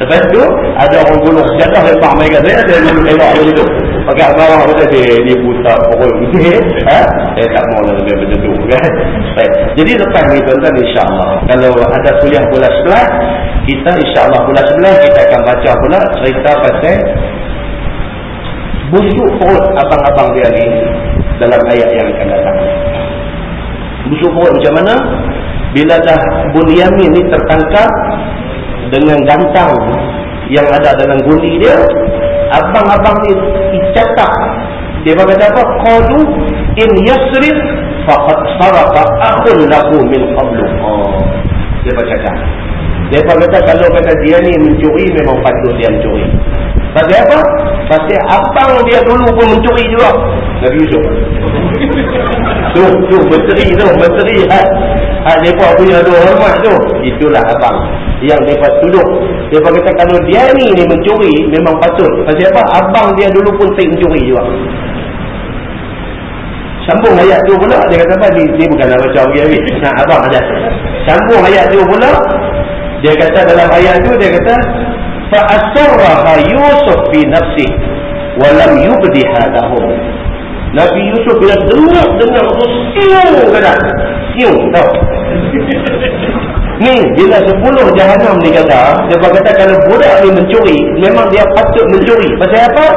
[SPEAKER 1] Lepas tu ada orang guna sejadah lepak mereka. Saya ada dulu lewat pakai barang kata dia dia buta pokok putih ha saya tak mau lah lebih macam tu kan? Baik. Jadi lepas ni tuan-tuan insyaallah kalau ada kuliah bulan 11 kita insyaallah bulan 11 kita akan baca pula cerita pasal busuk perut abang-abang dia ni dalam ayat yang akan datang. Busuk perut macam mana? Bila dah Bunyamin ni tertangkap dengan gantang yang ada dalam gundi dia abang-abang ni dicatat dia berkata apa? Qalu in yasrif faqad sarafa akhun lahu min qablu. Oh. Dia bercakap dia berkata kalau kata dia ni mencuri memang patut dia mencuri. Pasal apa? Pasal abang dia dulu pun mencuri juga. Nabi Yusuf. Tu tu menteri tu menteri ha Hak mereka punya dua hormat tu Itulah abang Yang mereka tuduh Mereka kata kalau dia ni ni mencuri Memang patut Pasal apa? Abang dia dulu pun tak mencuri juga Sambung ayat tu pula Dia kata apa? Ni, ni bukanlah macam okay, okay. Nah, Abang ada Sambung ayat tu pula Dia kata dalam ayat tu Dia kata Fa'asurraha Yusuf fi nafsih Walam yubdiha lahum Nabi Yusuf bila dengar-dengar tu siung kata. Siung tau. Ni bila sepuluh jahanam ni kata, dia berkata kalau budak ni mencuri, memang dia patut mencuri. Pasal apa?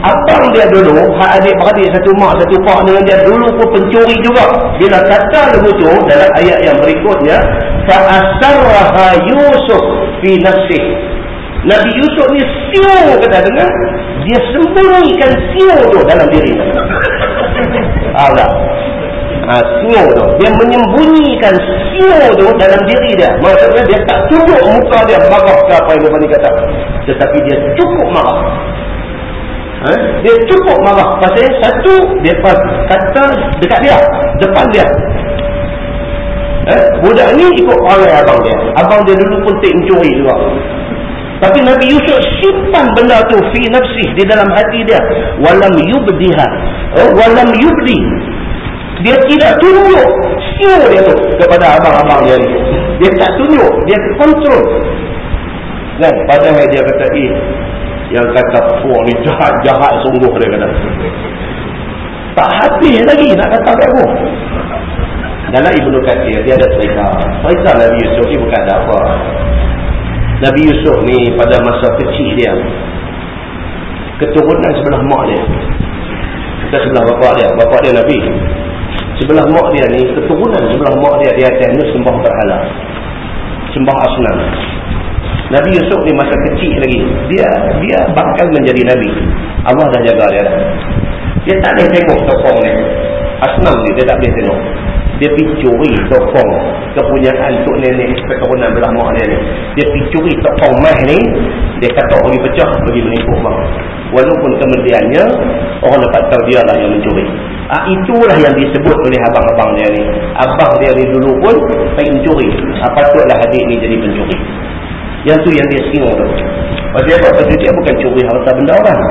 [SPEAKER 1] Abang dia dulu, hak adik-beradik satu mak satu pak dengan dia dulu pun pencuri juga. Bila kata begitu dalam ayat yang berikutnya, فَأَسَرَّهَا يُوسُفْ فِي نَفْسِهِ Nabi Yusuf ni siung kata dengar? Dia sembunyikan siul tu dalam diri. Allah. Ha, siul tu. Dia menyembunyikan siul tu dalam diri dia. Maksudnya dia tak tunjuk muka dia marah ke apa yang dia ni kata. Tetapi dia cukup marah. Ha? dia cukup marah pasal satu dia kata dekat dia depan dia. Eh, budak ni ikut orang abang dia. Abang dia dulu pun tak mencuri juga. Tapi Nabi Yusuf simpan benda tu fi nafsih di dalam hati dia. Walam yubdiha. Oh, walam yubdi. Dia tidak tunjuk siu dia tu kepada abang-abang dia. Dia tak tunjuk. Dia kontrol. Kan? Padahal dia kata, eh, yang kata puak ni jahat-jahat sungguh dia kata. Tak habis lagi nak kata apa. Dalam Ibnu Kathir, dia ada cerita. Cerita Nabi Yusuf ni bukan ada apa. Nabi Yusuf ni pada masa kecil dia keturunan sebelah mak dia kita sebelah bapak dia bapak dia Nabi. Sebelah mak dia ni keturunan sebelah mak dia dia ada sembah berhala sembah asnam Nabi Yusuf ni masa kecil lagi dia dia bakal menjadi Nabi. Allah dah jaga dia. Dia tak boleh tengok tokong ni asnam ni dia tak boleh tengok. Dia pergi curi tokong kepunyaan tok nenek keturunan belah mak dia ni dia pergi curi tokong mah ni dia kata bagi pecah bagi menipu bang walaupun kemudiannya orang dapat tahu dia lah yang mencuri. Ah, itulah yang disebut oleh abang-abang dia ni. Abang dia ni dulu pun pergi mencuri ah, patutlah adik ni jadi pencuri yang tu yang dia singur tu. Pasal apa? pasal dia bukan curi harta benda orang.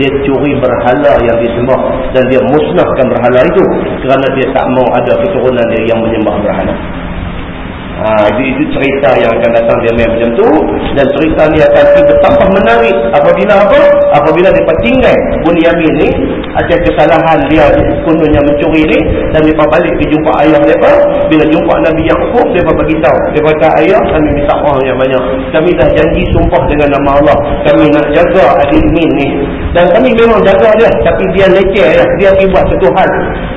[SPEAKER 1] Dia curi berhala yang disembah dan dia musnahkan berhala itu kerana dia tak mau ada keturunan dia yang menyembah berhala. Ha, itu, itu cerita yang akan datang dia main macam tu. Dan cerita ni akan bertambah menarik. Apabila apa? apabila dia tinggal Bunyamin ni ada kesalahan dia kononnya mencuri ni dan dia balik pergi jumpa ayah dia bila jumpa Nabi Yaakob dia bagi tahu dia kata ayah kami minta maaf yang banyak. Kami dah janji sumpah dengan nama Allah. Kami nak jaga adik min ni. Dan kami memang jaga dia tapi dia leceh ya. dia pergi buat satu hal.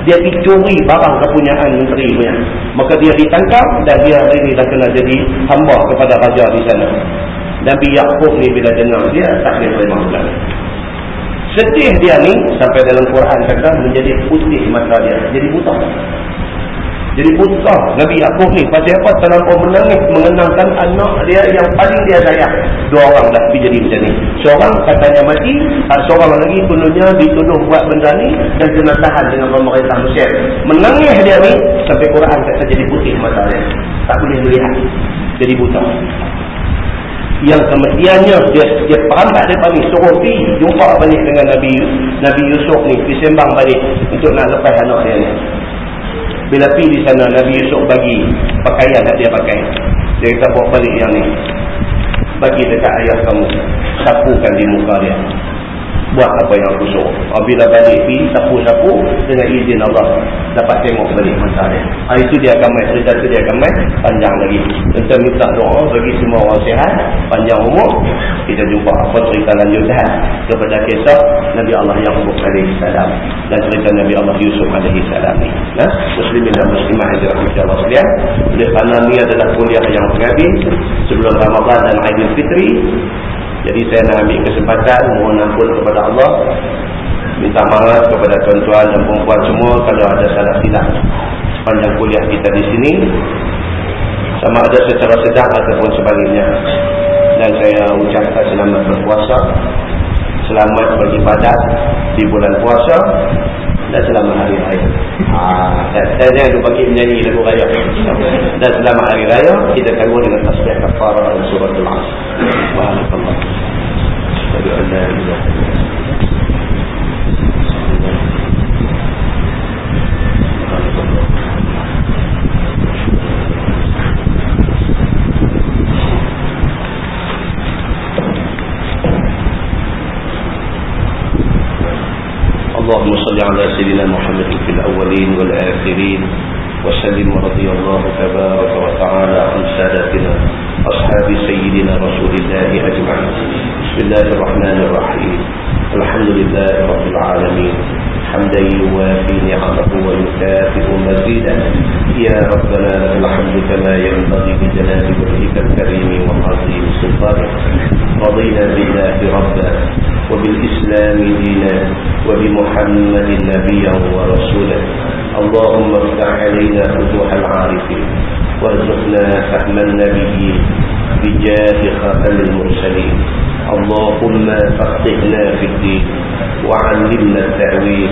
[SPEAKER 1] Dia pergi curi barang kepunyaan menteri punya. Maka dia ditangkap dan dia ini dah kena jadi hamba kepada raja di sana. Nabi Yaakob ni bila dengar dia tak boleh terima. Sedih dia ni sampai dalam Quran kata menjadi putih mata dia. Jadi buta. Jadi buta Nabi Yaakob ni pasal apa terlampau menangis mengenangkan anak dia yang paling dia sayang. Dua orang dah pergi jadi macam ni. Seorang katanya mati, seorang lagi penuhnya dituduh buat benda ni dan kena tahan dengan pemerintah Mesir. Menangis dia ni sampai Quran kata jadi putih mata dia. Tak boleh melihat. Jadi buta. Yang kemudiannya dia dia perambat depan ni suruh pergi jumpa balik dengan Nabi Nabi Yusuf ni pergi sembang balik untuk nak lepas anak dia ni. Bila pergi di sana Nabi Yusuf bagi pakaian yang dia pakai. Dia kata bawa balik yang ni. Bagi dekat ayah kamu. Sapukan di muka dia buat apa yang aku suruh. Apabila balik pergi, sapu-sapu dengan izin Allah dapat tengok balik dia. Hari itu dia akan main, cerita dia akan main panjang lagi. Kita minta doa bagi semua orang sihat, panjang umur. Kita jumpa apa cerita lanjutan kepada kisah Nabi Allah alaihi salam dan cerita Nabi Allah Yusuf salam ni. Nah, muslimin dan muslimah yang dirahmati Allah sekalian. Oleh kerana ni adalah kuliah yang mengabi sebelum Ramadan dan Aidil Fitri jadi saya nak ambil kesempatan mohon ampun kepada Allah. Minta maaf kepada tuan-tuan dan perempuan semua kalau ada salah silap sepanjang kuliah kita di sini. Sama ada secara sedang ataupun sebaliknya. Dan saya ucapkan selamat berpuasa. Selamat beribadat di bulan puasa. Dan selamat hari raya. Ah. dan jangan lupa bagi menyanyi lagu raya dan selamat hari raya kita tanggung dengan tasbih kafarah dan surah al-asr Asyhadu an اللهم صل على سيدنا محمد في الأولين والآخرين وسلم رضي الله تبارك وتعالى عن سادتنا أصحاب سيدنا رسول الله أجمعين. بسم الله الرحمن الرحيم. الحمد لله رب العالمين. حمدا يوافي نعمه ويكافئ مزيدا. يا ربنا لك الحمد كما ينبغي بجلال وجهك الكريم وعظيم سلطانك. رضينا بالله ربا وبالإسلام دينا وبمحمد نبيا ورسولا. اللهم افتح علينا فتوح العارفين وارزقنا فهم النبيين بجاه خاتم المرسلين اللهم فقهنا في الدين وعلمنا التعويل